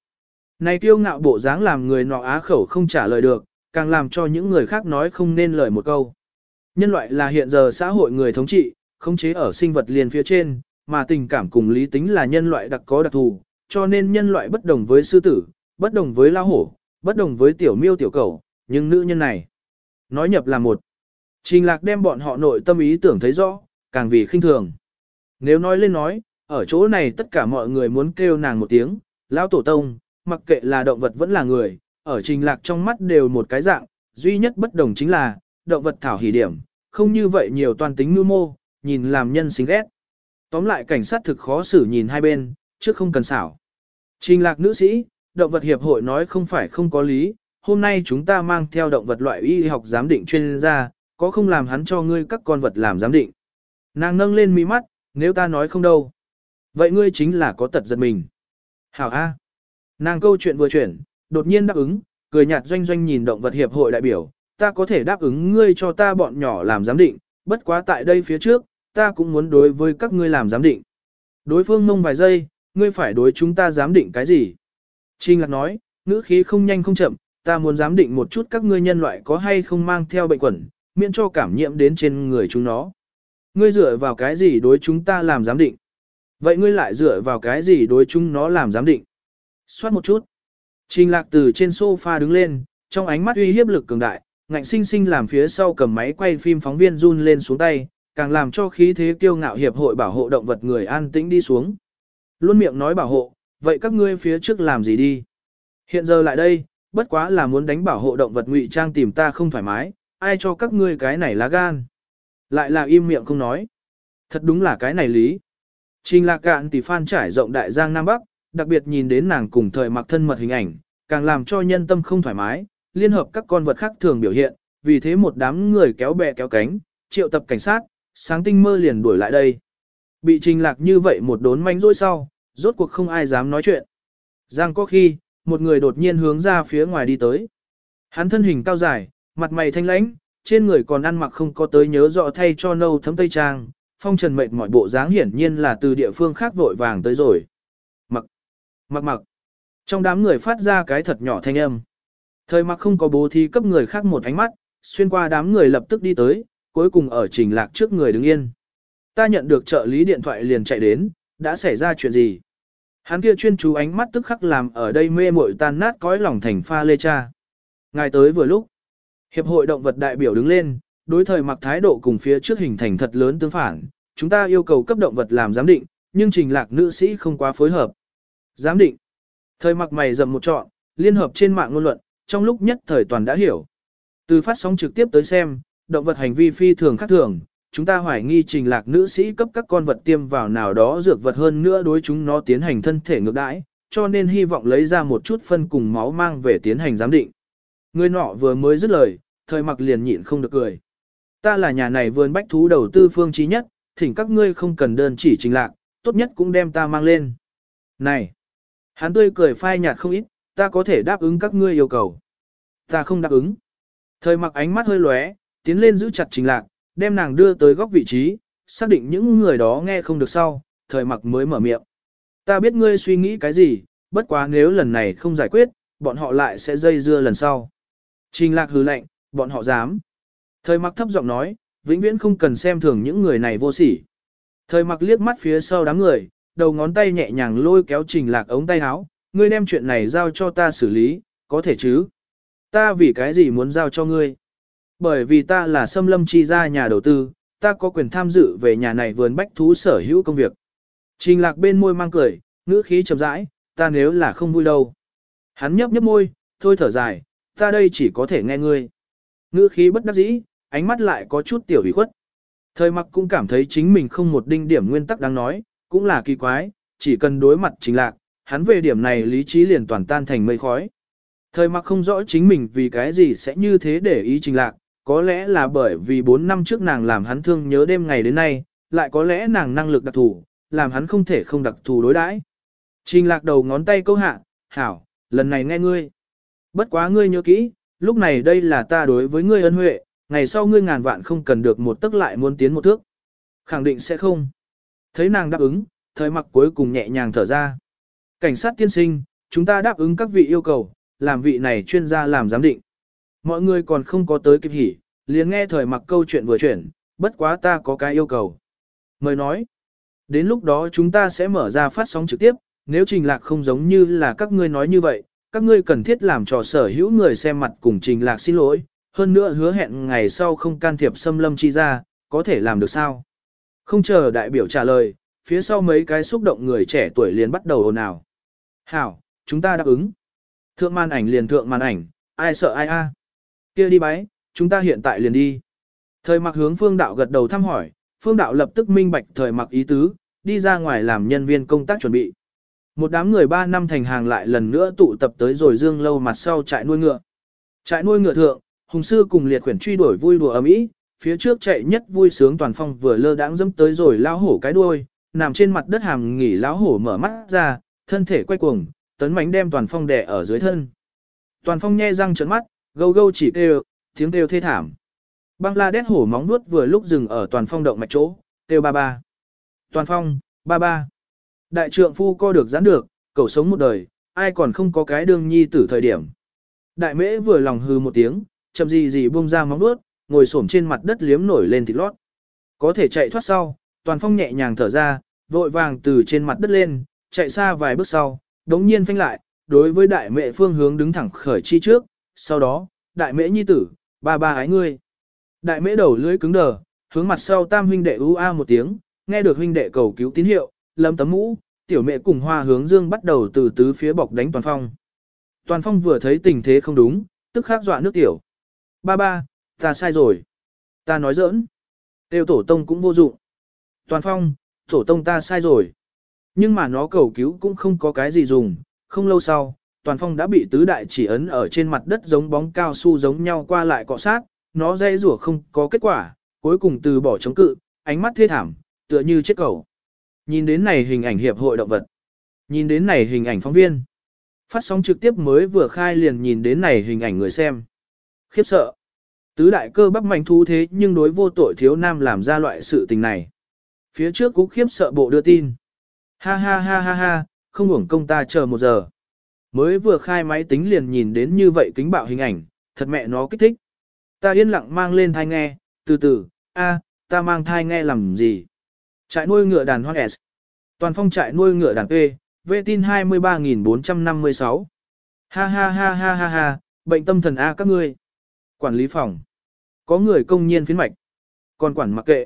Này kiêu ngạo bộ dáng làm người nọ á khẩu không trả lời được, càng làm cho những người khác nói không nên lời một câu. Nhân loại là hiện giờ xã hội người thống trị, khống chế ở sinh vật liền phía trên, mà tình cảm cùng lý tính là nhân loại đặc có đặc thù, cho nên nhân loại bất đồng với sư tử, bất đồng với lao hổ, bất đồng với tiểu miêu tiểu cầu, nhưng nữ nhân này, nói nhập là một. Trình lạc đem bọn họ nội tâm ý tưởng thấy rõ, càng vì khinh thường. Nếu nói lên nói, ở chỗ này tất cả mọi người muốn kêu nàng một tiếng, lão tổ tông, mặc kệ là động vật vẫn là người, ở trình lạc trong mắt đều một cái dạng, duy nhất bất đồng chính là, động vật thảo hỉ điểm, không như vậy nhiều toàn tính mưu mô, nhìn làm nhân xinh ghét. Tóm lại cảnh sát thực khó xử nhìn hai bên, trước không cần xảo. Trình lạc nữ sĩ, động vật hiệp hội nói không phải không có lý, hôm nay chúng ta mang theo động vật loại y học giám định chuyên gia, có không làm hắn cho ngươi các con vật làm giám định. Nàng nâng lên mí mắt, nếu ta nói không đâu. Vậy ngươi chính là có tật giật mình. Hảo A. Nàng câu chuyện vừa chuyển, đột nhiên đáp ứng, cười nhạt doanh doanh nhìn động vật hiệp hội đại biểu, ta có thể đáp ứng ngươi cho ta bọn nhỏ làm giám định, bất quá tại đây phía trước, ta cũng muốn đối với các ngươi làm giám định. Đối phương mông vài giây, ngươi phải đối chúng ta giám định cái gì? Trinh Lạc nói, ngữ khí không nhanh không chậm, ta muốn giám định một chút các ngươi nhân loại có hay không mang theo bệnh quẩn, miễn cho cảm nhiễm đến trên người chúng nó. Ngươi dựa vào cái gì đối chúng ta làm giám định? Vậy ngươi lại dựa vào cái gì đối chúng nó làm giám định? Xoát một chút. Trình lạc từ trên sofa đứng lên, trong ánh mắt uy hiếp lực cường đại, ngạnh sinh sinh làm phía sau cầm máy quay phim phóng viên run lên xuống tay, càng làm cho khí thế kiêu ngạo hiệp hội bảo hộ động vật người an tĩnh đi xuống. Luôn miệng nói bảo hộ, vậy các ngươi phía trước làm gì đi? Hiện giờ lại đây, bất quá là muốn đánh bảo hộ động vật ngụy trang tìm ta không thoải mái, ai cho các ngươi cái này lá gan? Lại là im miệng không nói. Thật đúng là cái này lý. Trình lạc cạn tỷ phan trải rộng đại giang Nam Bắc, đặc biệt nhìn đến nàng cùng thời mặc thân mật hình ảnh, càng làm cho nhân tâm không thoải mái, liên hợp các con vật khác thường biểu hiện, vì thế một đám người kéo bè kéo cánh, triệu tập cảnh sát, sáng tinh mơ liền đuổi lại đây. Bị trình lạc như vậy một đốn manh rỗi sau, rốt cuộc không ai dám nói chuyện. Giang có khi, một người đột nhiên hướng ra phía ngoài đi tới. Hắn thân hình cao dài, mặt mày thanh lãnh, trên người còn ăn mặc không có tới nhớ rõ thay cho nâu thấm tây trang, phong trần mệt mọi bộ dáng hiển nhiên là từ địa phương khác vội vàng tới rồi. Mặc, mặc. Trong đám người phát ra cái thật nhỏ thanh âm. Thời mặc không có bố thí cấp người khác một ánh mắt, xuyên qua đám người lập tức đi tới, cuối cùng ở trình lạc trước người đứng yên. Ta nhận được trợ lý điện thoại liền chạy đến, đã xảy ra chuyện gì? Hắn kia chuyên chú ánh mắt tức khắc làm ở đây mê muội tan nát cõi lòng thành pha lê cha. Ngài tới vừa lúc. Hiệp hội động vật đại biểu đứng lên, đối thời mặc thái độ cùng phía trước hình thành thật lớn tương phản. Chúng ta yêu cầu cấp động vật làm giám định, nhưng trình lạc nữ sĩ không quá phối hợp. Giám định. Thời mặc mày dầm một trọn, liên hợp trên mạng ngôn luận, trong lúc nhất thời toàn đã hiểu. Từ phát sóng trực tiếp tới xem, động vật hành vi phi thường khác thường, chúng ta hoài nghi trình lạc nữ sĩ cấp các con vật tiêm vào nào đó dược vật hơn nữa đối chúng nó tiến hành thân thể ngược đãi, cho nên hy vọng lấy ra một chút phân cùng máu mang về tiến hành giám định. Người nọ vừa mới dứt lời, thời mặc liền nhịn không được cười. Ta là nhà này vườn bách thú đầu tư phương trí nhất, thỉnh các ngươi không cần đơn chỉ trình lạc, tốt nhất cũng đem ta mang lên. Này! Hắn tươi cười phai nhạt không ít, ta có thể đáp ứng các ngươi yêu cầu. Ta không đáp ứng. Thời mặc ánh mắt hơi lóe, tiến lên giữ chặt trình lạc, đem nàng đưa tới góc vị trí, xác định những người đó nghe không được sau, thời mặc mới mở miệng. Ta biết ngươi suy nghĩ cái gì, bất quá nếu lần này không giải quyết, bọn họ lại sẽ dây dưa lần sau. Trình lạc hứ lệnh, bọn họ dám. Thời mặc thấp giọng nói, vĩnh viễn không cần xem thường những người này vô sỉ. Thời mặc liếc mắt phía sau đám người, đầu ngón tay nhẹ nhàng lôi kéo trình lạc ống tay áo, ngươi đem chuyện này giao cho ta xử lý, có thể chứ? Ta vì cái gì muốn giao cho ngươi? Bởi vì ta là xâm lâm chi gia nhà đầu tư, ta có quyền tham dự về nhà này vườn bách thú sở hữu công việc. Trình lạc bên môi mang cười, ngữ khí chậm rãi, ta nếu là không vui đâu. Hắn nhấp nhấp môi, thôi thở dài, ta đây chỉ có thể nghe ngươi. Ngữ khí bất đắc dĩ, ánh mắt lại có chút tiểu ủy khuất. Thời mặc cũng cảm thấy chính mình không một đinh điểm nguyên tắc đáng nói, cũng là kỳ quái, chỉ cần đối mặt trình lạc, hắn về điểm này lý trí liền toàn tan thành mây khói. Thời mặc không rõ chính mình vì cái gì sẽ như thế để ý trình lạc, có lẽ là bởi vì 4 năm trước nàng làm hắn thương nhớ đêm ngày đến nay, lại có lẽ nàng năng lực đặc thù, làm hắn không thể không đặc thù đối đãi. Trình lạc đầu ngón tay câu hạ, hảo, lần này nghe ngươi. Bất quá ngươi nhớ kỹ, lúc này đây là ta đối với ngươi ân huệ, ngày sau ngươi ngàn vạn không cần được một tức lại muốn tiến một thước. Khẳng định sẽ không. Thấy nàng đáp ứng, thời mặc cuối cùng nhẹ nhàng thở ra. Cảnh sát tiên sinh, chúng ta đáp ứng các vị yêu cầu, làm vị này chuyên gia làm giám định. Mọi người còn không có tới kịp hỉ, liền nghe thời mặc câu chuyện vừa chuyển, bất quá ta có cái yêu cầu. Mời nói, đến lúc đó chúng ta sẽ mở ra phát sóng trực tiếp, nếu trình lạc không giống như là các ngươi nói như vậy, các ngươi cần thiết làm trò sở hữu người xem mặt cùng trình lạc xin lỗi, hơn nữa hứa hẹn ngày sau không can thiệp xâm lâm chi ra, có thể làm được sao? Không chờ đại biểu trả lời, phía sau mấy cái xúc động người trẻ tuổi liền bắt đầu ồn ào. Hảo, chúng ta đáp ứng. Thượng màn ảnh liền thượng màn ảnh, ai sợ ai a? Kia đi bái, chúng ta hiện tại liền đi. Thời mặc hướng phương đạo gật đầu thăm hỏi, phương đạo lập tức minh bạch thời mặc ý tứ, đi ra ngoài làm nhân viên công tác chuẩn bị. Một đám người ba năm thành hàng lại lần nữa tụ tập tới rồi dương lâu mặt sau trại nuôi ngựa. Trại nuôi ngựa thượng, hùng sư cùng liệt khuyển truy đuổi vui đùa ấm ý, phía trước chạy nhất vui sướng toàn phong vừa lơ đãng dẫm tới rồi lao hổ cái đuôi, nằm trên mặt đất hàm nghỉ lão hổ mở mắt ra, thân thể quay cuồng, tấn mánh đem toàn phong đè ở dưới thân. Toàn phong nhe răng trợn mắt, gâu gâu chỉ kêu, tiếng kêu thê thảm. băng la đét hổ móng nuốt vừa lúc dừng ở toàn phong động mạch chỗ, kêu ba ba. Toàn phong, ba ba. Đại trượng phu co được giãn được, cầu sống một đời, ai còn không có cái đương nhi tử thời điểm. Đại mễ vừa lòng hư một tiếng, chậm gì gì buông ra móng nuốt, ngồi xổm trên mặt đất liếm nổi lên thịt lót. Có thể chạy thoát sau, toàn phong nhẹ nhàng thở ra, vội vàng từ trên mặt đất lên, chạy xa vài bước sau, đống nhiên phanh lại, đối với đại mẹ phương hướng đứng thẳng khởi chi trước, sau đó, đại mễ nhi tử, ba ba ái ngươi. Đại mễ đầu lưỡi cứng đờ, hướng mặt sau tam huynh đệ u a một tiếng, nghe được huynh đệ cầu cứu tín hiệu, lâm tấm mũ, tiểu mẹ cùng hoa hướng dương bắt đầu từ tứ phía bọc đánh toàn phong. Toàn phong vừa thấy tình thế không đúng, tức khắc dọa nước tiểu. Ba ba, ta sai rồi. Ta nói giỡn. Tiêu tổ tông cũng vô dụng. Toàn phong, tổ tông ta sai rồi. Nhưng mà nó cầu cứu cũng không có cái gì dùng, không lâu sau, toàn phong đã bị tứ đại chỉ ấn ở trên mặt đất giống bóng cao su giống nhau qua lại cọ sát, nó dây rủa không có kết quả, cuối cùng từ bỏ chống cự, ánh mắt thê thảm, tựa như chết cầu. Nhìn đến này hình ảnh hiệp hội động vật. Nhìn đến này hình ảnh phóng viên. Phát sóng trực tiếp mới vừa khai liền nhìn đến này hình ảnh người xem. Khiếp sợ. Tứ đại cơ bắp mạnh thú thế nhưng đối vô tội thiếu nam làm ra loại sự tình này. Phía trước cú khiếp sợ bộ đưa tin. Ha ha ha ha ha, không hưởng công ta chờ một giờ. Mới vừa khai máy tính liền nhìn đến như vậy kính bạo hình ảnh, thật mẹ nó kích thích. Ta yên lặng mang lên thai nghe, từ từ, a, ta mang thai nghe làm gì? Trại nuôi ngựa đàn hoang S. Toàn phong trại nuôi ngựa đàn P, vệ tin 23.456. Ha ha ha ha ha ha, bệnh tâm thần A các ngươi. Quản lý phòng. Có người công nhiên phiến mạch. Còn quản mặc kệ.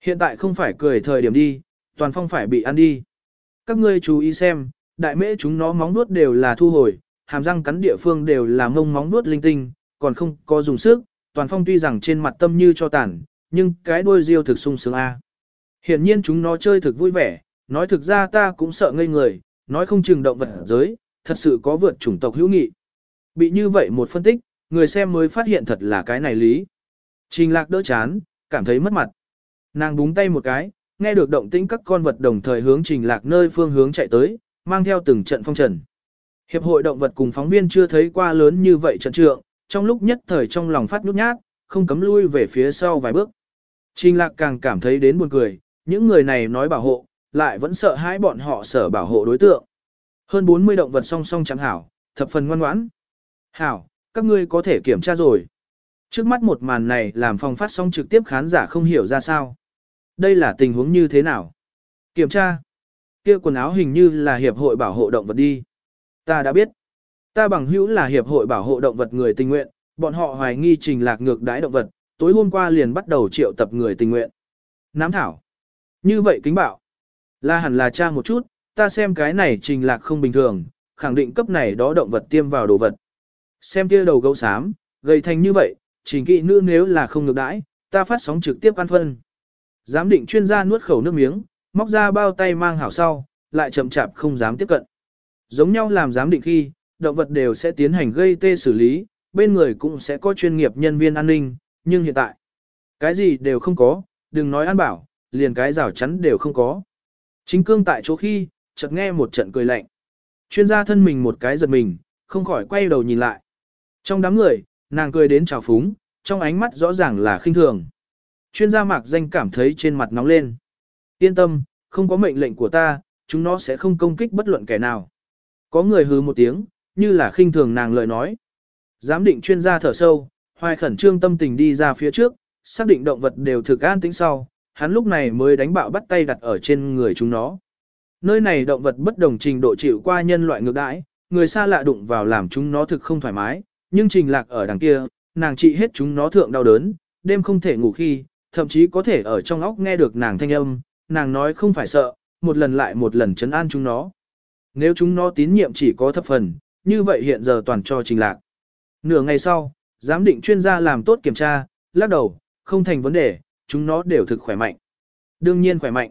Hiện tại không phải cười thời điểm đi, toàn phong phải bị ăn đi. Các ngươi chú ý xem, đại mễ chúng nó móng nuốt đều là thu hồi, hàm răng cắn địa phương đều là mông móng nuốt linh tinh, còn không có dùng sức, toàn phong tuy rằng trên mặt tâm như cho tàn, nhưng cái đuôi riêu thực sung sướng A. Hiển nhiên chúng nó chơi thực vui vẻ, nói thực ra ta cũng sợ ngây người, nói không chừng động vật giới, thật sự có vượt chủng tộc hữu nghị. Bị như vậy một phân tích, người xem mới phát hiện thật là cái này lý. Trình lạc đỡ chán, cảm thấy mất mặt. Nàng búng tay một cái, nghe được động tĩnh các con vật đồng thời hướng trình lạc nơi phương hướng chạy tới, mang theo từng trận phong trần. Hiệp hội động vật cùng phóng viên chưa thấy qua lớn như vậy trận trượng, trong lúc nhất thời trong lòng phát nhút nhát, không cấm lui về phía sau vài bước. Trình lạc càng cảm thấy đến buồn cười, những người này nói bảo hộ, lại vẫn sợ hãi bọn họ sở bảo hộ đối tượng. Hơn 40 động vật song song chẳng hảo, thập phần ngoan ngoãn. Hảo, các ngươi có thể kiểm tra rồi. Trước mắt một màn này làm phòng phát sóng trực tiếp khán giả không hiểu ra sao. Đây là tình huống như thế nào? Kiểm tra. kia quần áo hình như là hiệp hội bảo hộ động vật đi. Ta đã biết. Ta bằng hữu là hiệp hội bảo hộ động vật người tình nguyện, bọn họ hoài nghi trình lạc ngược đãi động vật, tối hôm qua liền bắt đầu triệu tập người tình nguyện. Nám thảo. Như vậy kính bảo. Là hẳn là cha một chút, ta xem cái này trình lạc không bình thường, khẳng định cấp này đó động vật tiêm vào đồ vật. Xem kia đầu gấu xám, gầy thành như vậy, trình kỵ nữ nếu là không ngược đãi, ta phát sóng trực tiếp ăn phân. Giám định chuyên gia nuốt khẩu nước miếng, móc ra bao tay mang hảo sau, lại chậm chạp không dám tiếp cận. Giống nhau làm giám định khi, động vật đều sẽ tiến hành gây tê xử lý, bên người cũng sẽ có chuyên nghiệp nhân viên an ninh, nhưng hiện tại, cái gì đều không có, đừng nói an bảo, liền cái rào chắn đều không có. Chính cương tại chỗ khi, chợt nghe một trận cười lạnh. Chuyên gia thân mình một cái giật mình, không khỏi quay đầu nhìn lại. Trong đám người, nàng cười đến trào phúng, trong ánh mắt rõ ràng là khinh thường. Chuyên gia mạc danh cảm thấy trên mặt nóng lên. Yên tâm, không có mệnh lệnh của ta, chúng nó sẽ không công kích bất luận kẻ nào. Có người hừ một tiếng, như là khinh thường nàng lời nói. Giám định chuyên gia thở sâu, hoài khẩn trương tâm tình đi ra phía trước, xác định động vật đều thực an tĩnh sau, hắn lúc này mới đánh bạo bắt tay đặt ở trên người chúng nó. Nơi này động vật bất đồng trình độ chịu qua nhân loại ngược đãi, người xa lạ đụng vào làm chúng nó thực không thoải mái, nhưng trình lạc ở đằng kia, nàng trị hết chúng nó thượng đau đớn, đêm không thể ngủ khi, thậm chí có thể ở trong óc nghe được nàng thanh âm, nàng nói không phải sợ, một lần lại một lần chấn an chúng nó. Nếu chúng nó tín nhiệm chỉ có thấp phần, như vậy hiện giờ toàn cho trình lạc. Nửa ngày sau, giám định chuyên gia làm tốt kiểm tra, lắc đầu, không thành vấn đề, chúng nó đều thực khỏe mạnh. Đương nhiên khỏe mạnh.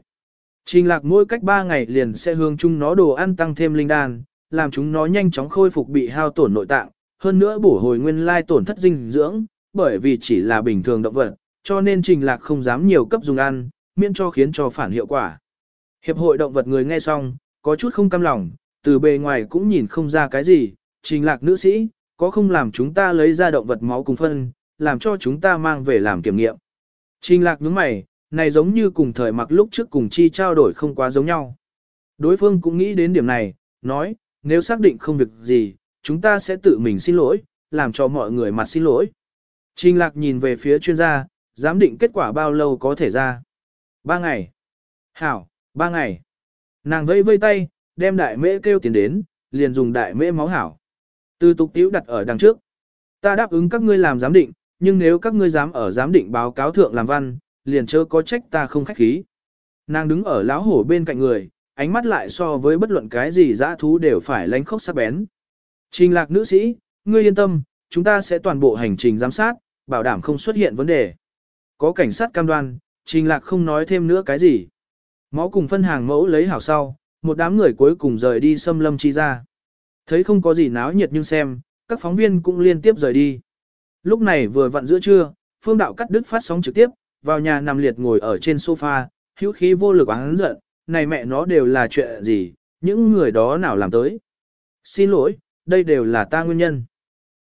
Trình lạc mỗi cách 3 ngày liền sẽ hướng chúng nó đồ ăn tăng thêm linh đan, làm chúng nó nhanh chóng khôi phục bị hao tổn nội tạng, hơn nữa bổ hồi nguyên lai tổn thất dinh dưỡng, bởi vì chỉ là bình thường động vật, cho nên trình lạc không dám nhiều cấp dùng ăn, miễn cho khiến cho phản hiệu quả. Hiệp hội động vật người nghe xong, có chút không cam lòng, từ bề ngoài cũng nhìn không ra cái gì, trình lạc nữ sĩ, có không làm chúng ta lấy ra động vật máu cùng phân, làm cho chúng ta mang về làm kiểm nghiệm. Trình lạc nhướng mày, này giống như cùng thời mặc lúc trước cùng chi trao đổi không quá giống nhau. Đối phương cũng nghĩ đến điểm này, nói, nếu xác định không việc gì, chúng ta sẽ tự mình xin lỗi, làm cho mọi người mặt xin lỗi. Trình lạc nhìn về phía chuyên gia, giám định kết quả bao lâu có thể ra. Ba ngày. Hảo, ba ngày. Nàng vây vây tay, đem đại mễ kêu tiền đến, liền dùng đại mễ máu hảo. Từ tục tiếu đặt ở đằng trước. Ta đáp ứng các ngươi làm giám định, nhưng nếu các ngươi dám ở giám định báo cáo thượng làm văn, liền chớ có trách ta không khách khí. Nàng đứng ở lão hổ bên cạnh người, ánh mắt lại so với bất luận cái gì dã thú đều phải lánh khốc sắc bén. Trình lạc nữ sĩ, ngươi yên tâm, chúng ta sẽ toàn bộ hành trình giám sát, bảo đảm không xuất hiện vấn đề. Có cảnh sát cam đoan, trình lạc không nói thêm nữa cái gì. Máu cùng phân hàng mẫu lấy hảo sau, một đám người cuối cùng rời đi xâm lâm chi ra. Thấy không có gì náo nhiệt nhưng xem, các phóng viên cũng liên tiếp rời đi. Lúc này vừa vặn giữa trưa, phương đạo cắt đứt phát sóng trực tiếp, vào nhà nằm liệt ngồi ở trên sofa, hữu khí vô lực oán giận, này mẹ nó đều là chuyện gì, những người đó nào làm tới. Xin lỗi, đây đều là ta nguyên nhân.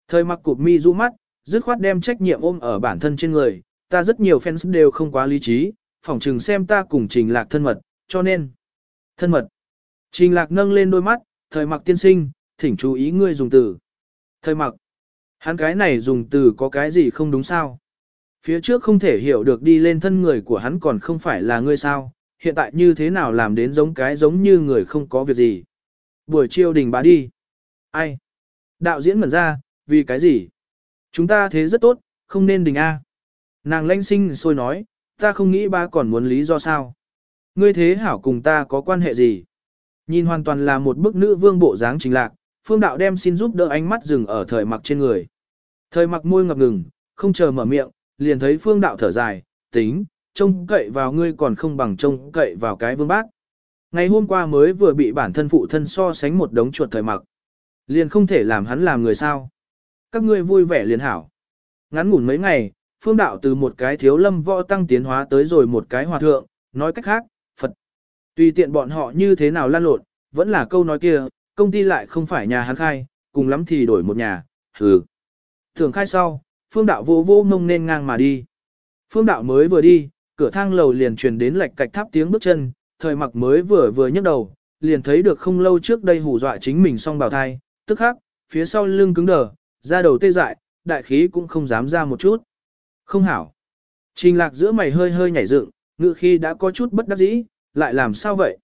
Thời mặc cụp mi du mắt, dứt khoát đem trách nhiệm ôm ở bản thân trên người, ta rất nhiều fans đều không quá lý trí, phỏng trừng xem ta cùng trình lạc thân mật, cho nên. Thân mật. Trình lạc nâng lên đôi mắt, thời mặc tiên sinh, thỉnh chú ý ngươi dùng từ. Thời mặc. Hắn cái này dùng từ có cái gì không đúng sao? Phía trước không thể hiểu được đi lên thân người của hắn còn không phải là ngươi sao, hiện tại như thế nào làm đến giống cái giống như người không có việc gì. Buổi chiêu đình bá đi. Ai? Đạo diễn mẩn ra, vì cái gì? Chúng ta thế rất tốt, không nên đình A. Nàng lanh sinh sôi nói, ta không nghĩ ba còn muốn lý do sao. Ngươi thế hảo cùng ta có quan hệ gì? Nhìn hoàn toàn là một bức nữ vương bộ dáng trình lạc, phương đạo đem xin giúp đỡ ánh mắt dừng ở thời mặc trên người. Thời mặc môi ngập ngừng, không chờ mở miệng, liền thấy phương đạo thở dài, tính, trông cậy vào ngươi còn không bằng trông cậy vào cái vương bác. Ngày hôm qua mới vừa bị bản thân phụ thân so sánh một đống chuột thời mặc. Liền không thể làm hắn làm người sao. Các ngươi vui vẻ liền hảo. Ngắn ngủn mấy ngày, phương đạo từ một cái thiếu lâm võ tăng tiến hóa tới rồi một cái hòa thượng, nói cách khác, Phật. Tùy tiện bọn họ như thế nào lan lộn, vẫn là câu nói kia, công ty lại không phải nhà hắn khai, cùng lắm thì đổi một nhà, hừ. Thường khai sau, phương đạo vô vô mông nên ngang mà đi. Phương đạo mới vừa đi, cửa thang lầu liền truyền đến lạch cạch tháp tiếng bước chân, thời mặc mới vừa vừa nhấc đầu, liền thấy được không lâu trước đây hù dọa chính mình song bào thai, tức khắc, phía sau lưng cứng đờ, da đầu tê dại, đại khí cũng không dám ra một chút. Không hảo. Trình lạc giữa mày hơi hơi nhảy dựng, ngự khi đã có chút bất đắc dĩ, lại làm sao vậy?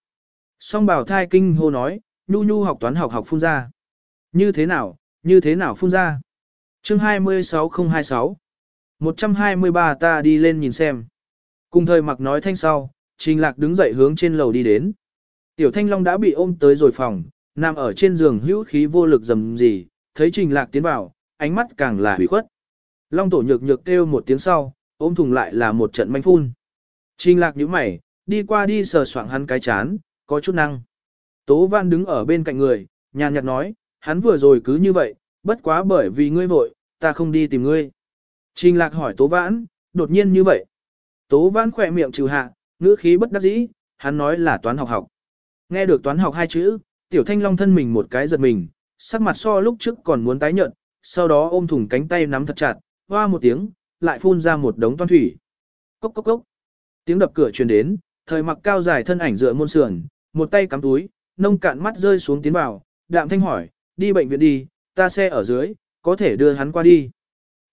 Song bào thai kinh hô nói, nhu nhu học toán học học phun ra. Như thế nào, như thế nào phun ra? Chương 26026 123 ta đi lên nhìn xem. Cùng thời mặc nói thanh sau, Trình Lạc đứng dậy hướng trên lầu đi đến. Tiểu Thanh Long đã bị ôm tới rồi phòng, nằm ở trên giường hữu khí vô lực dầm gì, thấy Trình Lạc tiến vào, ánh mắt càng là hủy khuất. Long tổ nhược nhược kêu một tiếng sau, ôm thùng lại là một trận manh phun. Trình Lạc nhíu mày, đi qua đi sờ soạng hắn cái chán, có chút năng. Tố Văn đứng ở bên cạnh người, nhàn nhạt nói, hắn vừa rồi cứ như vậy, bất quá bởi vì ngươi vội, ta không đi tìm ngươi. Trình lạc hỏi Tố Vãn, đột nhiên như vậy. Tố Vãn khỏe miệng trừ hạ, ngữ khí bất đắc dĩ, hắn nói là toán học học. Nghe được toán học hai chữ, Tiểu Thanh Long thân mình một cái giật mình, sắc mặt so lúc trước còn muốn tái nhợt, sau đó ôm thùng cánh tay nắm thật chặt, hoa một tiếng, lại phun ra một đống toan thủy. Cốc cốc cốc. Tiếng đập cửa truyền đến, thời mặc cao dài thân ảnh dựa môn sườn, một tay cắm túi, nông cạn mắt rơi xuống tiến vào, đạm thanh hỏi, đi bệnh viện đi, ta xe ở dưới, có thể đưa hắn qua đi.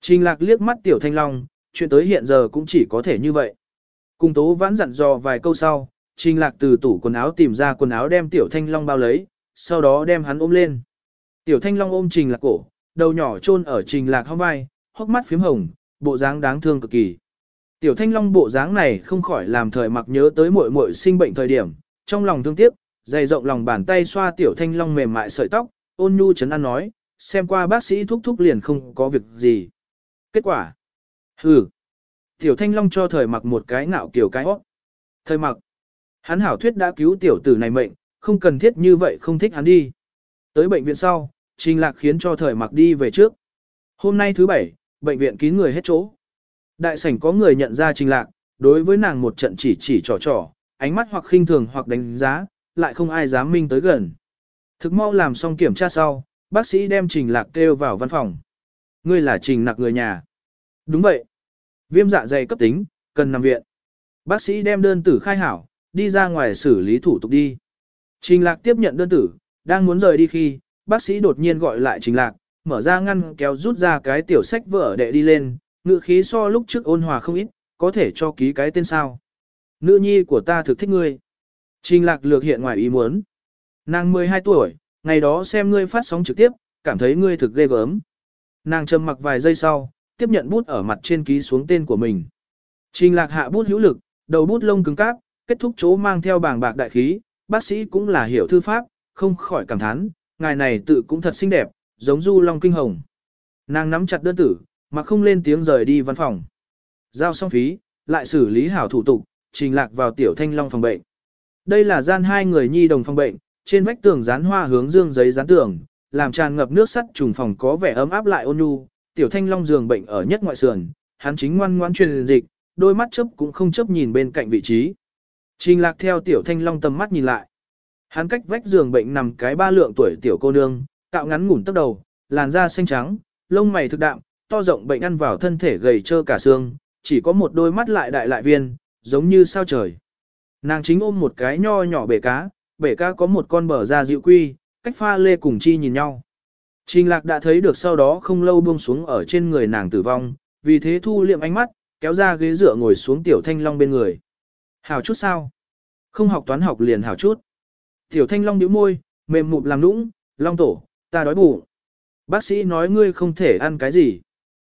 Trình lạc liếc mắt tiểu thanh long, chuyện tới hiện giờ cũng chỉ có thể như vậy. Cùng tố vãn dặn dò vài câu sau, trình lạc từ tủ quần áo tìm ra quần áo đem tiểu thanh long bao lấy, sau đó đem hắn ôm lên. Tiểu thanh long ôm trình lạc cổ, đầu nhỏ chôn ở trình lạc hông vai, hốc mắt phím hồng, bộ dáng đáng thương cực kỳ. Tiểu thanh long bộ dáng này không khỏi làm thời mặc nhớ tới muội muội sinh bệnh thời điểm, trong lòng thương tiếc, dày rộng lòng bàn tay xoa tiểu thanh long mềm mại sợi tóc, ôn nhu chấn an nói, xem qua bác sĩ thúc thúc liền không có việc gì. Kết quả? Hừ. Tiểu thanh long cho thời mặc một cái ngạo kiểu cái hót. Thời mặc. Hắn hảo thuyết đã cứu tiểu tử này mệnh, không cần thiết như vậy không thích hắn đi. Tới bệnh viện sau, trình lạc khiến cho thời mặc đi về trước. Hôm nay thứ bảy, bệnh viện kín người hết chỗ. Đại sảnh có người nhận ra trình lạc, đối với nàng một trận chỉ chỉ trò trò, ánh mắt hoặc khinh thường hoặc đánh giá, lại không ai dám minh tới gần. Thực mau làm xong kiểm tra sau, bác sĩ đem trình lạc kêu vào văn phòng. Ngươi là trình lạc người nhà. Đúng vậy. Viêm dạ dày cấp tính, cần nằm viện. Bác sĩ đem đơn tử khai hảo, đi ra ngoài xử lý thủ tục đi. Trình lạc tiếp nhận đơn tử, đang muốn rời đi khi, bác sĩ đột nhiên gọi lại trình lạc, mở ra ngăn kéo rút ra cái tiểu sách vở đệ đi lên, ngự khí so lúc trước ôn hòa không ít, có thể cho ký cái tên sao. Nữ nhi của ta thực thích ngươi. Trình lạc lược hiện ngoài ý muốn. Nàng 12 tuổi, ngày đó xem ngươi phát sóng trực tiếp, cảm thấy ngươi thực ghê gớm. Nàng trầm mặc vài giây sau, tiếp nhận bút ở mặt trên ký xuống tên của mình. Trình lạc hạ bút hữu lực, đầu bút lông cứng cáp, kết thúc chỗ mang theo bảng bạc đại khí, bác sĩ cũng là hiểu thư pháp, không khỏi cảm thán, ngài này tự cũng thật xinh đẹp, giống du long kinh hồng. Nàng nắm chặt đơn tử, mà không lên tiếng rời đi văn phòng. Giao xong phí, lại xử lý hảo thủ tục, trình lạc vào tiểu thanh long phòng bệnh. Đây là gian hai người nhi đồng phòng bệnh, trên vách tường dán hoa hướng dương giấy dán tường, làm tràn ngập nước sắt trùng phòng có vẻ ấm áp lại ôn nhu. Tiểu thanh long giường bệnh ở nhất ngoại sườn, hắn chính ngoan ngoãn truyền dịch, đôi mắt chớp cũng không chớp nhìn bên cạnh vị trí. Trình lạc theo tiểu thanh long tầm mắt nhìn lại. Hắn cách vách giường bệnh nằm cái ba lượng tuổi tiểu cô nương, cạo ngắn ngủn tóc đầu, làn da xanh trắng, lông mày thực đạm, to rộng bệnh ăn vào thân thể gầy trơ cả xương, chỉ có một đôi mắt lại đại lại viên, giống như sao trời. Nàng chính ôm một cái nho nhỏ bể cá, bể cá có một con bờ ra dịu quy, cách pha lê cùng chi nhìn nhau. Trình lạc đã thấy được sau đó không lâu buông xuống ở trên người nàng tử vong, vì thế thu liệm ánh mắt, kéo ra ghế dựa ngồi xuống tiểu thanh long bên người. Hảo chút sao? Không học toán học liền hảo chút. Tiểu thanh long nhíu môi, mềm mụp làm nũng, long tổ, ta đói bụng. Bác sĩ nói ngươi không thể ăn cái gì.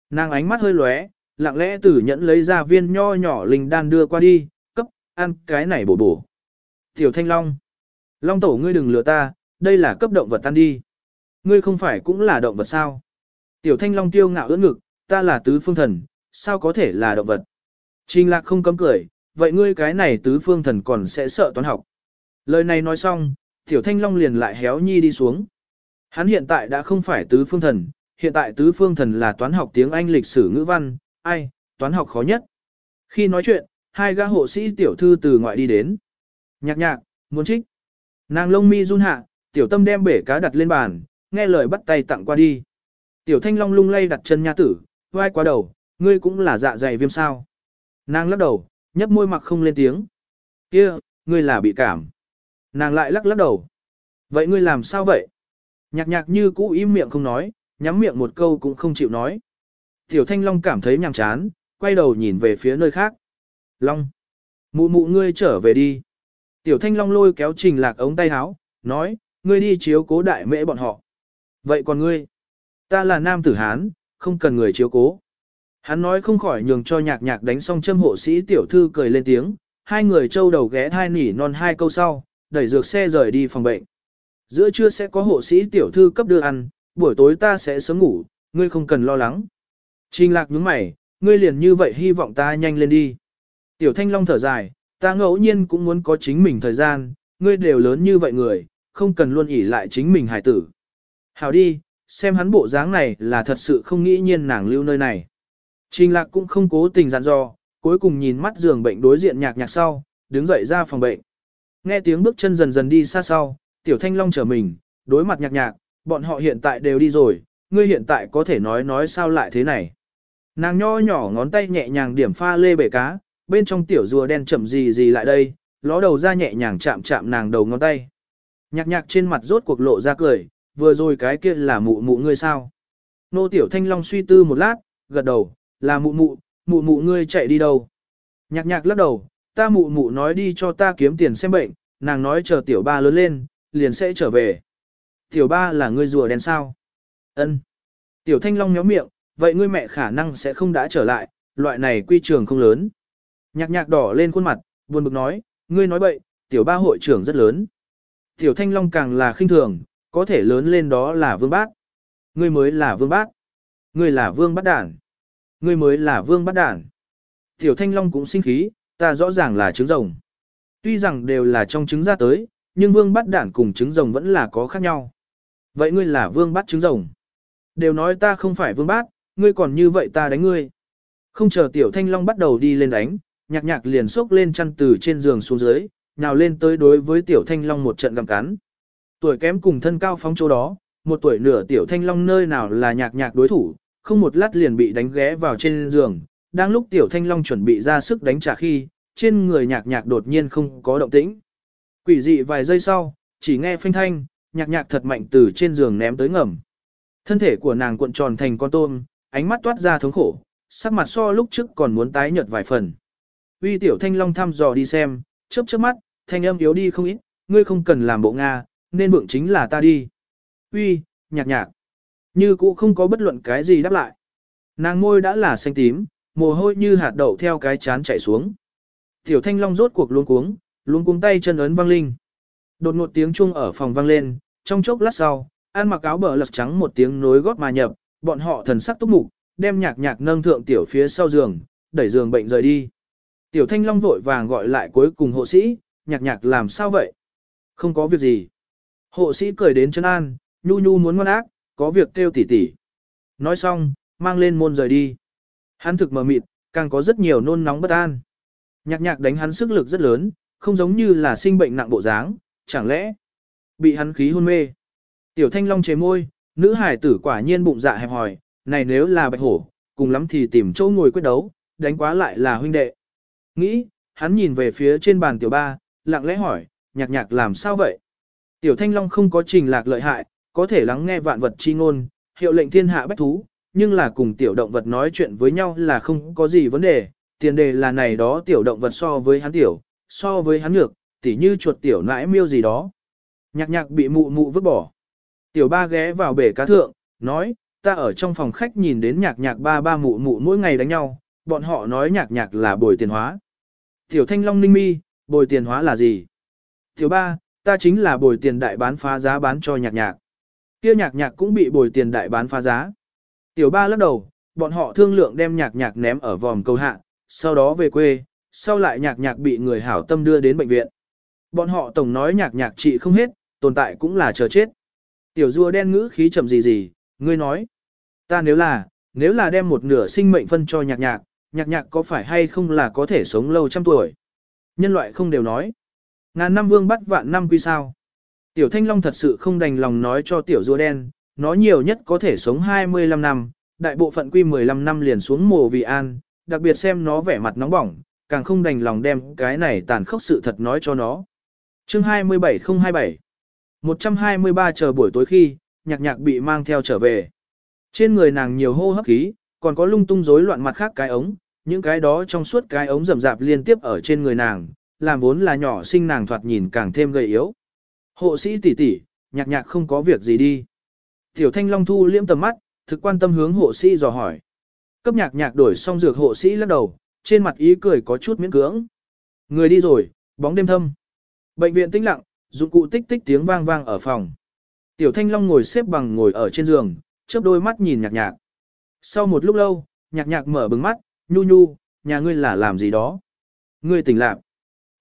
Nàng ánh mắt hơi lóe, lặng lẽ tử nhẫn lấy ra viên nho nhỏ linh đan đưa qua đi, cấp, ăn cái này bổ bổ. Tiểu thanh long. Long tổ ngươi đừng lừa ta, đây là cấp động vật tan đi. Ngươi không phải cũng là động vật sao? Tiểu thanh long tiêu ngạo ưỡn ngực, ta là tứ phương thần, sao có thể là động vật? Trình lạc không cấm cười, vậy ngươi cái này tứ phương thần còn sẽ sợ toán học. Lời này nói xong, tiểu thanh long liền lại héo nhi đi xuống. Hắn hiện tại đã không phải tứ phương thần, hiện tại tứ phương thần là toán học tiếng Anh lịch sử ngữ văn, ai, toán học khó nhất. Khi nói chuyện, hai gã hộ sĩ tiểu thư từ ngoại đi đến. Nhạc nhạc, muốn trích. Nàng lông mi run hạ, tiểu tâm đem bể cá đặt lên bàn, nghe lời bắt tay tặng qua đi. Tiểu thanh long lung lay đặt chân nha tử, vai quá đầu, ngươi cũng là dạ dày viêm sao. Nàng lắc đầu, nhấp môi mặc không lên tiếng. kia, ngươi là bị cảm. Nàng lại lắc lắc đầu. Vậy ngươi làm sao vậy? Nhạc nhạc như cũ im miệng không nói, nhắm miệng một câu cũng không chịu nói. Tiểu thanh long cảm thấy nhàm chán, quay đầu nhìn về phía nơi khác. Long! Mụ mụ ngươi trở về đi. Tiểu thanh long lôi kéo trình lạc ống tay áo, nói, ngươi đi chiếu cố đại mễ bọn họ. Vậy còn ngươi? Ta là nam tử Hán, không cần người chiếu cố. Hắn nói không khỏi nhường cho nhạc nhạc đánh xong châm hộ sĩ tiểu thư cười lên tiếng, hai người trâu đầu ghé thai nỉ non hai câu sau, đẩy dược xe rời đi phòng bệnh. Giữa trưa sẽ có hộ sĩ tiểu thư cấp đưa ăn, buổi tối ta sẽ sớm ngủ, ngươi không cần lo lắng. Trình lạc nhướng mày, ngươi liền như vậy hy vọng ta nhanh lên đi. Tiểu thanh long thở dài, ta ngẫu nhiên cũng muốn có chính mình thời gian, ngươi đều lớn như vậy người, không cần luôn ỉ lại chính mình hải tử. Hào đi, xem hắn bộ dáng này là thật sự không nghĩ nhiên nàng lưu nơi này. Trình lạc cũng không cố tình dặn dò, cuối cùng nhìn mắt giường bệnh đối diện nhạc nhạc sau, đứng dậy ra phòng bệnh. Nghe tiếng bước chân dần dần đi xa sau, tiểu thanh long trở mình, đối mặt nhạc nhạc, bọn họ hiện tại đều đi rồi, ngươi hiện tại có thể nói nói sao lại thế này. Nàng nho nhỏ ngón tay nhẹ nhàng điểm pha lê bể cá, bên trong tiểu rùa đen chậm gì gì lại đây, ló đầu ra nhẹ nhàng chạm chạm nàng đầu ngón tay. Nhạc nhạc trên mặt rốt cuộc lộ ra cười, vừa rồi cái kia là mụ mụ ngươi sao. Nô tiểu thanh long suy tư một lát, gật đầu, là mụ mụ, mụ mụ ngươi chạy đi đâu. Nhạc nhạc lắc đầu, ta mụ mụ nói đi cho ta kiếm tiền xem bệnh, nàng nói chờ tiểu ba lớn lên, liền sẽ trở về. Tiểu ba là ngươi rùa đen sao? Ân. Tiểu thanh long méo miệng, vậy ngươi mẹ khả năng sẽ không đã trở lại, loại này quy trường không lớn. Nhạc nhạc đỏ lên khuôn mặt, buồn bực nói, ngươi nói bậy, tiểu ba hội trưởng rất lớn. Tiểu thanh long càng là khinh thường, có thể lớn lên đó là vương bát. Ngươi mới là vương bát. Ngươi là vương bát đản. Ngươi mới là vương bát đản. Tiểu thanh long cũng sinh khí, ta rõ ràng là trứng rồng. Tuy rằng đều là trong trứng ra tới, nhưng vương bát đản cùng trứng rồng vẫn là có khác nhau. Vậy ngươi là vương bát trứng rồng. Đều nói ta không phải vương bát, ngươi còn như vậy ta đánh ngươi. Không chờ tiểu thanh long bắt đầu đi lên đánh, nhạc nhạc liền xốc lên chăn từ trên giường xuống dưới, nào lên tới đối với tiểu thanh long một trận gặm cắn. Tuổi kém cùng thân cao phóng chỗ đó, một tuổi nửa tiểu thanh long nơi nào là nhạc nhạc đối thủ, không một lát liền bị đánh ghé vào trên giường. Đang lúc tiểu thanh long chuẩn bị ra sức đánh trả khi, trên người nhạc nhạc đột nhiên không có động tĩnh. Quỷ dị vài giây sau, chỉ nghe phanh thanh, nhạc nhạc thật mạnh từ trên giường ném tới ngầm. Thân thể của nàng cuộn tròn thành con tôm, ánh mắt toát ra thống khổ, sắc mặt so lúc trước còn muốn tái nhợt vài phần. Uy tiểu thanh long thăm dò đi xem, chớp chớp mắt, thanh âm yếu đi không ít, ngươi không cần làm bộ Nga, nên vượng chính là ta đi. Uy, nhạc nhạc. Như cũ không có bất luận cái gì đáp lại. Nàng môi đã là xanh tím, mồ hôi như hạt đậu theo cái chán chảy xuống. Tiểu thanh long rốt cuộc luống cuống, luống cuống tay chân ấn vang linh. Đột ngột tiếng chuông ở phòng vang lên, trong chốc lát sau, ăn mặc áo bờ lật trắng một tiếng nối gót mà nhập, bọn họ thần sắc túc mục, đem nhạc nhạc nâng thượng tiểu phía sau giường, đẩy giường bệnh rời đi. Tiểu thanh long vội vàng gọi lại cuối cùng hộ sĩ, nhạc nhạc làm sao vậy? Không có việc gì. Hộ sĩ cười đến chân an, nhu nhu muốn ngoan ác, có việc kêu tỉ tỉ. Nói xong, mang lên môn rời đi. Hắn thực mờ mịt, càng có rất nhiều nôn nóng bất an. Nhạc nhạc đánh hắn sức lực rất lớn, không giống như là sinh bệnh nặng bộ dáng, chẳng lẽ bị hắn khí hôn mê. Tiểu thanh long chế môi, nữ hải tử quả nhiên bụng dạ hẹp hòi, này nếu là bạch hổ, cùng lắm thì tìm chỗ ngồi quyết đấu, đánh quá lại là huynh đệ. Nghĩ, hắn nhìn về phía trên bàn tiểu ba, lặng lẽ hỏi, nhạc nhạc làm sao vậy? Tiểu thanh long không có trình lạc lợi hại, có thể lắng nghe vạn vật chi ngôn, hiệu lệnh thiên hạ bách thú, nhưng là cùng tiểu động vật nói chuyện với nhau là không có gì vấn đề, tiền đề là này đó tiểu động vật so với hắn tiểu, so với hắn nhược, tỉ như chuột tiểu nãi miêu gì đó. Nhạc nhạc bị mụ mụ vứt bỏ. Tiểu ba ghé vào bể cá thượng, nói, ta ở trong phòng khách nhìn đến nhạc nhạc ba ba mụ mụ mỗi ngày đánh nhau, bọn họ nói nhạc nhạc là bồi tiền hóa. Tiểu thanh long ninh mi, bồi tiền hóa là gì? Tiểu ba, ta chính là bồi tiền đại bán phá giá bán cho nhạc nhạc. Kia nhạc nhạc cũng bị bồi tiền đại bán phá giá. Tiểu ba lắc đầu, bọn họ thương lượng đem nhạc nhạc ném ở vòm cầu hạ, sau đó về quê, sau lại nhạc nhạc bị người hảo tâm đưa đến bệnh viện. Bọn họ tổng nói nhạc nhạc trị không hết, tồn tại cũng là chờ chết. Tiểu rùa đen ngữ khí chậm gì gì, ngươi nói. Ta nếu là, nếu là đem một nửa sinh mệnh phân cho nhạc nhạc, nhạc nhạc có phải hay không là có thể sống lâu trăm tuổi. Nhân loại không đều nói. Ngàn năm vương bắt vạn năm quy sao. Tiểu thanh long thật sự không đành lòng nói cho tiểu rùa đen, nó nhiều nhất có thể sống 25 năm, đại bộ phận quy 15 năm liền xuống mồ vì an, đặc biệt xem nó vẻ mặt nóng bỏng, càng không đành lòng đem cái này tàn khốc sự thật nói cho nó. Chương 27027 123 chờ buổi tối khi, nhạc nhạc bị mang theo trở về. Trên người nàng nhiều hô hấp khí, còn có lung tung rối loạn mặt khác cái ống, những cái đó trong suốt cái ống rầm rạp liên tiếp ở trên người nàng, làm vốn là nhỏ sinh nàng thoạt nhìn càng thêm gầy yếu. Hộ sĩ tỷ tỷ, nhạc nhạc không có việc gì đi. Tiểu thanh long thu liễm tầm mắt, thực quan tâm hướng hộ sĩ dò hỏi. Cấp nhạc nhạc đổi xong dược hộ sĩ lắc đầu, trên mặt ý cười có chút miễn cưỡng. Người đi rồi, bóng đêm thâm. Bệnh viện tĩnh lặng, dụng cụ tích tích tiếng vang vang ở phòng. Tiểu thanh long ngồi xếp bằng ngồi ở trên giường, chớp đôi mắt nhìn nhạc nhạc. Sau một lúc lâu, nhạc nhạc mở bừng mắt, nhu nhu, nhà ngươi là làm gì đó. Ngươi tỉnh lạc.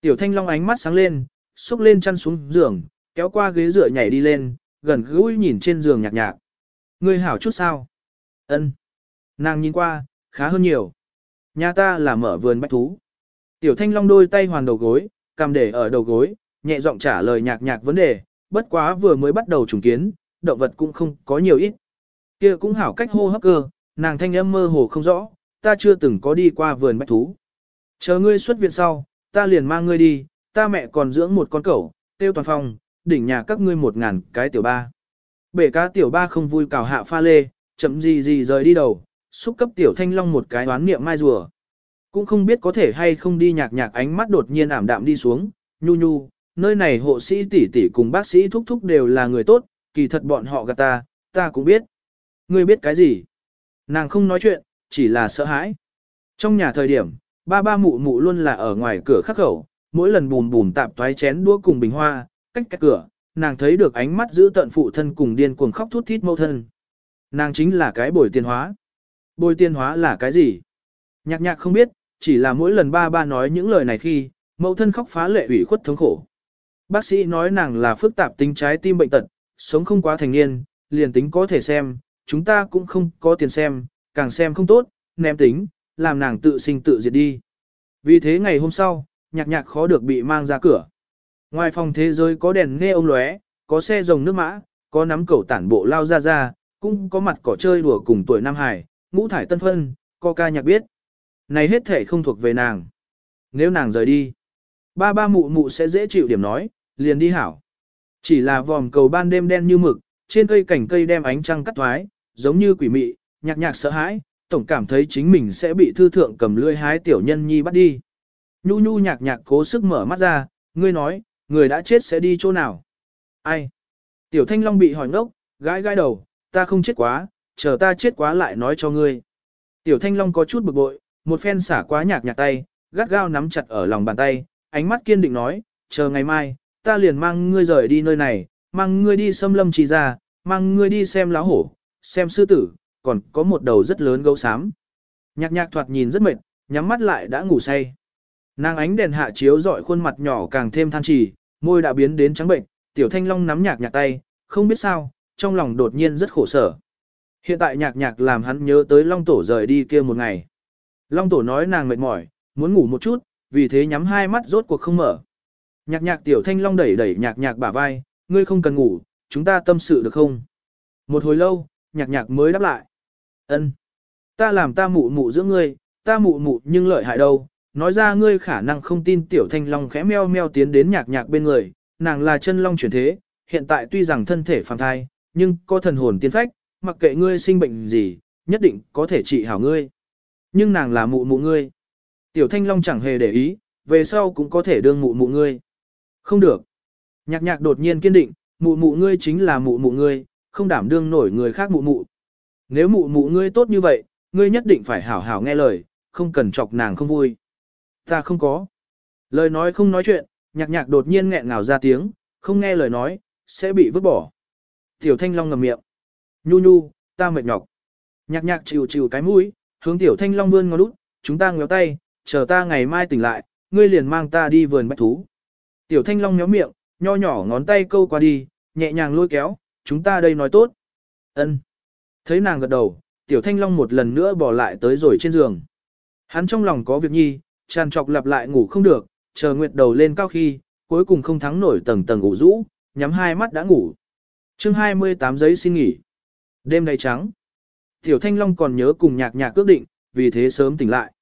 Tiểu thanh long ánh mắt sáng lên, xúc lên chăn xuống giường, kéo qua ghế dựa nhảy đi lên, gần gũi nhìn trên giường nhạc nhạc. Ngươi hảo chút sao? Ân. Nàng nhìn qua, khá hơn nhiều. Nhà ta là mở vườn bách thú. Tiểu thanh long đôi tay hoàn đầu gối, cầm để ở đầu gối, nhẹ giọng trả lời nhạc nhạc vấn đề, bất quá vừa mới bắt đầu trùng kiến, động vật cũng không có nhiều ít. Kia cũng hảo cách hô hấp cơ, nàng thanh âm mơ hồ không rõ, ta chưa từng có đi qua vườn bách thú. Chờ ngươi xuất viện sau, ta liền mang ngươi đi, ta mẹ còn dưỡng một con cẩu, tiêu toàn phòng, đỉnh nhà các ngươi một ngàn cái tiểu ba. Bể cá tiểu ba không vui cào hạ pha lê, chậm gì gì rời đi đầu, xúc cấp tiểu thanh long một cái đoán niệm mai rùa. Cũng không biết có thể hay không đi nhạc nhạc ánh mắt đột nhiên ảm đạm đi xuống, nhu nhu, nơi này hộ sĩ tỷ tỷ cùng bác sĩ thúc thúc đều là người tốt, kỳ thật bọn họ gạt ta, ta cũng biết. Ngươi biết cái gì? Nàng không nói chuyện, chỉ là sợ hãi. Trong nhà thời điểm, ba ba mụ mụ luôn là ở ngoài cửa khắc khẩu, mỗi lần bùm bùm tạp toái chén đũa cùng bình hoa, cách cách cửa, nàng thấy được ánh mắt giữ tận phụ thân cùng điên cuồng khóc thút thít mâu thân. Nàng chính là cái bồi tiền hóa. Bồi tiền hóa là cái gì? Nhạc nhạc không biết, chỉ là mỗi lần ba ba nói những lời này khi, mẫu thân khóc phá lệ ủy khuất thống khổ. Bác sĩ nói nàng là phức tạp tính trái tim bệnh tật, sống không quá thành niên, liền tính có thể xem, chúng ta cũng không có tiền xem, càng xem không tốt, ném tính, làm nàng tự sinh tự diệt đi. Vì thế ngày hôm sau, nhạc nhạc khó được bị mang ra cửa. Ngoài phòng thế giới có đèn nghe ông lóe, có xe rồng nước mã, có nắm cẩu tản bộ lao ra ra, cũng có mặt cỏ chơi đùa cùng tuổi Nam Hải, ngũ thải tân phân, co ca nhạc biết. Này hết thể không thuộc về nàng. Nếu nàng rời đi, ba ba mụ mụ sẽ dễ chịu điểm nói, liền đi hảo. Chỉ là vòm cầu ban đêm đen như mực, trên cây cảnh cây đem ánh trăng cắt thoái, giống như quỷ mị, nhạc nhạc sợ hãi, tổng cảm thấy chính mình sẽ bị thư thượng cầm lưỡi hái tiểu nhân nhi bắt đi. Nhu nhu nhạc nhạc cố sức mở mắt ra, ngươi nói, người đã chết sẽ đi chỗ nào? Ai? Tiểu thanh long bị hỏi ngốc, gãi gãi đầu, ta không chết quá, chờ ta chết quá lại nói cho ngươi. Tiểu thanh long có chút bực bội, một phen xả quá nhạc nhạc tay, gắt gao nắm chặt ở lòng bàn tay, ánh mắt kiên định nói, chờ ngày mai, ta liền mang ngươi rời đi nơi này, mang ngươi đi xâm lâm trì ra, mang ngươi đi xem lá hổ, xem sư tử, còn có một đầu rất lớn gấu xám. Nhạc nhạc thoạt nhìn rất mệt, nhắm mắt lại đã ngủ say. Nàng ánh đèn hạ chiếu dọi khuôn mặt nhỏ càng thêm than trì, môi đã biến đến trắng bệnh, tiểu thanh long nắm nhạc nhạc tay, không biết sao, trong lòng đột nhiên rất khổ sở. Hiện tại nhạc nhạc làm hắn nhớ tới long tổ rời đi kia một ngày. Long tổ nói nàng mệt mỏi, muốn ngủ một chút, vì thế nhắm hai mắt rốt cuộc không mở. Nhạc nhạc tiểu thanh long đẩy đẩy nhạc nhạc bả vai, ngươi không cần ngủ, chúng ta tâm sự được không? Một hồi lâu, nhạc nhạc mới đáp lại. ân Ta làm ta mụ mụ giữa ngươi, ta mụ mụ nhưng lợi hại đâu, nói ra ngươi khả năng không tin tiểu thanh long khẽ meo meo tiến đến nhạc nhạc bên người, nàng là chân long chuyển thế, hiện tại tuy rằng thân thể phàm thai, nhưng có thần hồn tiên phách, mặc kệ ngươi sinh bệnh gì, nhất định có thể trị hảo ngươi. Nhưng nàng là mụ mụ ngươi. Tiểu thanh long chẳng hề để ý, về sau cũng có thể đương mụ mụ ngươi. Không được. Nhạc nhạc đột nhiên kiên định, mụ mụ ngươi chính là mụ mụ ngươi, không đảm đương nổi người khác mụ mụ. Nếu mụ mụ ngươi tốt như vậy, ngươi nhất định phải hảo hảo nghe lời, không cần chọc nàng không vui. Ta không có. Lời nói không nói chuyện, nhạc nhạc đột nhiên nghẹn ngào ra tiếng, không nghe lời nói, sẽ bị vứt bỏ. Tiểu thanh long ngầm miệng. Nhu nhu, ta mệt nhọc. Nhạc nhạc chịu chịu cái mũi, hướng tiểu thanh long vươn ngón út, chúng ta ngéo tay, chờ ta ngày mai tỉnh lại, ngươi liền mang ta đi vườn bách thú. Tiểu thanh long nhéo miệng, nho nhỏ ngón tay câu qua đi, nhẹ nhàng lôi kéo, chúng ta đây nói tốt. Ân. Thấy nàng gật đầu, tiểu thanh long một lần nữa bỏ lại tới rồi trên giường. Hắn trong lòng có việc nhi, tràn trọc lặp lại ngủ không được, chờ nguyệt đầu lên cao khi, cuối cùng không thắng nổi tầng tầng ngủ rũ, nhắm hai mắt đã ngủ. chương 28 giấy xin nghỉ. Đêm đầy trắng. Tiểu Thanh Long còn nhớ cùng nhạc nhạc cước định, vì thế sớm tỉnh lại.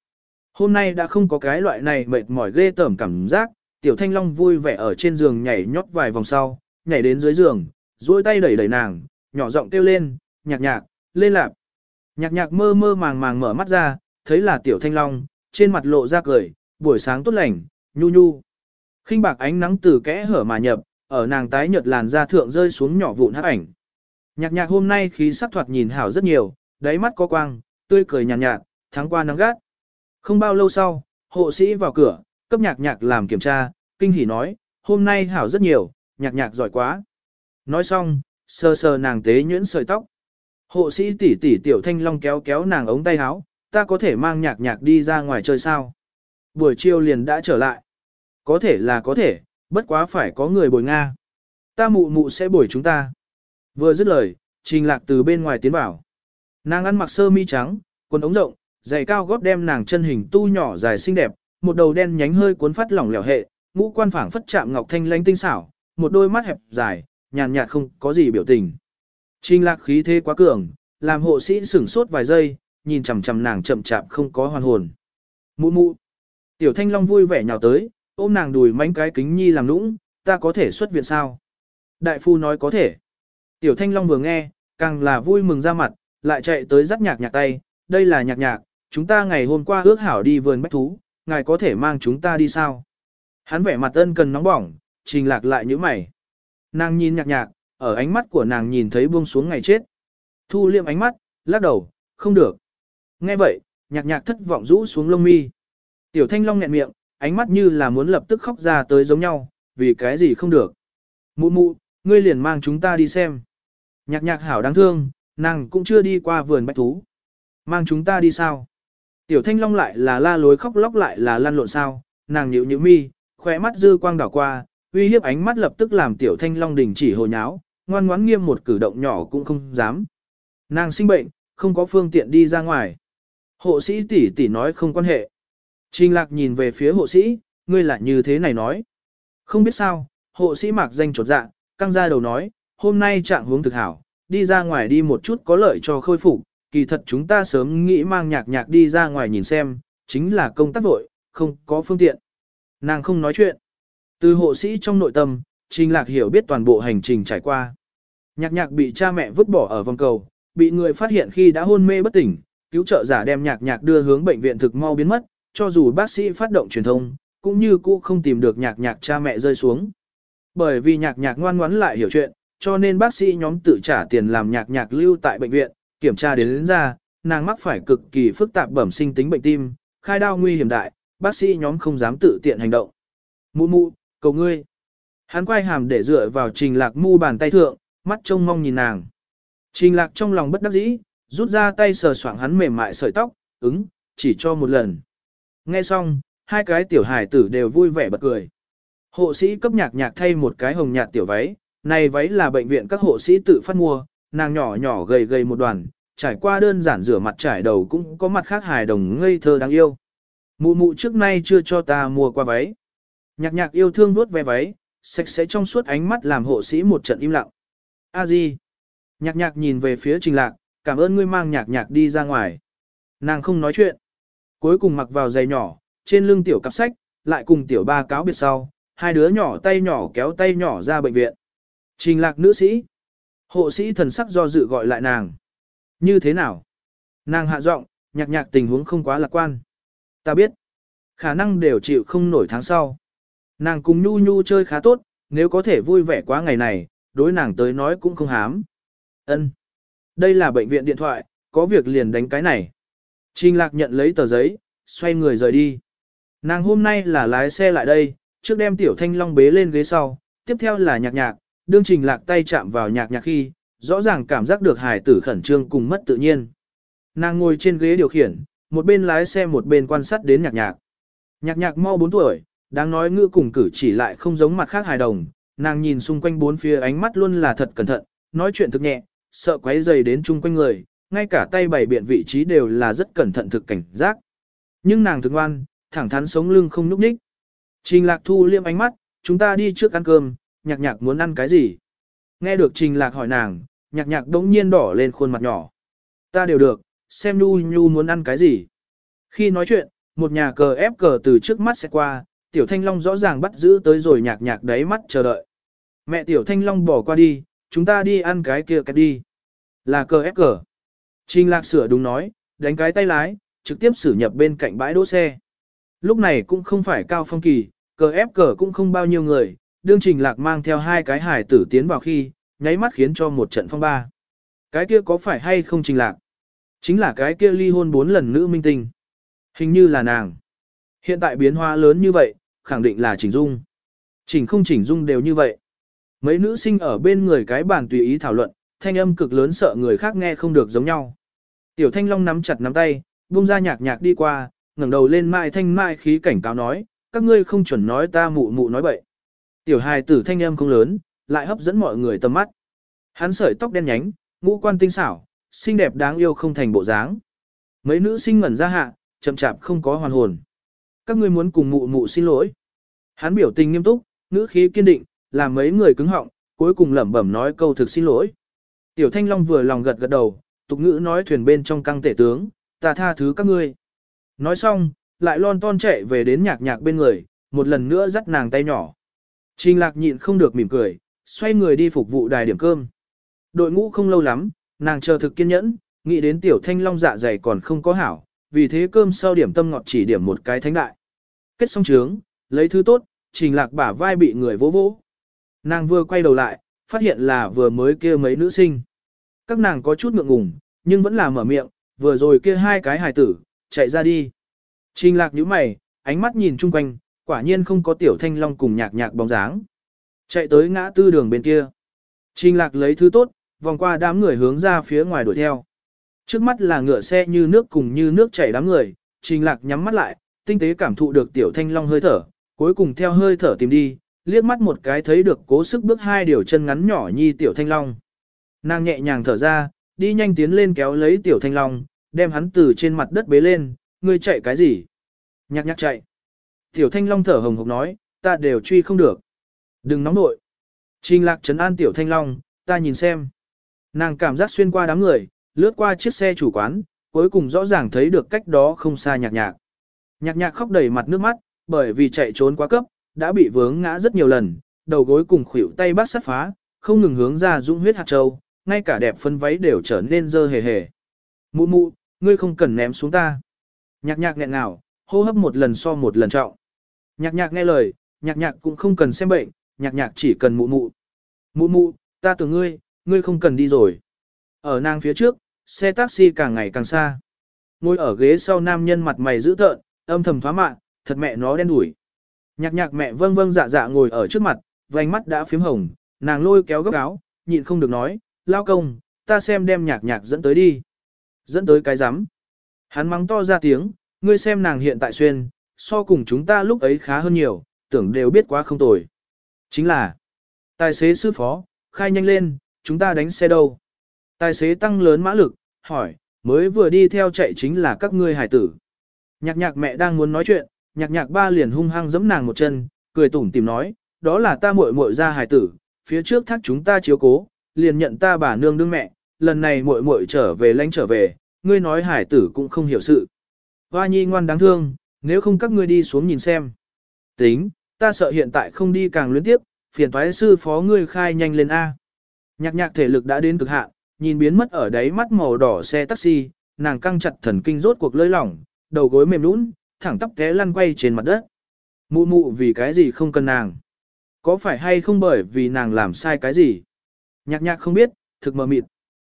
Hôm nay đã không có cái loại này mệt mỏi ghê tởm cảm giác, Tiểu Thanh Long vui vẻ ở trên giường nhảy nhót vài vòng sau, nhảy đến dưới giường, duỗi tay đẩy đẩy nàng, nhỏ giọng kêu lên, nhạc nhạc, lên lạp. Nhạc nhạc mơ mơ màng màng mở mắt ra, thấy là Tiểu Thanh Long, trên mặt lộ ra cười, buổi sáng tốt lành, nhu nhu. khinh bạc ánh nắng từ kẽ hở mà nhập, ở nàng tái nhợt làn da thượng rơi xuống nhỏ vụn hắc ảnh. Nhạc nhạc hôm nay khí sắc thoạt nhìn hảo rất nhiều, đáy mắt có quang, tươi cười nhàn nhạt, nhạt, tháng qua nắng gắt. Không bao lâu sau, hộ sĩ vào cửa, cấp nhạc nhạc làm kiểm tra, kinh hỉ nói, hôm nay hảo rất nhiều, nhạc nhạc giỏi quá. Nói xong, sờ sờ nàng tế nhuyễn sợi tóc. Hộ sĩ tỷ tỷ tiểu thanh long kéo kéo nàng ống tay áo, ta có thể mang nhạc nhạc đi ra ngoài chơi sao? Buổi chiều liền đã trở lại. Có thể là có thể, bất quá phải có người bồi Nga. Ta mụ mụ sẽ bồi chúng ta. Vừa dứt lời, trình lạc từ bên ngoài tiến vào. Nàng ăn mặc sơ mi trắng, quần ống rộng, giày cao gót đem nàng chân hình tu nhỏ dài xinh đẹp, một đầu đen nhánh hơi cuốn phát lỏng lẻo hệ, ngũ quan phảng phất chạm ngọc thanh lánh tinh xảo, một đôi mắt hẹp dài, nhàn nhạt không có gì biểu tình. Trình lạc khí thế quá cường, làm hộ sĩ sửng sốt vài giây, nhìn chằm chằm nàng chậm chạp không có hoàn hồn. Mụ mụ. Tiểu thanh long vui vẻ nhào tới, ôm nàng đùi mánh cái kính nhi làm nũng, ta có thể xuất viện sao? Đại phu nói có thể. Tiểu thanh long vừa nghe, càng là vui mừng ra mặt, lại chạy tới dắt nhạc nhạc tay, đây là nhạc nhạc, chúng ta ngày hôm qua ước hảo đi vườn bách thú, ngài có thể mang chúng ta đi sao? Hắn vẻ mặt ân cần nóng bỏng, trình lạc lại như mày. Nàng nhìn nhạc nhạc, ở ánh mắt của nàng nhìn thấy buông xuống ngày chết. Thu liệm ánh mắt, lắc đầu, không được. Nghe vậy, nhạc nhạc thất vọng rũ xuống lông mi. Tiểu thanh long nghẹn miệng, ánh mắt như là muốn lập tức khóc ra tới giống nhau, vì cái gì không được. Mụ mụ, ngươi liền mang chúng ta đi xem. Nhạc nhạc hảo đáng thương, nàng cũng chưa đi qua vườn bách thú. Mang chúng ta đi sao? Tiểu thanh long lại là la lối khóc lóc lại là lăn lộn sao, nàng nhịu nhịu mi, khóe mắt dư quang đảo qua, uy hiếp ánh mắt lập tức làm tiểu thanh long đình chỉ hồ nháo, ngoan ngoãn nghiêm một cử động nhỏ cũng không dám. Nàng sinh bệnh, không có phương tiện đi ra ngoài. Hộ sĩ tỷ tỷ nói không quan hệ. Trình lạc nhìn về phía hộ sĩ, ngươi lại như thế này nói. Không biết sao, hộ sĩ mạc danh trột dạ, căng ra đầu nói, hôm nay trạng hướng thực hảo, đi ra ngoài đi một chút có lợi cho khôi phục, kỳ thật chúng ta sớm nghĩ mang nhạc nhạc đi ra ngoài nhìn xem, chính là công tác vội, không có phương tiện. Nàng không nói chuyện. Từ hộ sĩ trong nội tâm, Trình Lạc hiểu biết toàn bộ hành trình trải qua. Nhạc nhạc bị cha mẹ vứt bỏ ở vòng cầu, bị người phát hiện khi đã hôn mê bất tỉnh, cứu trợ giả đem nhạc nhạc đưa hướng bệnh viện thực mau biến mất, cho dù bác sĩ phát động truyền thông, cũng như cũ không tìm được nhạc nhạc cha mẹ rơi xuống. Bởi vì nhạc nhạc ngoan ngoãn lại hiểu chuyện, cho nên bác sĩ nhóm tự trả tiền làm nhạc nhạc lưu tại bệnh viện, kiểm tra đến, đến ra, nàng mắc phải cực kỳ phức tạp bẩm sinh tính bệnh tim, khai đao nguy hiểm đại, bác sĩ nhóm không dám tự tiện hành động. Mụ mụ, cầu ngươi. Hắn quay hàm để dựa vào trình lạc mu bàn tay thượng, mắt trông mong nhìn nàng. Trình lạc trong lòng bất đắc dĩ, rút ra tay sờ soạng hắn mềm mại sợi tóc, ứng, chỉ cho một lần. Nghe xong, hai cái tiểu hài tử đều vui vẻ bật cười. Hộ sĩ cấp nhạc nhạc thay một cái hồng nhạt tiểu váy, này váy là bệnh viện các hộ sĩ tự phát mua, nàng nhỏ nhỏ gầy gầy một đoàn, trải qua đơn giản rửa mặt trải đầu cũng có mặt khác hài đồng ngây thơ đáng yêu. Mụ mụ trước nay chưa cho ta mua qua váy. Nhạc nhạc yêu thương vuốt ve váy, sạch sẽ trong suốt ánh mắt làm hộ sĩ một trận im lặng. A di. Nhạc nhạc nhìn về phía trình lạc, cảm ơn ngươi mang nhạc nhạc đi ra ngoài. Nàng không nói chuyện. Cuối cùng mặc vào giày nhỏ, trên lưng tiểu cặp sách, lại cùng tiểu ba cáo biệt sau, hai đứa nhỏ tay nhỏ kéo tay nhỏ ra bệnh viện. Trình lạc nữ sĩ. Hộ sĩ thần sắc do dự gọi lại nàng. Như thế nào? Nàng hạ giọng, nhạc nhạc tình huống không quá lạc quan. Ta biết. Khả năng đều chịu không nổi tháng sau. Nàng cùng nhu nhu chơi khá tốt, nếu có thể vui vẻ quá ngày này, đối nàng tới nói cũng không hám. Ân, đây là bệnh viện điện thoại, có việc liền đánh cái này. Trình lạc nhận lấy tờ giấy, xoay người rời đi. Nàng hôm nay là lái xe lại đây, trước đem tiểu thanh long bế lên ghế sau, tiếp theo là nhạc nhạc, đương trình lạc tay chạm vào nhạc nhạc khi, rõ ràng cảm giác được Hải tử khẩn trương cùng mất tự nhiên. Nàng ngồi trên ghế điều khiển, một bên lái xe một bên quan sát đến nhạc nhạc. Nhạc nhạc mau 4 tuổi, đang nói ngữ cùng cử chỉ lại không giống mặt khác hài đồng, nàng nhìn xung quanh bốn phía ánh mắt luôn là thật cẩn thận, nói chuyện thực nhẹ, sợ quấy dày đến chung quanh người, ngay cả tay bày biện vị trí đều là rất cẩn thận thực cảnh giác. Nhưng nàng thực ngoan, thẳng thắn sống lưng không núp ních. Trình lạc thu liêm ánh mắt, chúng ta đi trước ăn cơm, nhạc nhạc muốn ăn cái gì? Nghe được trình lạc hỏi nàng, nhạc nhạc đống nhiên đỏ lên khuôn mặt nhỏ. Ta đều được, xem nhu nhu muốn ăn cái gì? Khi nói chuyện, một nhà cờ ép cờ từ trước mắt sẽ qua, tiểu thanh long rõ ràng bắt giữ tới rồi nhạc nhạc đáy mắt chờ đợi. Mẹ tiểu thanh long bỏ qua đi, chúng ta đi ăn cái kia cái đi. Là cờ ép cờ. Trình lạc sửa đúng nói, đánh cái tay lái, trực tiếp xử nhập bên cạnh bãi đỗ xe. Lúc này cũng không phải cao phong kỳ, cờ ép cờ cũng không bao nhiêu người, đương trình lạc mang theo hai cái hải tử tiến vào khi, nháy mắt khiến cho một trận phong ba. Cái kia có phải hay không trình lạc? Chính là cái kia ly hôn bốn lần nữ minh tinh. Hình như là nàng. Hiện tại biến hóa lớn như vậy, khẳng định là chỉnh dung. Chỉnh không chỉnh dung đều như vậy. Mấy nữ sinh ở bên người cái bàn tùy ý thảo luận, thanh âm cực lớn sợ người khác nghe không được giống nhau. Tiểu thanh long nắm chặt nắm tay, buông ra nhạc nhạc đi qua, ngẩng đầu lên mai thanh mai khí cảnh cáo nói, các ngươi không chuẩn nói ta mụ mụ nói bậy. Tiểu hài tử thanh âm không lớn, lại hấp dẫn mọi người tầm mắt. Hắn sợi tóc đen nhánh, ngũ quan tinh xảo, xinh đẹp đáng yêu không thành bộ dáng. Mấy nữ sinh ngẩn ra hạ, chậm chạp không có hoàn hồn. Các ngươi muốn cùng mụ mụ xin lỗi. Hắn biểu tình nghiêm túc, ngữ khí kiên định, làm mấy người cứng họng, cuối cùng lẩm bẩm nói câu thực xin lỗi. Tiểu Thanh Long vừa lòng gật gật đầu, tục ngữ nói thuyền bên trong căng tể tướng, ta tha thứ các ngươi. Nói xong, lại lon ton chạy về đến nhạc nhạc bên người, một lần nữa dắt nàng tay nhỏ. Trình lạc nhịn không được mỉm cười, xoay người đi phục vụ đài điểm cơm. Đội ngũ không lâu lắm, nàng chờ thực kiên nhẫn, nghĩ đến tiểu thanh long dạ dày còn không có hảo, vì thế cơm sau điểm tâm ngọt chỉ điểm một cái thánh đại. Kết xong trướng, lấy thứ tốt, trình lạc bả vai bị người vỗ vỗ. Nàng vừa quay đầu lại, phát hiện là vừa mới kia mấy nữ sinh. Các nàng có chút ngượng ngùng, nhưng vẫn là mở miệng, vừa rồi kia hai cái hài tử, chạy ra đi. Trình lạc nhíu mày, ánh mắt nhìn chung quanh, quả nhiên không có tiểu thanh long cùng nhạc nhạc bóng dáng. Chạy tới ngã tư đường bên kia. Trình lạc lấy thứ tốt, vòng qua đám người hướng ra phía ngoài đuổi theo. Trước mắt là ngựa xe như nước cùng như nước chảy đám người, trình lạc nhắm mắt lại, tinh tế cảm thụ được tiểu thanh long hơi thở, cuối cùng theo hơi thở tìm đi, liếc mắt một cái thấy được cố sức bước hai điều chân ngắn nhỏ nhi tiểu thanh long. Nàng nhẹ nhàng thở ra, đi nhanh tiến lên kéo lấy tiểu thanh long, đem hắn từ trên mặt đất bế lên, ngươi chạy cái gì? Nhạc nhạc chạy. Tiểu thanh long thở hồng hộc nói, ta đều truy không được. Đừng nóng nội. Trình lạc trấn an tiểu thanh long, ta nhìn xem. Nàng cảm giác xuyên qua đám người, lướt qua chiếc xe chủ quán, cuối cùng rõ ràng thấy được cách đó không xa nhạc nhạc. Nhạc nhạc khóc đầy mặt nước mắt, bởi vì chạy trốn quá cấp, đã bị vướng ngã rất nhiều lần, đầu gối cùng khuỷu tay bác sắt phá, không ngừng hướng ra dũng huyết hạt châu, ngay cả đẹp phân váy đều trở nên dơ hề hề. Mụ mụ, ngươi không cần ném xuống ta. Nhạc nhạc nghẹn ngào, hô hấp một lần so một lần trọng. Nhạc nhạc nghe lời, nhạc nhạc cũng không cần xem bệnh, nhạc nhạc chỉ cần mụ mụ. Mụ mụ, ta tưởng ngươi, ngươi không cần đi rồi. Ở nàng phía trước, xe taxi càng ngày càng xa. Ngồi ở ghế sau nam nhân mặt mày dữ tợn, âm thầm phá mạng, thật mẹ nó đen đủi. Nhạc nhạc mẹ vâng vâng dạ dạ ngồi ở trước mặt, vành mắt đã phím hồng, nàng lôi kéo gấp áo, nhịn không được nói, lao công, ta xem đem nhạc nhạc dẫn tới đi. Dẫn tới cái rắm Hắn mắng to ra tiếng, ngươi xem nàng hiện tại xuyên, so cùng chúng ta lúc ấy khá hơn nhiều, tưởng đều biết quá không tồi. Chính là, tài xế sư phó, khai nhanh lên, chúng ta đánh xe đâu. Tài xế tăng lớn mã lực, hỏi, mới vừa đi theo chạy chính là các ngươi hải tử. Nhạc nhạc mẹ đang muốn nói chuyện, nhạc nhạc ba liền hung hăng giẫm nàng một chân, cười tủm tìm nói, đó là ta muội muội ra hải tử, phía trước thác chúng ta chiếu cố, liền nhận ta bà nương đương mẹ, lần này muội muội trở về lãnh trở về, ngươi nói hải tử cũng không hiểu sự. Hoa nhi ngoan đáng thương, nếu không các ngươi đi xuống nhìn xem. Tính, ta sợ hiện tại không đi càng luyến tiếp, phiền toái sư phó ngươi khai nhanh lên A. Nhạc nhạc thể lực đã đến cực hạn, nhìn biến mất ở đáy mắt màu đỏ xe taxi, nàng căng chặt thần kinh rốt cuộc lơi lỏng, đầu gối mềm nũng, thẳng tóc té lăn quay trên mặt đất. Mụ mụ vì cái gì không cần nàng? Có phải hay không bởi vì nàng làm sai cái gì? Nhạc nhạc không biết, thực mờ mịt.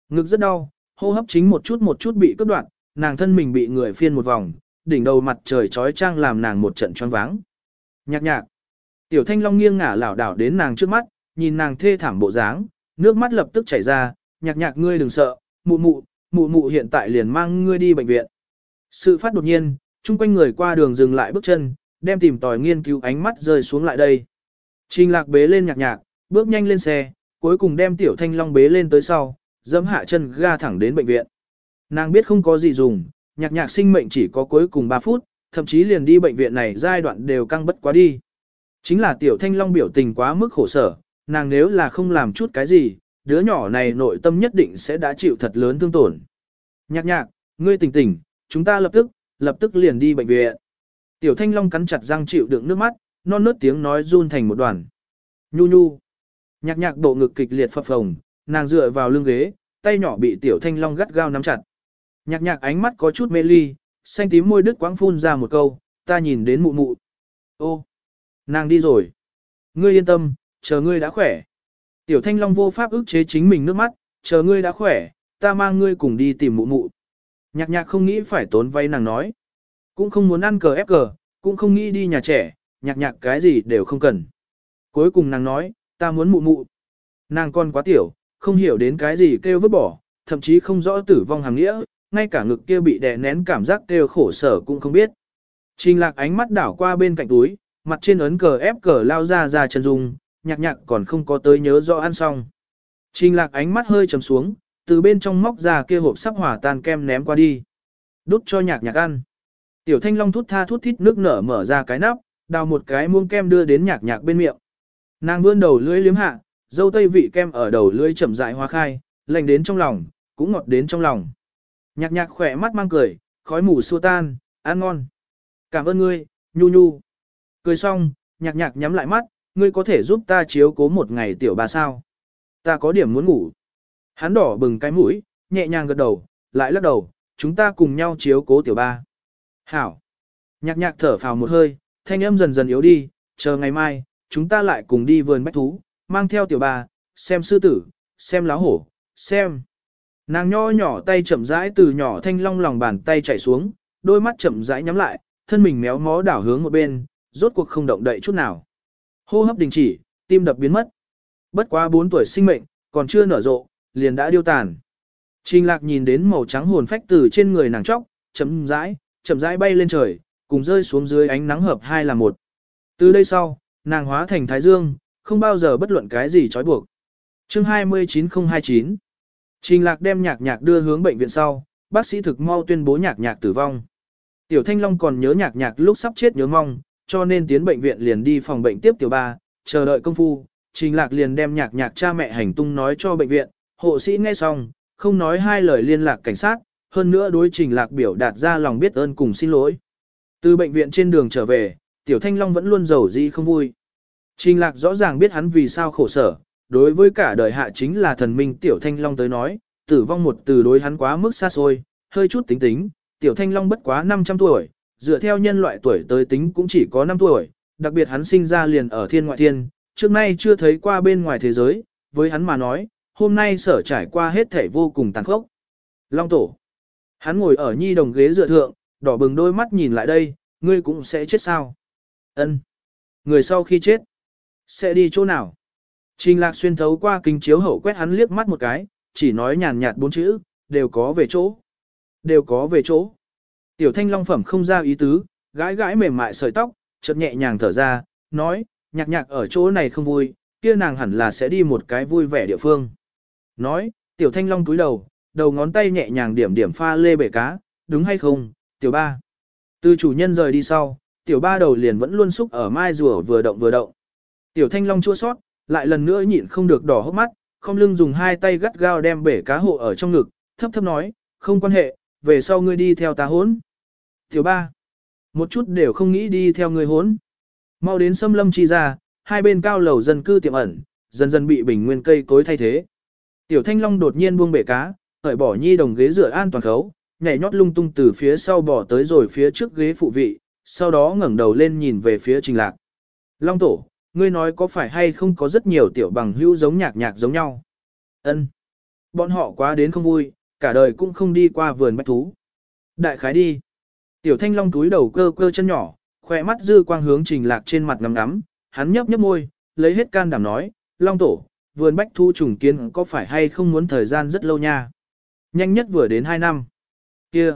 Ngực rất đau, hô hấp chính một chút một chút bị cắt đoạn, nàng thân mình bị người phiên một vòng, đỉnh đầu mặt trời trói trang làm nàng một trận choáng váng. Nhạc nhạc. Tiểu thanh long nghiêng ngả lảo đảo đến nàng trước mắt, nhìn nàng thê thảm bộ dáng, nước mắt lập tức chảy ra, nhạc nhạc ngươi đừng sợ, mụ mụ, mụ mụ hiện tại liền mang ngươi đi bệnh viện. Sự phát đột nhiên, chung quanh người qua đường dừng lại bước chân, đem tìm tòi nghiên cứu ánh mắt rơi xuống lại đây. Trình lạc bế lên nhạc nhạc, bước nhanh lên xe, cuối cùng đem tiểu thanh long bế lên tới sau, dẫm hạ chân ga thẳng đến bệnh viện. Nàng biết không có gì dùng, nhạc nhạc sinh mệnh chỉ có cuối cùng 3 phút, thậm chí liền đi bệnh viện này giai đoạn đều căng bất quá đi. Chính là tiểu thanh long biểu tình quá mức khổ sở, nàng nếu là không làm chút cái gì, đứa nhỏ này nội tâm nhất định sẽ đã chịu thật lớn thương tổn. Nhạc nhạc, ngươi tỉnh tỉnh, chúng ta lập tức, lập tức liền đi bệnh viện. Tiểu thanh long cắn chặt răng chịu đựng nước mắt, non nớt tiếng nói run thành một đoàn. Nhu nhu. Nhạc nhạc bộ ngực kịch liệt phập phồng, nàng dựa vào lưng ghế, tay nhỏ bị tiểu thanh long gắt gao nắm chặt. Nhạc nhạc ánh mắt có chút mê ly, xanh tím môi đứt quãng phun ra một câu, ta nhìn đến mụ mụ. Ô, nàng đi rồi. Ngươi yên tâm, chờ ngươi đã khỏe. Tiểu thanh long vô pháp ức chế chính mình nước mắt, chờ ngươi đã khỏe, ta mang ngươi cùng đi tìm mụ mụ. Nhạc nhạc không nghĩ phải tốn vay nàng nói. Cũng không muốn ăn cờ ép cờ, cũng không nghĩ đi nhà trẻ, nhạc nhạc cái gì đều không cần. Cuối cùng nàng nói, ta muốn mụ mụ. Nàng con quá tiểu, không hiểu đến cái gì kêu vứt bỏ, thậm chí không rõ tử vong hàng nghĩa, ngay cả ngực kia bị đè nén cảm giác kêu khổ sở cũng không biết. Trình lạc ánh mắt đảo qua bên cạnh túi, mặt trên ấn cờ ép cờ lao ra ra chân dung, nhạc nhạc còn không có tới nhớ rõ ăn xong. Trình lạc ánh mắt hơi trầm xuống, từ bên trong móc ra kia hộp sắp hỏa tan kem ném qua đi. Đút cho nhạc nhạc ăn. Tiểu thanh long thút tha thút thít nước nở mở ra cái nắp, đào một cái muông kem đưa đến nhạc nhạc bên miệng. Nàng vươn đầu lưỡi liếm hạ, dâu tây vị kem ở đầu lưỡi chậm rãi hoa khai, lành đến trong lòng, cũng ngọt đến trong lòng. Nhạc nhạc khỏe mắt mang cười, khói mù xua tan, ăn ngon. Cảm ơn ngươi, nhu nhu. Cười xong, nhạc nhạc nhắm lại mắt, ngươi có thể giúp ta chiếu cố một ngày tiểu bà sao. Ta có điểm muốn ngủ. Hắn đỏ bừng cái mũi, nhẹ nhàng gật đầu, lại lắc đầu, chúng ta cùng nhau chiếu cố tiểu ba. Hảo. Nhạc nhạc thở phào một hơi, thanh âm dần dần yếu đi, chờ ngày mai, chúng ta lại cùng đi vườn bách thú, mang theo tiểu ba, xem sư tử, xem láo hổ, xem. Nàng nho nhỏ tay chậm rãi từ nhỏ thanh long lòng bàn tay chạy xuống, đôi mắt chậm rãi nhắm lại, thân mình méo mó đảo hướng một bên, rốt cuộc không động đậy chút nào. Hô hấp đình chỉ, tim đập biến mất. Bất quá 4 tuổi sinh mệnh, còn chưa nở rộ, liền đã điêu tàn. Trình lạc nhìn đến màu trắng hồn phách từ trên người nàng chóc, chậm rãi, chậm rãi bay lên trời, cùng rơi xuống dưới ánh nắng hợp hai là một. Từ đây sau, nàng hóa thành thái dương, không bao giờ bất luận cái gì trói buộc. Chương 29029 Trình lạc đem nhạc nhạc đưa hướng bệnh viện sau, bác sĩ thực mau tuyên bố nhạc nhạc tử vong. Tiểu Thanh Long còn nhớ nhạc nhạc lúc sắp chết nhớ mong, cho nên tiến bệnh viện liền đi phòng bệnh tiếp tiểu ba, chờ đợi công phu. Trình lạc liền đem nhạc nhạc cha mẹ hành tung nói cho bệnh viện, hộ sĩ nghe xong, không nói hai lời liên lạc cảnh sát, hơn nữa đối trình lạc biểu đạt ra lòng biết ơn cùng xin lỗi. Từ bệnh viện trên đường trở về, Tiểu Thanh Long vẫn luôn giàu gì không vui. Trình lạc rõ ràng biết hắn vì sao khổ sở, đối với cả đời hạ chính là thần minh Tiểu Thanh Long tới nói, tử vong một từ đối hắn quá mức xa xôi, hơi chút tính tính, Tiểu Thanh Long bất quá 500 tuổi, dựa theo nhân loại tuổi tới tính cũng chỉ có 5 tuổi, đặc biệt hắn sinh ra liền ở thiên ngoại thiên, trước nay chưa thấy qua bên ngoài thế giới, với hắn mà nói, hôm nay sở trải qua hết thể vô cùng tàn khốc. Long tổ. Hắn ngồi ở nhi đồng ghế dựa thượng, đỏ bừng đôi mắt nhìn lại đây, ngươi cũng sẽ chết sao? Ân. Người sau khi chết, sẽ đi chỗ nào? Trình lạc xuyên thấu qua kính chiếu hậu quét hắn liếc mắt một cái, chỉ nói nhàn nhạt bốn chữ, đều có về chỗ. Đều có về chỗ. Tiểu thanh long phẩm không ra ý tứ, gãi gãi mềm mại sợi tóc, chợt nhẹ nhàng thở ra, nói, nhạc nhạc ở chỗ này không vui, kia nàng hẳn là sẽ đi một cái vui vẻ địa phương. Nói, tiểu thanh long túi đầu, đầu ngón tay nhẹ nhàng điểm điểm pha lê bể cá, đúng hay không, tiểu ba. Từ chủ nhân rời đi sau, tiểu ba đầu liền vẫn luôn xúc ở mai rùa vừa động vừa động. Tiểu thanh long chua sót, lại lần nữa nhịn không được đỏ hốc mắt, không lưng dùng hai tay gắt gao đem bể cá hộ ở trong ngực, thấp thấp nói, không quan hệ, về sau ngươi đi theo ta hốn. Tiểu ba, một chút đều không nghĩ đi theo ngươi hốn. Mau đến xâm lâm chi ra, hai bên cao lầu dân cư tiệm ẩn, dần dần bị bình nguyên cây cối thay thế. Tiểu thanh long đột nhiên buông bể cá, hởi bỏ nhi đồng ghế rửa an toàn khấu, nhảy nhót lung tung từ phía sau bỏ tới rồi phía trước ghế phụ vị, sau đó ngẩng đầu lên nhìn về phía trình lạc. Long tổ, ngươi nói có phải hay không có rất nhiều tiểu bằng hữu giống nhạc nhạc giống nhau? Ân, Bọn họ quá đến không vui, cả đời cũng không đi qua vườn bách thú. Đại khái đi. Tiểu thanh long túi đầu cơ cơ chân nhỏ, khỏe mắt dư quang hướng trình lạc trên mặt ngắm ngắm, hắn nhấp nhấp môi, lấy hết can đảm nói, long tổ, vườn bách thú trùng kiến có phải hay không muốn thời gian rất lâu nha. Nhanh nhất vừa đến 2 năm. Kia,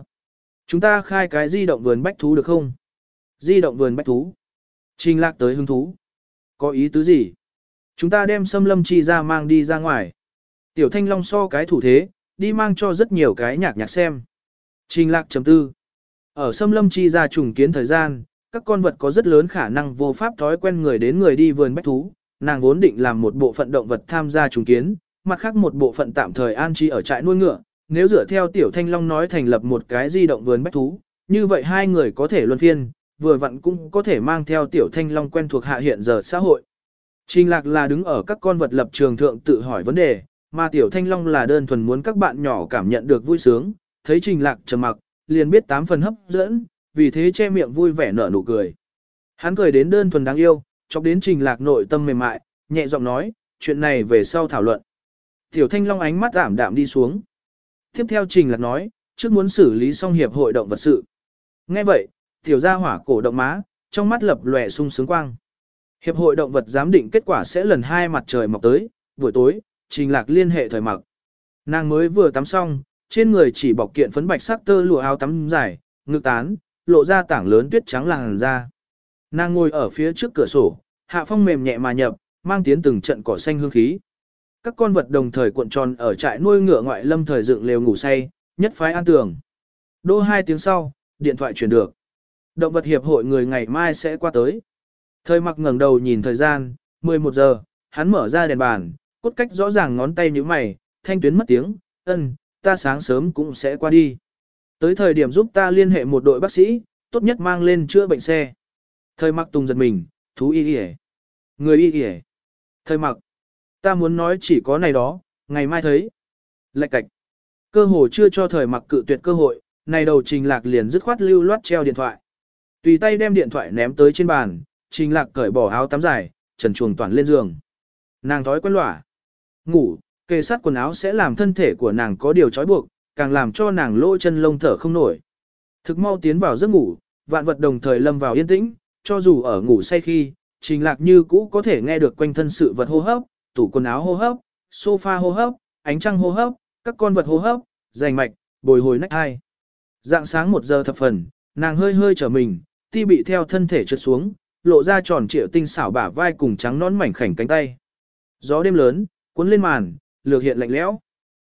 chúng ta khai cái di động vườn bách thú được không? Di động vườn bách thú. Trình lạc tới hứng thú. Có ý tứ gì? Chúng ta đem xâm lâm chi ra mang đi ra ngoài. Tiểu thanh long so cái thủ thế, đi mang cho rất nhiều cái nhạc nhạc xem. Trình lạc chấm tư. Ở xâm lâm chi ra trùng kiến thời gian, các con vật có rất lớn khả năng vô pháp thói quen người đến người đi vườn bách thú. Nàng vốn định làm một bộ phận động vật tham gia trùng kiến, mặt khác một bộ phận tạm thời an trí ở trại nuôi ngựa. Nếu dựa theo tiểu thanh long nói thành lập một cái di động vườn bách thú, như vậy hai người có thể luân phiên, vừa vặn cũng có thể mang theo tiểu thanh long quen thuộc hạ hiện giờ xã hội. Trình lạc là đứng ở các con vật lập trường thượng tự hỏi vấn đề, mà tiểu thanh long là đơn thuần muốn các bạn nhỏ cảm nhận được vui sướng, thấy trình lạc trầm mặc, liền biết tám phần hấp dẫn, vì thế che miệng vui vẻ nở nụ cười. Hắn cười đến đơn thuần đáng yêu, chọc đến trình lạc nội tâm mềm mại, nhẹ giọng nói, chuyện này về sau thảo luận. Tiểu thanh long ánh mắt ảm đạm đi xuống. Tiếp theo trình lạc nói, trước muốn xử lý xong hiệp hội động vật sự. Nghe vậy, tiểu gia hỏa cổ động má, trong mắt lập lòe sung sướng quang. Hiệp hội động vật giám định kết quả sẽ lần hai mặt trời mọc tới, buổi tối, trình lạc liên hệ thời mặc. Nàng mới vừa tắm xong, trên người chỉ bọc kiện phấn bạch sắc tơ lụa áo tắm dài, ngực tán, lộ ra tảng lớn tuyết trắng làn da. Nàng ngồi ở phía trước cửa sổ, hạ phong mềm nhẹ mà nhập, mang tiến từng trận cỏ xanh hương khí. Các con vật đồng thời cuộn tròn ở trại nuôi ngựa ngoại lâm thời dựng lều ngủ say, nhất phái an tường. Đô hai tiếng sau, điện thoại chuyển được. Động vật hiệp hội người ngày mai sẽ qua tới. Thời mặc ngẩng đầu nhìn thời gian, 11 giờ, hắn mở ra đèn bàn, cốt cách rõ ràng ngón tay như mày, thanh tuyến mất tiếng, ân, ta sáng sớm cũng sẽ qua đi. Tới thời điểm giúp ta liên hệ một đội bác sĩ, tốt nhất mang lên chữa bệnh xe. Thời mặc tùng giật mình, thú y y Người y kìa. Thời mặc, ta muốn nói chỉ có này đó, ngày mai thấy. Lạch cạch. Cơ hồ chưa cho thời mặc cự tuyệt cơ hội, này đầu trình lạc liền dứt khoát lưu loát treo điện thoại. Tùy tay đem điện thoại ném tới trên bàn, trình lạc cởi bỏ áo tắm dài, trần chuồng toàn lên giường. Nàng thói quen lỏa. Ngủ, kề sát quần áo sẽ làm thân thể của nàng có điều trói buộc, càng làm cho nàng lỗ chân lông thở không nổi. Thực mau tiến vào giấc ngủ, vạn vật đồng thời lâm vào yên tĩnh, cho dù ở ngủ say khi, trình lạc như cũ có thể nghe được quanh thân sự vật hô hấp, tủ quần áo hô hấp, sofa hô hấp, ánh trăng hô hấp, các con vật hô hấp, rành mạch, bồi hồi nách hai. Dạng sáng một giờ thập phần, nàng hơi hơi trở mình, ti bị theo thân thể trượt xuống, lộ ra tròn trịa tinh xảo bả vai cùng trắng nón mảnh khảnh cánh tay. Gió đêm lớn, cuốn lên màn, lược hiện lạnh lẽo.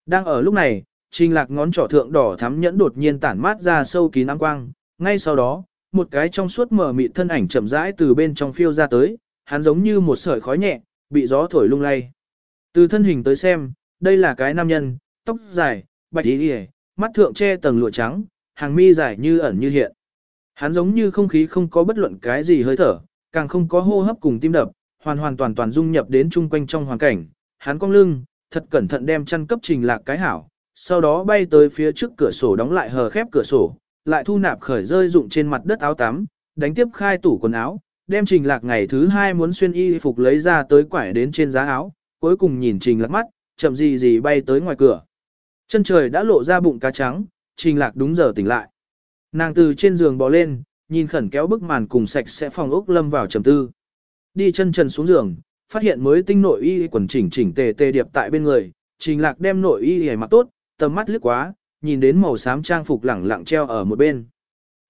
Đang ở lúc này, trình lạc ngón trỏ thượng đỏ thắm nhẫn đột nhiên tản mát ra sâu kín áng quang, ngay sau đó, một cái trong suốt mở mịt thân ảnh chậm rãi từ bên trong phiêu ra tới, hắn giống như một sợi khói nhẹ, bị gió thổi lung lay. Từ thân hình tới xem, đây là cái nam nhân, tóc dài, bạch y, mắt thượng che tầng lụa trắng, hàng mi dài như ẩn như hiện. Hắn giống như không khí không có bất luận cái gì hơi thở, càng không có hô hấp cùng tim đập, hoàn hoàn toàn toàn dung nhập đến chung quanh trong hoàn cảnh. Hắn cong lưng, thật cẩn thận đem chăn cấp trình lạc cái hảo, sau đó bay tới phía trước cửa sổ đóng lại hờ khép cửa sổ, lại thu nạp khởi rơi dụng trên mặt đất áo tắm, đánh tiếp khai tủ quần áo, đem trình lạc ngày thứ hai muốn xuyên y phục lấy ra tới quải đến trên giá áo, cuối cùng nhìn trình lạc mắt, chậm gì gì bay tới ngoài cửa. Chân trời đã lộ ra bụng cá trắng, trình lạc đúng giờ tỉnh lại. Nàng từ trên giường bò lên, nhìn khẩn kéo bức màn cùng sạch sẽ phòng ốc lâm vào trầm tư. Đi chân trần xuống giường, phát hiện mới tinh nội y quần chỉnh chỉnh tề tề điệp tại bên người, trình lạc đem nội y hề mặc tốt, tầm mắt lướt quá, nhìn đến màu xám trang phục lẳng lặng treo ở một bên.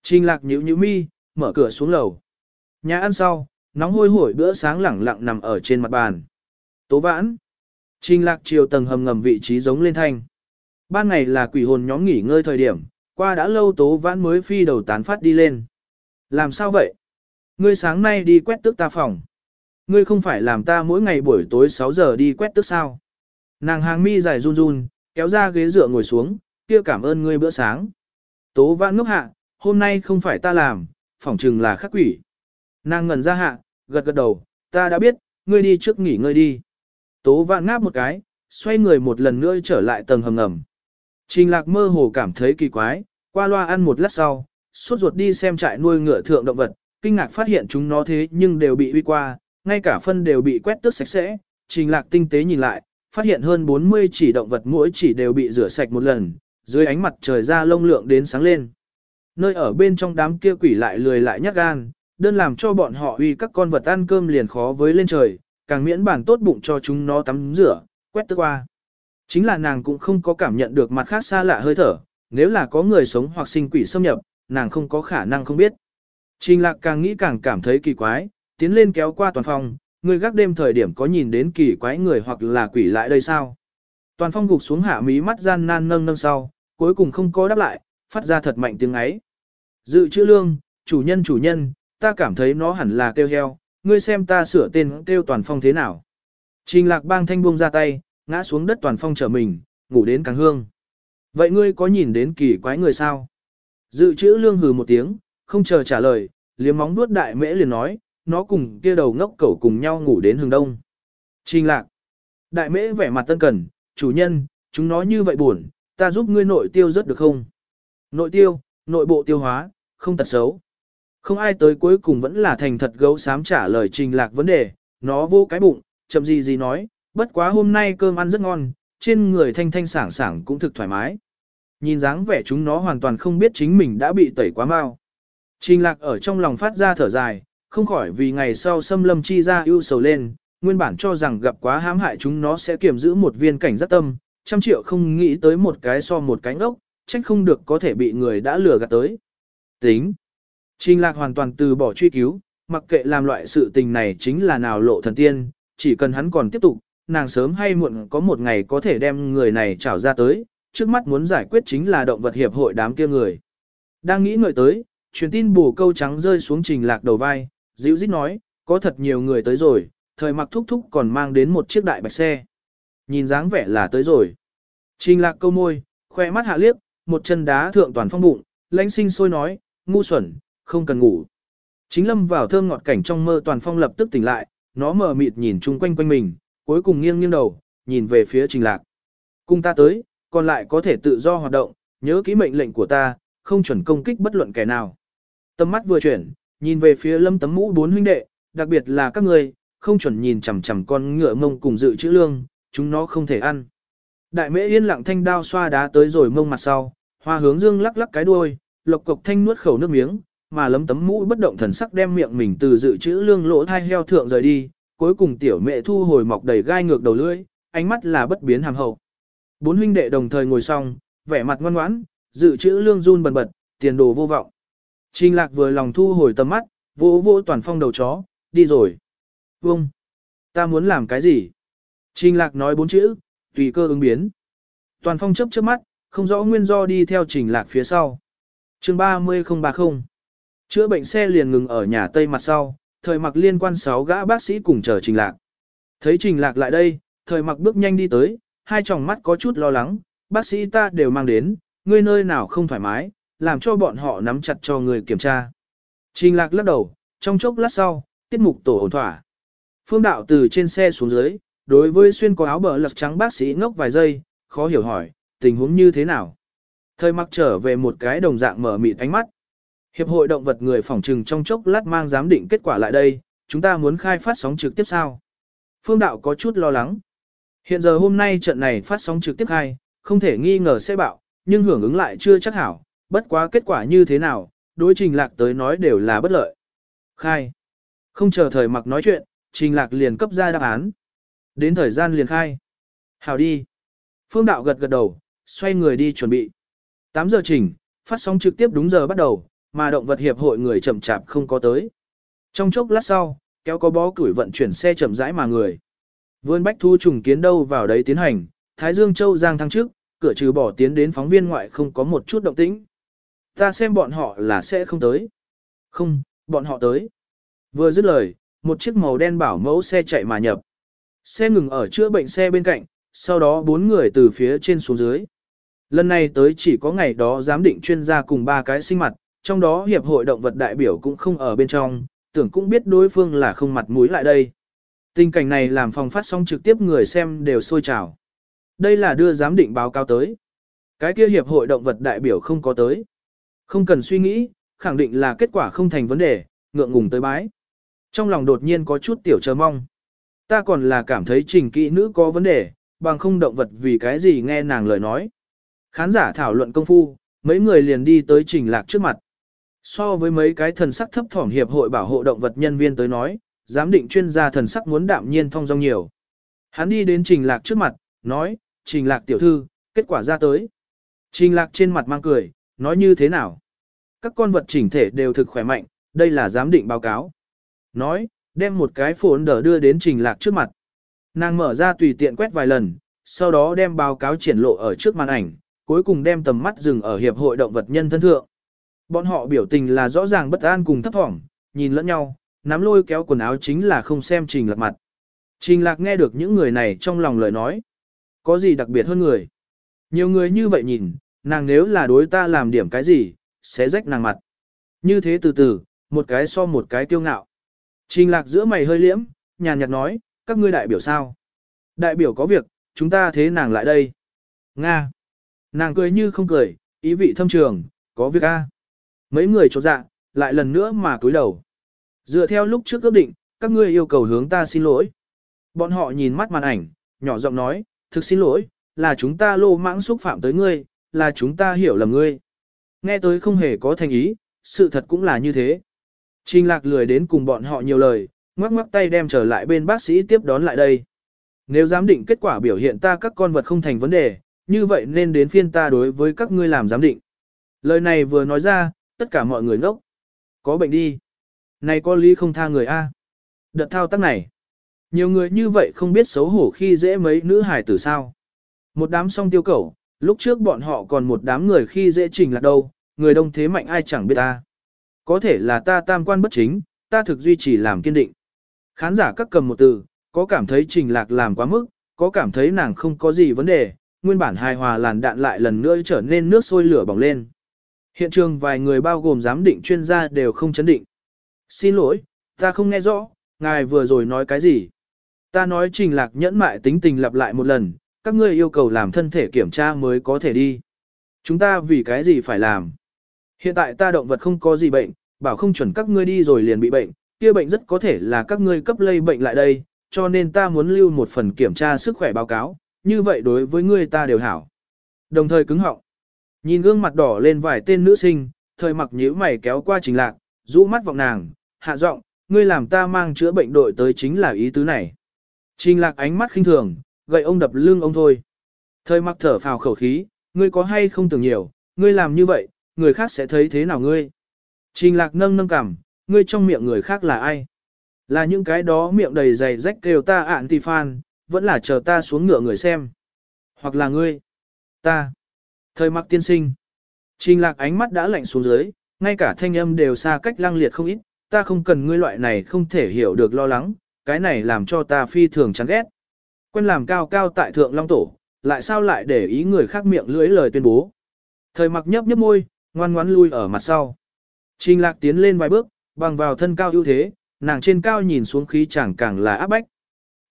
Trình lạc nhíu nhíu mi, mở cửa xuống lầu. Nhà ăn sau, nóng hôi hổi bữa sáng lẳng lặng nằm ở trên mặt bàn. Tố vãn. Trình lạc chiều tầng hầm ngầm vị trí giống lên thanh. Ban ngày là quỷ hồn nhóm nghỉ ngơi thời điểm, qua đã lâu tố vãn mới phi đầu tán phát đi lên. Làm sao vậy? Ngươi sáng nay đi quét tước ta phòng. Ngươi không phải làm ta mỗi ngày buổi tối 6 giờ đi quét tước sao? Nàng hàng mi dài run run, kéo ra ghế dựa ngồi xuống, kia cảm ơn ngươi bữa sáng. Tố vãn ngốc hạ, hôm nay không phải ta làm, phỏng chừng là khắc quỷ. Nàng ngẩn ra hạ, gật gật đầu, ta đã biết, ngươi đi trước nghỉ ngơi đi. Tố vãn ngáp một cái, xoay người một lần nữa trở lại tầng hầm ngầm. Trình lạc mơ hồ cảm thấy kỳ quái, qua loa ăn một lát sau, suốt ruột đi xem trại nuôi ngựa thượng động vật, kinh ngạc phát hiện chúng nó thế nhưng đều bị uy qua, ngay cả phân đều bị quét tước sạch sẽ. Trình lạc tinh tế nhìn lại, phát hiện hơn 40 chỉ động vật mỗi chỉ đều bị rửa sạch một lần, dưới ánh mặt trời ra lông lượng đến sáng lên. Nơi ở bên trong đám kia quỷ lại lười lại nhát gan, đơn làm cho bọn họ uy các con vật ăn cơm liền khó với lên trời, càng miễn bản tốt bụng cho chúng nó tắm rửa, quét tức qua. Chính là nàng cũng không có cảm nhận được mặt khác xa lạ hơi thở, nếu là có người sống hoặc sinh quỷ xâm nhập, nàng không có khả năng không biết. Trình lạc càng nghĩ càng cảm thấy kỳ quái, tiến lên kéo qua toàn phòng, người gác đêm thời điểm có nhìn đến kỳ quái người hoặc là quỷ lại đây sao. Toàn phong gục xuống hạ mí mắt gian nan nâng nâng sau, cuối cùng không có đáp lại, phát ra thật mạnh tiếng ấy. Dự chữ lương, chủ nhân chủ nhân, ta cảm thấy nó hẳn là kêu heo, ngươi xem ta sửa tên kêu toàn phong thế nào. Trình lạc bang thanh buông ra tay, ngã xuống đất toàn phong trở mình, ngủ đến càng hương. Vậy ngươi có nhìn đến kỳ quái người sao? Dự chữ lương hừ một tiếng, không chờ trả lời, liếm móng nuốt đại mễ liền nói, nó cùng kia đầu ngốc cẩu cùng nhau ngủ đến hừng đông. Trình lạc. Đại mễ vẻ mặt tân cần, chủ nhân, chúng nó như vậy buồn, ta giúp ngươi nội tiêu rất được không? Nội tiêu, nội bộ tiêu hóa, không tật xấu. Không ai tới cuối cùng vẫn là thành thật gấu sám trả lời trình lạc vấn đề, nó vô cái bụng, chậm gì gì nói, bất quá hôm nay cơm ăn rất ngon, trên người thanh thanh sảng sảng cũng thực thoải mái. Nhìn dáng vẻ chúng nó hoàn toàn không biết chính mình đã bị tẩy quá mau. Trình lạc ở trong lòng phát ra thở dài, không khỏi vì ngày sau xâm lâm chi ra ưu sầu lên, nguyên bản cho rằng gặp quá hãm hại chúng nó sẽ kiểm giữ một viên cảnh giác tâm, trăm triệu không nghĩ tới một cái so một cái ngốc, trách không được có thể bị người đã lừa gạt tới. Tính. Trình lạc hoàn toàn từ bỏ truy cứu, mặc kệ làm loại sự tình này chính là nào lộ thần tiên, chỉ cần hắn còn tiếp tục, nàng sớm hay muộn có một ngày có thể đem người này trảo ra tới, trước mắt muốn giải quyết chính là động vật hiệp hội đám kia người. Đang nghĩ ngợi tới, truyền tin bù câu trắng rơi xuống trình lạc đầu vai, dịu dít nói, có thật nhiều người tới rồi, thời mặc thúc thúc còn mang đến một chiếc đại bạch xe. Nhìn dáng vẻ là tới rồi. Trình lạc câu môi, khoe mắt hạ liếc, một chân đá thượng toàn phong bụng, lãnh sinh sôi nói, ngu xuẩn, không cần ngủ. Chính lâm vào thơm ngọt cảnh trong mơ toàn phong lập tức tỉnh lại, nó mờ mịt nhìn chung quanh quanh mình, cuối cùng nghiêng nghiêng đầu, nhìn về phía trình lạc. Cung ta tới, còn lại có thể tự do hoạt động, nhớ kỹ mệnh lệnh của ta, không chuẩn công kích bất luận kẻ nào. Tâm mắt vừa chuyển, nhìn về phía lâm tấm mũ bốn huynh đệ, đặc biệt là các người, không chuẩn nhìn chằm chằm con ngựa mông cùng dự chữ lương, chúng nó không thể ăn. Đại mễ yên lặng thanh đao xoa đá tới rồi mông mặt sau, hoa hướng dương lắc lắc cái đuôi, lộc cộc thanh nuốt khẩu nước miếng, mà lấm tấm mũi bất động thần sắc đem miệng mình từ dự trữ lương lỗ thai heo thượng rời đi, cuối cùng tiểu mẹ thu hồi mọc đầy gai ngược đầu lưỡi, ánh mắt là bất biến hàm hậu. Bốn huynh đệ đồng thời ngồi xong, vẻ mặt ngoan ngoãn, dự trữ lương run bần bật, tiền đồ vô vọng. Trình lạc vừa lòng thu hồi tầm mắt, vỗ vỗ toàn phong đầu chó, đi rồi. Vông! Ta muốn làm cái gì? Trình lạc nói bốn chữ, tùy cơ ứng biến. Toàn phong chấp trước mắt, không rõ nguyên do đi theo trình lạc phía sau. chương 30030 Chữa bệnh xe liền ngừng ở nhà Tây mặt sau, thời mặc liên quan 6 gã bác sĩ cùng chờ trình lạc. Thấy trình lạc lại đây, thời mặc bước nhanh đi tới, hai tròng mắt có chút lo lắng, bác sĩ ta đều mang đến, ngươi nơi nào không thoải mái, làm cho bọn họ nắm chặt cho người kiểm tra. Trình lạc lắc đầu, trong chốc lát sau, tiết mục tổ ổn thỏa. Phương đạo từ trên xe xuống dưới, đối với xuyên có áo bờ lật trắng bác sĩ ngốc vài giây, khó hiểu hỏi, tình huống như thế nào. Thời mặc trở về một cái đồng dạng mở mịt ánh mắt. Hiệp hội động vật người phỏng trừng trong chốc lát mang giám định kết quả lại đây, chúng ta muốn khai phát sóng trực tiếp sao? Phương đạo có chút lo lắng. Hiện giờ hôm nay trận này phát sóng trực tiếp khai, không thể nghi ngờ sẽ bạo, nhưng hưởng ứng lại chưa chắc hảo, bất quá kết quả như thế nào, đối trình lạc tới nói đều là bất lợi. Khai. Không chờ thời mặc nói chuyện, trình lạc liền cấp ra đáp án. Đến thời gian liền khai. hào đi. Phương đạo gật gật đầu, xoay người đi chuẩn bị. 8 giờ chỉnh, phát sóng trực tiếp đúng giờ bắt đầu, mà động vật hiệp hội người chậm chạp không có tới. Trong chốc lát sau, kéo có bó củi vận chuyển xe chậm rãi mà người. Vươn bách thu trùng kiến đâu vào đấy tiến hành, Thái Dương Châu Giang thăng trước, cửa trừ bỏ tiến đến phóng viên ngoại không có một chút động tĩnh. Ta xem bọn họ là sẽ không tới. Không, bọn họ tới. Vừa dứt lời, một chiếc màu đen bảo mẫu xe chạy mà nhập. Xe ngừng ở chữa bệnh xe bên cạnh, sau đó bốn người từ phía trên xuống dưới. Lần này tới chỉ có ngày đó giám định chuyên gia cùng ba cái sinh mặt, trong đó hiệp hội động vật đại biểu cũng không ở bên trong, tưởng cũng biết đối phương là không mặt mũi lại đây. Tình cảnh này làm phòng phát sóng trực tiếp người xem đều sôi trào. Đây là đưa giám định báo cáo tới. Cái kia hiệp hội động vật đại biểu không có tới. Không cần suy nghĩ, khẳng định là kết quả không thành vấn đề, ngượng ngùng tới bái. Trong lòng đột nhiên có chút tiểu chờ mong. Ta còn là cảm thấy trình kỹ nữ có vấn đề, bằng không động vật vì cái gì nghe nàng lời nói. Khán giả thảo luận công phu, mấy người liền đi tới trình lạc trước mặt. So với mấy cái thần sắc thấp thỏm hiệp hội bảo hộ động vật nhân viên tới nói, giám định chuyên gia thần sắc muốn đạm nhiên thông dong nhiều. Hắn đi đến trình lạc trước mặt, nói, trình lạc tiểu thư, kết quả ra tới. Trình lạc trên mặt mang cười, nói như thế nào? Các con vật chỉnh thể đều thực khỏe mạnh, đây là giám định báo cáo. Nói, đem một cái phồn đờ đưa đến trình lạc trước mặt. Nàng mở ra tùy tiện quét vài lần, sau đó đem báo cáo triển lộ ở trước màn ảnh, cuối cùng đem tầm mắt dừng ở hiệp hội động vật nhân thân thượng. Bọn họ biểu tình là rõ ràng bất an cùng thấp thỏm, nhìn lẫn nhau, nắm lôi kéo quần áo chính là không xem trình lạc mặt. Trình lạc nghe được những người này trong lòng lời nói. Có gì đặc biệt hơn người? Nhiều người như vậy nhìn, nàng nếu là đối ta làm điểm cái gì, sẽ rách nàng mặt. Như thế từ từ, một cái so một cái tiêu ngạo. Trình lạc giữa mày hơi liễm, nhàn nhạt nói, các ngươi đại biểu sao? Đại biểu có việc, chúng ta thế nàng lại đây. Nga. Nàng cười như không cười, ý vị thâm trường, có việc a. Mấy người chột dạ, lại lần nữa mà cúi đầu. Dựa theo lúc trước ước định, các ngươi yêu cầu hướng ta xin lỗi. Bọn họ nhìn mắt màn ảnh, nhỏ giọng nói, thực xin lỗi, là chúng ta lô mãng xúc phạm tới ngươi, là chúng ta hiểu lầm ngươi. Nghe tới không hề có thành ý, sự thật cũng là như thế. Trình lạc lười đến cùng bọn họ nhiều lời, ngoắc ngoắc tay đem trở lại bên bác sĩ tiếp đón lại đây. Nếu giám định kết quả biểu hiện ta các con vật không thành vấn đề, như vậy nên đến phiên ta đối với các ngươi làm giám định. Lời này vừa nói ra, tất cả mọi người ngốc. Có bệnh đi. Này có lý không tha người A. Đợt thao tác này. Nhiều người như vậy không biết xấu hổ khi dễ mấy nữ hải tử sao. Một đám song tiêu cẩu, lúc trước bọn họ còn một đám người khi dễ trình là đâu, người đông thế mạnh ai chẳng biết ta. Có thể là ta tam quan bất chính, ta thực duy trì làm kiên định. Khán giả các cầm một từ, có cảm thấy trình lạc làm quá mức, có cảm thấy nàng không có gì vấn đề, nguyên bản hài hòa làn đạn lại lần nữa trở nên nước sôi lửa bỏng lên. Hiện trường vài người bao gồm giám định chuyên gia đều không chấn định. Xin lỗi, ta không nghe rõ, ngài vừa rồi nói cái gì. Ta nói trình lạc nhẫn mại tính tình lặp lại một lần, các ngươi yêu cầu làm thân thể kiểm tra mới có thể đi. Chúng ta vì cái gì phải làm? Hiện tại ta động vật không có gì bệnh, bảo không chuẩn các ngươi đi rồi liền bị bệnh, kia bệnh rất có thể là các ngươi cấp lây bệnh lại đây, cho nên ta muốn lưu một phần kiểm tra sức khỏe báo cáo, như vậy đối với ngươi ta đều hảo. Đồng thời cứng họng. Nhìn gương mặt đỏ lên vài tên nữ sinh, thời mặc nhíu mày kéo qua trình lạc, rũ mắt vọng nàng, hạ giọng, ngươi làm ta mang chữa bệnh đội tới chính là ý tứ này. Trình lạc ánh mắt khinh thường, gậy ông đập lưng ông thôi. Thời mặc thở phào khẩu khí, ngươi có hay không tưởng nhiều, ngươi làm như vậy, người khác sẽ thấy thế nào ngươi. Trình lạc nâng nâng cảm, ngươi trong miệng người khác là ai? Là những cái đó miệng đầy dày rách kêu ta ạn tì phan, vẫn là chờ ta xuống ngựa người xem. Hoặc là ngươi, ta, thời mặc tiên sinh. Trình lạc ánh mắt đã lạnh xuống dưới, ngay cả thanh âm đều xa cách lăng liệt không ít, ta không cần ngươi loại này không thể hiểu được lo lắng, cái này làm cho ta phi thường chán ghét. Quen làm cao cao tại thượng long tổ, lại sao lại để ý người khác miệng lưỡi lời tuyên bố. Thời mặc nhấp nhấp môi, ngoan ngoãn lui ở mặt sau. Trình lạc tiến lên vài bước, bằng vào thân cao ưu thế, nàng trên cao nhìn xuống khí chẳng càng là áp bách.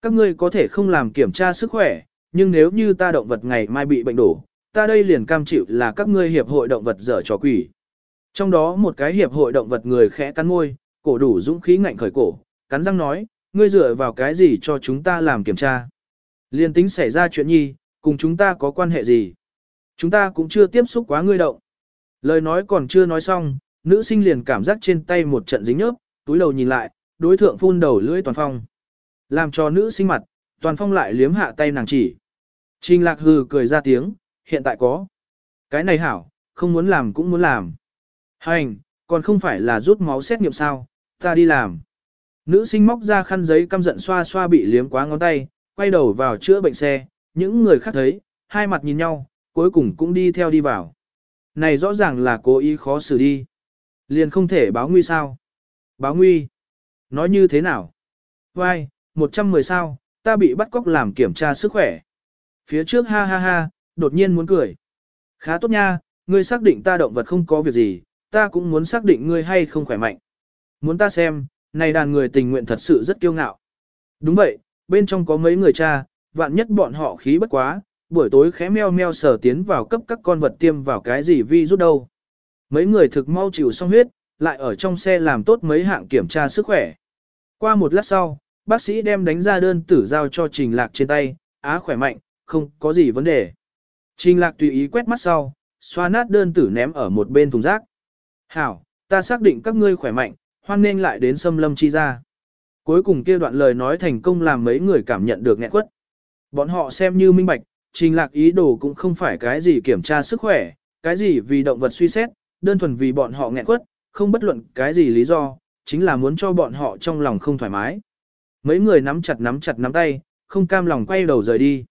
Các ngươi có thể không làm kiểm tra sức khỏe, nhưng nếu như ta động vật ngày mai bị bệnh đổ, ta đây liền cam chịu là các ngươi hiệp hội động vật dở trò quỷ. Trong đó một cái hiệp hội động vật người khẽ cắn môi, cổ đủ dũng khí ngạnh khởi cổ, cắn răng nói, ngươi dựa vào cái gì cho chúng ta làm kiểm tra. Liên tính xảy ra chuyện nhi, cùng chúng ta có quan hệ gì. Chúng ta cũng chưa tiếp xúc quá ngươi động. Lời nói còn chưa nói xong, nữ sinh liền cảm giác trên tay một trận dính nhớp, túi đầu nhìn lại, đối thượng phun đầu lưỡi toàn phong. Làm cho nữ sinh mặt, toàn phong lại liếm hạ tay nàng chỉ. Trình lạc hừ cười ra tiếng, hiện tại có. Cái này hảo, không muốn làm cũng muốn làm. Hành, còn không phải là rút máu xét nghiệm sao, ta đi làm. Nữ sinh móc ra khăn giấy căm giận xoa xoa bị liếm quá ngón tay, quay đầu vào chữa bệnh xe, những người khác thấy, hai mặt nhìn nhau, cuối cùng cũng đi theo đi vào. Này rõ ràng là cố ý khó xử đi. Liền không thể báo nguy sao. Báo nguy. Nói như thế nào? Vai, 110 sao, ta bị bắt cóc làm kiểm tra sức khỏe. Phía trước ha ha ha, đột nhiên muốn cười. Khá tốt nha, ngươi xác định ta động vật không có việc gì, ta cũng muốn xác định ngươi hay không khỏe mạnh. Muốn ta xem, này đàn người tình nguyện thật sự rất kiêu ngạo. Đúng vậy, bên trong có mấy người cha, vạn nhất bọn họ khí bất quá, buổi tối khẽ meo meo sờ tiến vào cấp các con vật tiêm vào cái gì vi rút đâu. Mấy người thực mau chịu xong huyết, lại ở trong xe làm tốt mấy hạng kiểm tra sức khỏe. Qua một lát sau, bác sĩ đem đánh ra đơn tử giao cho Trình Lạc trên tay, á khỏe mạnh, không có gì vấn đề. Trình Lạc tùy ý quét mắt sau, xoa nát đơn tử ném ở một bên thùng rác. Hảo, ta xác định các ngươi khỏe mạnh, hoan nên lại đến xâm lâm chi ra. Cuối cùng kia đoạn lời nói thành công làm mấy người cảm nhận được nghẹn quất. Bọn họ xem như minh bạch, trình lạc ý đồ cũng không phải cái gì kiểm tra sức khỏe, cái gì vì động vật suy xét, đơn thuần vì bọn họ nghẹn quất, không bất luận cái gì lý do, chính là muốn cho bọn họ trong lòng không thoải mái. Mấy người nắm chặt nắm chặt nắm tay, không cam lòng quay đầu rời đi.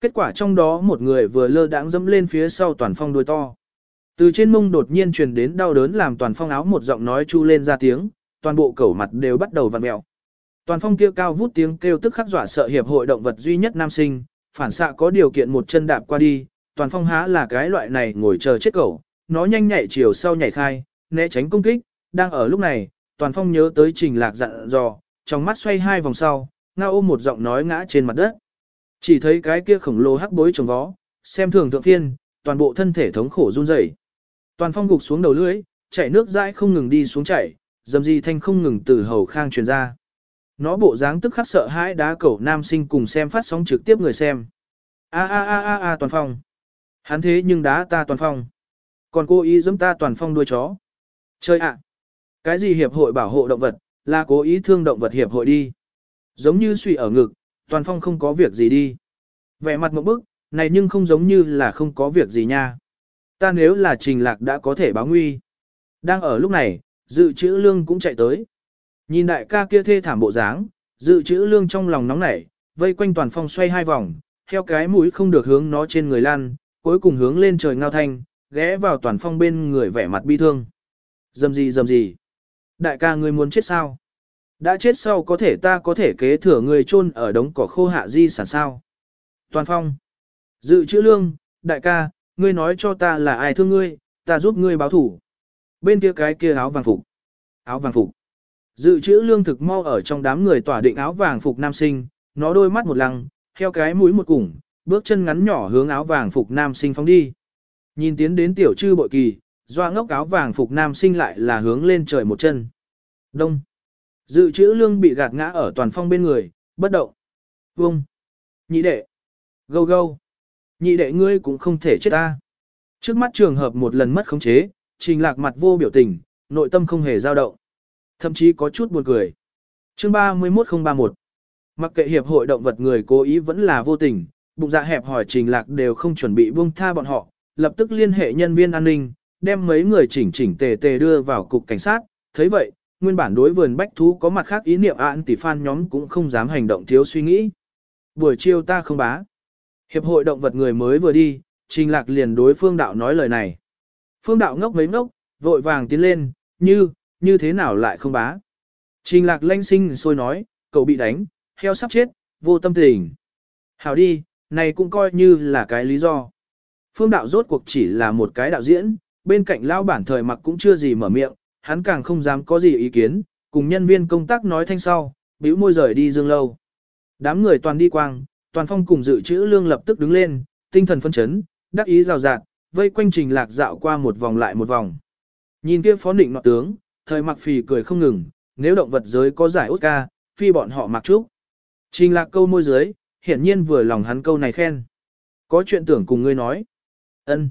Kết quả trong đó một người vừa lơ đãng dẫm lên phía sau toàn phong đuôi to. Từ trên mông đột nhiên truyền đến đau đớn làm toàn phong áo một giọng nói chu lên ra tiếng, toàn bộ cẩu mặt đều bắt đầu vặn mèo. Toàn phong kia cao vút tiếng kêu tức khắc dọa sợ hiệp hội động vật duy nhất nam sinh, phản xạ có điều kiện một chân đạp qua đi, toàn phong há là cái loại này ngồi chờ chết cẩu, nó nhanh nhạy chiều sau nhảy khai, né tránh công kích, đang ở lúc này, toàn phong nhớ tới trình lạc dặn dò, trong mắt xoay hai vòng sau, nga ôm một giọng nói ngã trên mặt đất. Chỉ thấy cái kia khổng lồ hắc bối trồng vó, xem thường thượng thiên, toàn bộ thân thể thống khổ run rẩy. Toàn phong gục xuống đầu lưỡi, chảy nước dãi không ngừng đi xuống chảy, dầm di thanh không ngừng từ hầu khang truyền ra. Nó bộ dáng tức khắc sợ hãi đá cẩu nam sinh cùng xem phát sóng trực tiếp người xem. A a a a a toàn phong. Hắn thế nhưng đá ta toàn phong. Còn cô ý giẫm ta toàn phong đuôi chó. Chơi ạ. À. Cái gì hiệp hội bảo hộ động vật, là cố ý thương động vật hiệp hội đi. Giống như suy ở ngực, toàn phong không có việc gì đi. Vẻ mặt một bức, này nhưng không giống như là không có việc gì nha. Ta nếu là trình lạc đã có thể báo nguy. Đang ở lúc này, dự trữ lương cũng chạy tới. Nhìn đại ca kia thê thảm bộ dáng, dự trữ lương trong lòng nóng nảy, vây quanh toàn phong xoay hai vòng, theo cái mũi không được hướng nó trên người lan, cuối cùng hướng lên trời ngao thanh, ghé vào toàn phong bên người vẻ mặt bi thương. Dầm gì dầm gì. Đại ca ngươi muốn chết sao? Đã chết sau có thể ta có thể kế thừa người chôn ở đống cỏ khô hạ di sản sao? Toàn phong. Dự trữ lương, đại ca, ngươi nói cho ta là ai thương ngươi, ta giúp ngươi báo thủ. Bên kia cái kia áo vàng phục. Áo vàng phục. Dự trữ lương thực mau ở trong đám người tỏa định áo vàng phục nam sinh, nó đôi mắt một lăng, theo cái mũi một củng, bước chân ngắn nhỏ hướng áo vàng phục nam sinh phóng đi. Nhìn tiến đến tiểu trư bội kỳ, doa ngốc áo vàng phục nam sinh lại là hướng lên trời một chân. Đông. Dự trữ lương bị gạt ngã ở toàn phong bên người, bất động. Vông. Nhị đệ. Gâu gâu. Nhị đệ ngươi cũng không thể chết ta. Trước mắt trường hợp một lần mất khống chế, trình lạc mặt vô biểu tình, nội tâm không hề dao động. Thậm chí có chút buồn cười. Chương 31031 Mặc kệ hiệp hội động vật người cố ý vẫn là vô tình, bụng dạ hẹp hỏi trình lạc đều không chuẩn bị buông tha bọn họ, lập tức liên hệ nhân viên an ninh, đem mấy người chỉnh chỉnh tề tề đưa vào cục cảnh sát. thấy vậy, nguyên bản đối vườn bách thú có mặt khác ý niệm án tỷ phan nhóm cũng không dám hành động thiếu suy nghĩ. Buổi chiều ta không bá. Hiệp hội động vật người mới vừa đi, trình lạc liền đối phương đạo nói lời này. Phương đạo ngốc mấy ngốc, vội vàng tiến lên, như, như thế nào lại không bá. Trình lạc lanh sinh sôi nói, cậu bị đánh, heo sắp chết, vô tâm tình. Hảo đi, này cũng coi như là cái lý do. Phương đạo rốt cuộc chỉ là một cái đạo diễn, bên cạnh lao bản thời mặc cũng chưa gì mở miệng, hắn càng không dám có gì ý kiến, cùng nhân viên công tác nói thanh sau, bĩu môi rời đi dương lâu. Đám người toàn đi quang, toàn phong cùng dự trữ lương lập tức đứng lên, tinh thần phân chấn, đắc ý rào rạt, vây quanh trình lạc dạo qua một vòng lại một vòng. Nhìn kia phó định nọ tướng, thời mặc phì cười không ngừng, nếu động vật giới có giải Oscar, phi bọn họ mặc trúc. Trình lạc câu môi dưới, hiển nhiên vừa lòng hắn câu này khen. Có chuyện tưởng cùng ngươi nói. ân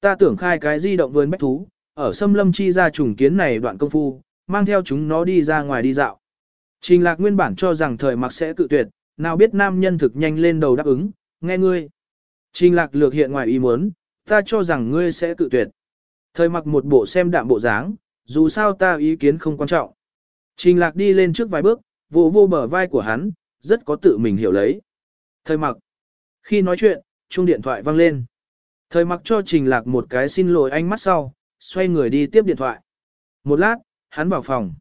Ta tưởng khai cái di động vườn bách thú, ở xâm lâm chi ra trùng kiến này đoạn công phu, mang theo chúng nó đi ra ngoài đi dạo. Trình lạc nguyên bản cho rằng thời mặc sẽ cự tuyệt, nào biết nam nhân thực nhanh lên đầu đáp ứng, nghe ngươi. Trình lạc lược hiện ngoài ý muốn, ta cho rằng ngươi sẽ cự tuyệt. Thời mặc một bộ xem đạm bộ dáng, dù sao ta ý kiến không quan trọng. Trình lạc đi lên trước vài bước, vô vô bờ vai của hắn, rất có tự mình hiểu lấy. Thời mặc. Khi nói chuyện, chuông điện thoại vang lên. Thời mặc cho trình lạc một cái xin lỗi ánh mắt sau, xoay người đi tiếp điện thoại. Một lát, hắn vào phòng.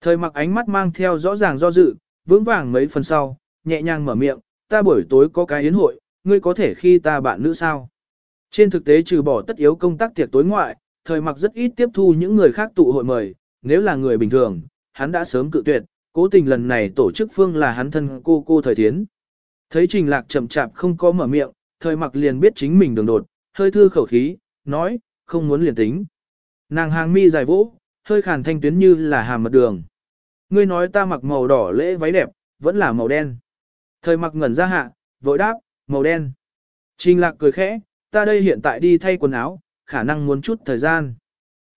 Thời mặc ánh mắt mang theo rõ ràng do dự, vững vàng mấy phần sau, nhẹ nhàng mở miệng, ta buổi tối có cái yến hội, ngươi có thể khi ta bạn nữ sao. Trên thực tế trừ bỏ tất yếu công tác tiệc tối ngoại, thời mặc rất ít tiếp thu những người khác tụ hội mời, nếu là người bình thường, hắn đã sớm cự tuyệt, cố tình lần này tổ chức phương là hắn thân cô cô thời thiến. Thấy trình lạc chậm chạp không có mở miệng, thời mặc liền biết chính mình đường đột, hơi thư khẩu khí, nói, không muốn liền tính. Nàng hàng mi dài vỗ, hơi khàn thanh tuyến như là hàm mật đường. Ngươi nói ta mặc màu đỏ lễ váy đẹp, vẫn là màu đen. Thời mặc ngẩn ra hạ, vội đáp, màu đen. Trình lạc cười khẽ, ta đây hiện tại đi thay quần áo, khả năng muốn chút thời gian.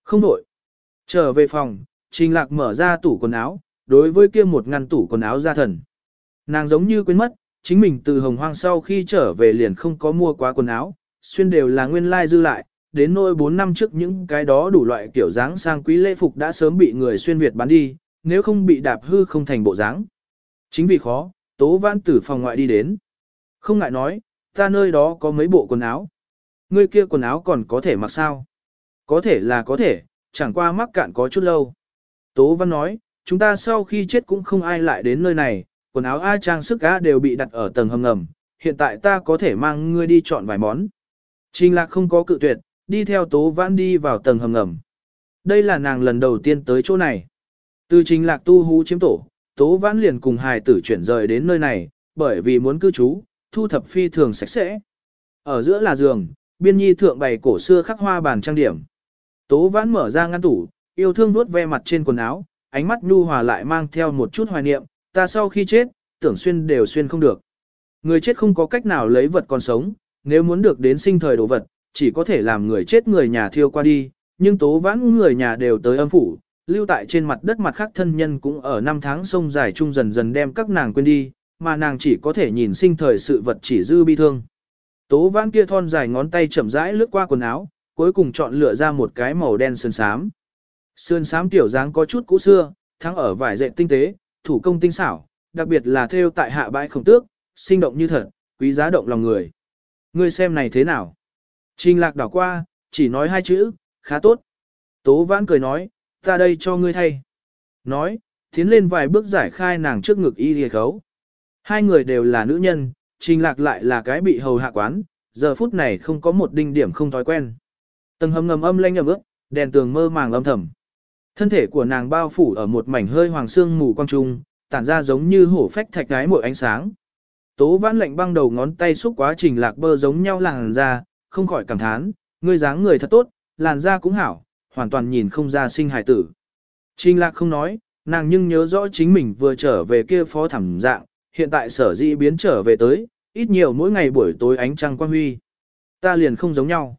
Không đổi. Trở về phòng, trình lạc mở ra tủ quần áo, đối với kia một ngăn tủ quần áo ra thần. Nàng giống như quên mất, chính mình từ hồng hoang sau khi trở về liền không có mua quá quần áo, xuyên đều là nguyên lai like dư lại, đến nỗi 4 năm trước những cái đó đủ loại kiểu dáng sang quý lễ phục đã sớm bị người xuyên Việt bán đi, nếu không bị đạp hư không thành bộ dáng. Chính vì khó, Tố Vãn từ phòng ngoại đi đến. Không ngại nói, ta nơi đó có mấy bộ quần áo. Ngươi kia quần áo còn có thể mặc sao? Có thể là có thể, chẳng qua mắc cạn có chút lâu. Tố Văn nói, chúng ta sau khi chết cũng không ai lại đến nơi này, quần áo ai trang sức á đều bị đặt ở tầng hầm ngầm, hiện tại ta có thể mang ngươi đi chọn vài món. Trình lạc không có cự tuyệt, đi theo Tố Văn đi vào tầng hầm ngầm. Đây là nàng lần đầu tiên tới chỗ này. Từ trình lạc tu hú chiếm tổ, Tố Văn liền cùng hài tử chuyển rời đến nơi này, bởi vì muốn cư trú, thu thập phi thường sạch sẽ. Ở giữa là giường, biên nhi thượng bày cổ xưa khắc hoa bàn trang điểm. Tố Vãn mở ra ngăn tủ, yêu thương vuốt ve mặt trên quần áo, ánh mắt nhu hòa lại mang theo một chút hoài niệm, ta sau khi chết, tưởng xuyên đều xuyên không được. Người chết không có cách nào lấy vật còn sống, nếu muốn được đến sinh thời đồ vật, chỉ có thể làm người chết người nhà thiêu qua đi, nhưng tố vãn người nhà đều tới âm phủ, lưu tại trên mặt đất mặt khác thân nhân cũng ở năm tháng sông dài chung dần dần đem các nàng quên đi, mà nàng chỉ có thể nhìn sinh thời sự vật chỉ dư bi thương. Tố vãn kia thon dài ngón tay chậm rãi lướt qua quần áo, cuối cùng chọn lựa ra một cái màu đen sơn sám. Sơn sám tiểu dáng có chút cũ xưa, thắng ở vải dệt tinh tế, thủ công tinh xảo, đặc biệt là thêu tại hạ bãi khổng tước, sinh động như thật, quý giá động lòng người. Ngươi xem này thế nào? Trình lạc đảo qua, chỉ nói hai chữ, khá tốt. Tố vãn cười nói, ta đây cho ngươi thay. Nói, tiến lên vài bước giải khai nàng trước ngực y hề khấu. Hai người đều là nữ nhân, trình lạc lại là cái bị hầu hạ quán, giờ phút này không có một đinh điểm không thói quen. Tầng hầm ngầm âm lanh ẩm ướt, đèn tường mơ màng âm thầm. Thân thể của nàng bao phủ ở một mảnh hơi hoàng sương mù quang trung, tản ra giống như hổ phách thạch gái mỗi ánh sáng. Tố vãn lệnh băng đầu ngón tay xúc quá trình lạc bơ giống nhau làn da, không khỏi cảm thán, ngươi dáng người thật tốt, làn da cũng hảo, hoàn toàn nhìn không ra sinh hài tử. Trình lạc không nói, nàng nhưng nhớ rõ chính mình vừa trở về kia phó thẩm dạng, hiện tại sở dĩ biến trở về tới, ít nhiều mỗi ngày buổi tối ánh trăng quan huy. Ta liền không giống nhau.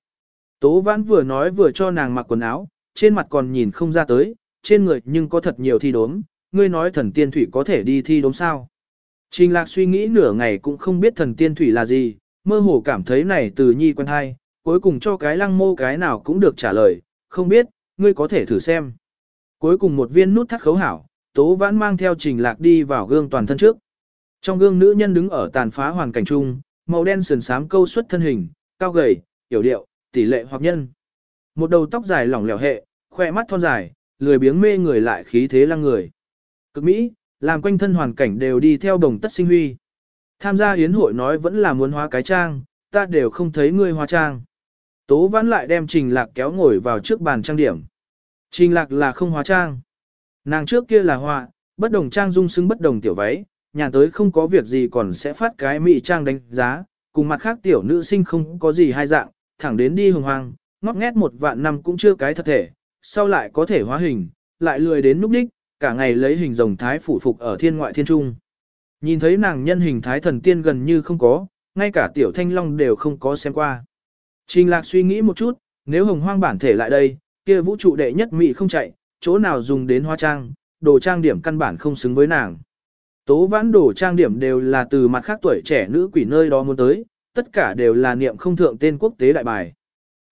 Tố vãn vừa nói vừa cho nàng mặc quần áo, trên mặt còn nhìn không ra tới, trên người nhưng có thật nhiều thi đốm, ngươi nói thần tiên thủy có thể đi thi đốm sao. Trình lạc suy nghĩ nửa ngày cũng không biết thần tiên thủy là gì, mơ hồ cảm thấy này từ nhi quen hay, cuối cùng cho cái lăng mô cái nào cũng được trả lời, không biết, ngươi có thể thử xem. Cuối cùng một viên nút thắt khấu hảo, tố vãn mang theo trình lạc đi vào gương toàn thân trước. Trong gương nữ nhân đứng ở tàn phá hoàn cảnh chung, màu đen sườn xám câu xuất thân hình, cao gầy, hiểu điệu, tỷ lệ hoặc nhân. Một đầu tóc dài lỏng lẻo hệ, khoe mắt thon dài, lười biếng mê người lại khí thế lăng người. Cực Mỹ, làm quanh thân hoàn cảnh đều đi theo đồng tất sinh huy. Tham gia hiến hội nói vẫn là muốn hóa cái trang, ta đều không thấy ngươi hóa trang. Tố vãn lại đem trình lạc kéo ngồi vào trước bàn trang điểm. Trình lạc là không hóa trang. Nàng trước kia là họa, bất đồng trang dung xứng bất đồng tiểu váy, nhà tới không có việc gì còn sẽ phát cái mỹ trang đánh giá, cùng mặt khác tiểu nữ sinh không có gì hai dạng, thẳng đến đi hồng hoang, ngót nghét một vạn năm cũng chưa cái thật thể, sau lại có thể hóa hình, lại lười đến núp đích, cả ngày lấy hình rồng thái phủ phục ở thiên ngoại thiên trung. Nhìn thấy nàng nhân hình thái thần tiên gần như không có, ngay cả tiểu thanh long đều không có xem qua. Trình lạc suy nghĩ một chút, nếu hồng hoang bản thể lại đây, kia vũ trụ đệ nhất mỹ không chạy, chỗ nào dùng đến hoa trang, đồ trang điểm căn bản không xứng với nàng. Tố vãn đồ trang điểm đều là từ mặt khác tuổi trẻ nữ quỷ nơi đó muốn tới, tất cả đều là niệm không thượng tên quốc tế đại bài.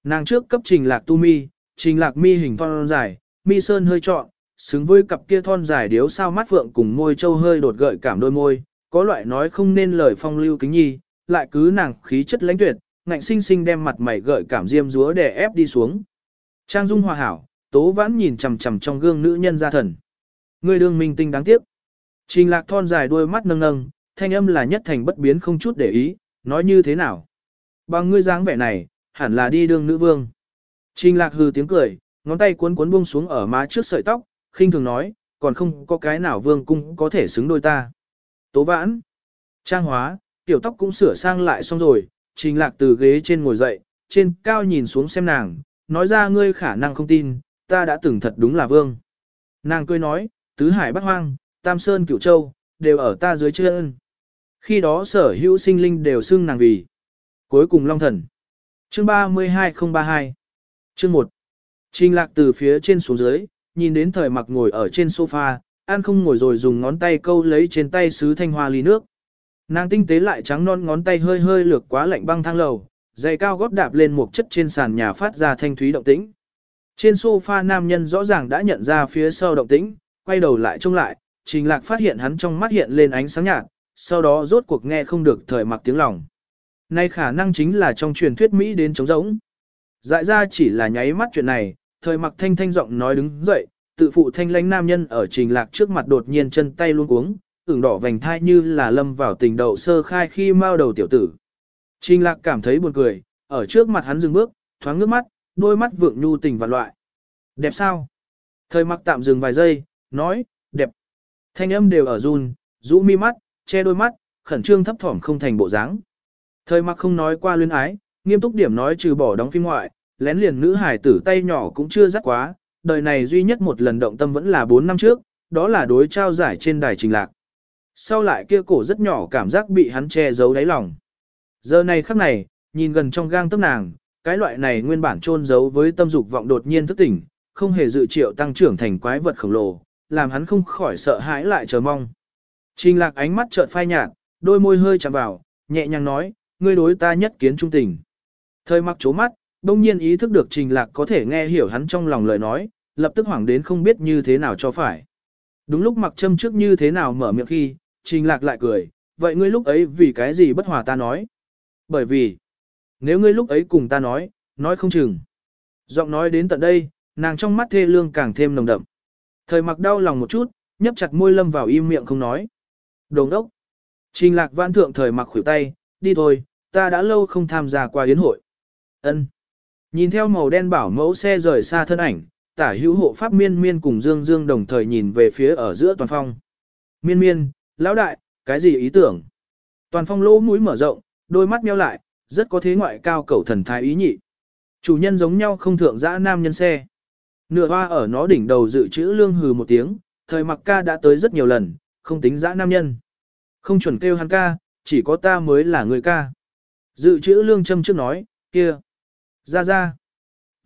Nàng trước cấp trình lạc tu mi, trình lạc mi hình thon dài, mi sơn hơi trọn, xứng với cặp kia thon dài điếu sao mắt phượng cùng môi châu hơi đột gợi cảm đôi môi, có loại nói không nên lời phong lưu kính nhi, lại cứ nàng khí chất lãnh tuyệt, ngạnh sinh sinh đem mặt mày gợi cảm diêm dúa để ép đi xuống. Trang dung hòa hảo, tố vãn nhìn chằm chằm trong gương nữ nhân gia thần. Người đương minh tinh đáng tiếc. Trình lạc thon dài đôi mắt nâng nâng, thanh âm là nhất thành bất biến không chút để ý, nói như thế nào. Bằng ngươi dáng vẻ này, hẳn là đi đường nữ vương. Trình lạc hừ tiếng cười, ngón tay cuốn cuốn buông xuống ở má trước sợi tóc, khinh thường nói, còn không có cái nào vương cung có thể xứng đôi ta. Tố vãn, trang hóa, tiểu tóc cũng sửa sang lại xong rồi, trình lạc từ ghế trên ngồi dậy, trên cao nhìn xuống xem nàng, nói ra ngươi khả năng không tin, ta đã từng thật đúng là vương. Nàng cười nói, tứ hải bắt hoang, tam sơn cửu châu, đều ở ta dưới chân. Khi đó sở hữu sinh linh đều xưng nàng vì. Cuối cùng long thần. Chương 32032 Chương 1 Trình lạc từ phía trên xuống dưới, nhìn đến thời mặc ngồi ở trên sofa, an không ngồi rồi dùng ngón tay câu lấy trên tay sứ thanh hoa ly nước. Nàng tinh tế lại trắng non ngón tay hơi hơi lược quá lạnh băng thang lầu, giày cao gót đạp lên một chất trên sàn nhà phát ra thanh thúy động tĩnh. Trên sofa nam nhân rõ ràng đã nhận ra phía sau động tĩnh, quay đầu lại trông lại, trình lạc phát hiện hắn trong mắt hiện lên ánh sáng nhạt, sau đó rốt cuộc nghe không được thời mặc tiếng lòng. Nay khả năng chính là trong truyền thuyết Mỹ đến trống rỗng. Dại ra chỉ là nháy mắt chuyện này, thời mặc thanh thanh giọng nói đứng dậy, tự phụ thanh lãnh nam nhân ở trình lạc trước mặt đột nhiên chân tay luôn cuống, ửng đỏ vành thai như là lâm vào tình đậu sơ khai khi mao đầu tiểu tử. Trình lạc cảm thấy buồn cười, ở trước mặt hắn dừng bước, thoáng nước mắt, đôi mắt vượng nhu tình và loại. Đẹp sao? Thời mặc tạm dừng vài giây, nói. Thanh âm đều ở run, rũ mi mắt, che đôi mắt, khẩn trương thấp thỏm không thành bộ dáng. Thời mặc không nói qua luyến ái, nghiêm túc điểm nói trừ bỏ đóng phim ngoại, lén liền nữ hải tử tay nhỏ cũng chưa dắt quá, đời này duy nhất một lần động tâm vẫn là 4 năm trước, đó là đối trao giải trên đài trình lạc. Sau lại kia cổ rất nhỏ cảm giác bị hắn che giấu đáy lòng. Giờ này khắc này, nhìn gần trong gang tấc nàng, cái loại này nguyên bản trôn giấu với tâm dục vọng đột nhiên thức tỉnh, không hề dự triệu tăng trưởng thành quái vật khổng lồ, làm hắn không khỏi sợ hãi lại chờ mong. Trình lạc ánh mắt chợt phai nhạt, đôi môi hơi chạm vào, nhẹ nhàng nói, ngươi đối ta nhất kiến trung tình. Thời mặc chố mắt, đông nhiên ý thức được trình lạc có thể nghe hiểu hắn trong lòng lời nói, lập tức hoảng đến không biết như thế nào cho phải. Đúng lúc mặc châm trước như thế nào mở miệng khi, trình lạc lại cười, vậy ngươi lúc ấy vì cái gì bất hòa ta nói? Bởi vì, nếu ngươi lúc ấy cùng ta nói, nói không chừng. Giọng nói đến tận đây, nàng trong mắt thê lương càng thêm nồng đậm. Thời mặc đau lòng một chút, nhấp chặt môi lâm vào im miệng không nói. Đồng đốc. Trình lạc vãn thượng thời mặc khuỷu tay, đi thôi, ta đã lâu không tham gia qua yến hội. ân Nhìn theo màu đen bảo mẫu xe rời xa thân ảnh, tả hữu hộ pháp miên miên cùng Dương Dương đồng thời nhìn về phía ở giữa toàn phong. Miên miên, lão đại, cái gì ý tưởng? Toàn phong lỗ mũi mở rộng, đôi mắt meo lại, rất có thế ngoại cao cầu thần thái ý nhị. Chủ nhân giống nhau không thượng dã nam nhân xe. Nửa hoa ở nó đỉnh đầu dự trữ lương hừ một tiếng, thời mặc ca đã tới rất nhiều lần, không tính dã nam nhân. Không chuẩn kêu hắn ca, chỉ có ta mới là người ca. Dự trữ lương châm trước nói, kia. Ra ra.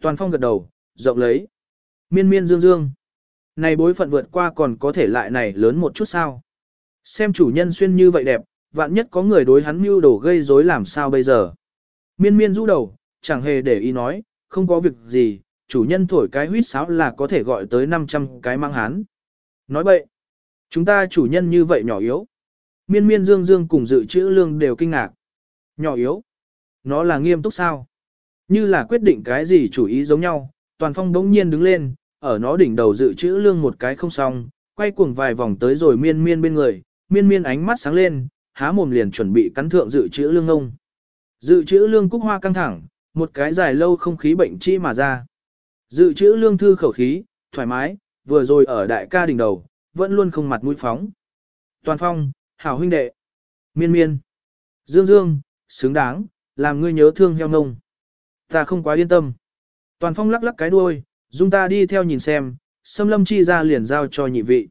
Toàn phong gật đầu, rộng lấy. Miên miên dương dương. Này bối phận vượt qua còn có thể lại này lớn một chút sao. Xem chủ nhân xuyên như vậy đẹp, vạn nhất có người đối hắn mưu đổ gây rối làm sao bây giờ. Miên miên rũ đầu, chẳng hề để ý nói, không có việc gì, chủ nhân thổi cái huýt sáo là có thể gọi tới 500 cái mang hán. Nói vậy chúng ta chủ nhân như vậy nhỏ yếu. Miên miên dương dương cùng dự trữ lương đều kinh ngạc. Nhỏ yếu? Nó là nghiêm túc sao? Như là quyết định cái gì chủ ý giống nhau, toàn phong đống nhiên đứng lên, ở nó đỉnh đầu dự trữ lương một cái không xong, quay cuồng vài vòng tới rồi miên miên bên người, miên miên ánh mắt sáng lên, há mồm liền chuẩn bị cắn thượng dự trữ lương ông. Dự trữ lương cúc hoa căng thẳng, một cái dài lâu không khí bệnh chi mà ra. Dự trữ lương thư khẩu khí, thoải mái, vừa rồi ở đại ca đỉnh đầu, vẫn luôn không mặt mũi phóng. Toàn phong, hảo huynh đệ, miên miên, dương dương, xứng đáng, làm ngươi nhớ thương heo nông. Ta không quá yên tâm. Toàn phong lắc lắc cái đuôi, dung ta đi theo nhìn xem, xâm lâm chi ra liền giao cho nhị vị.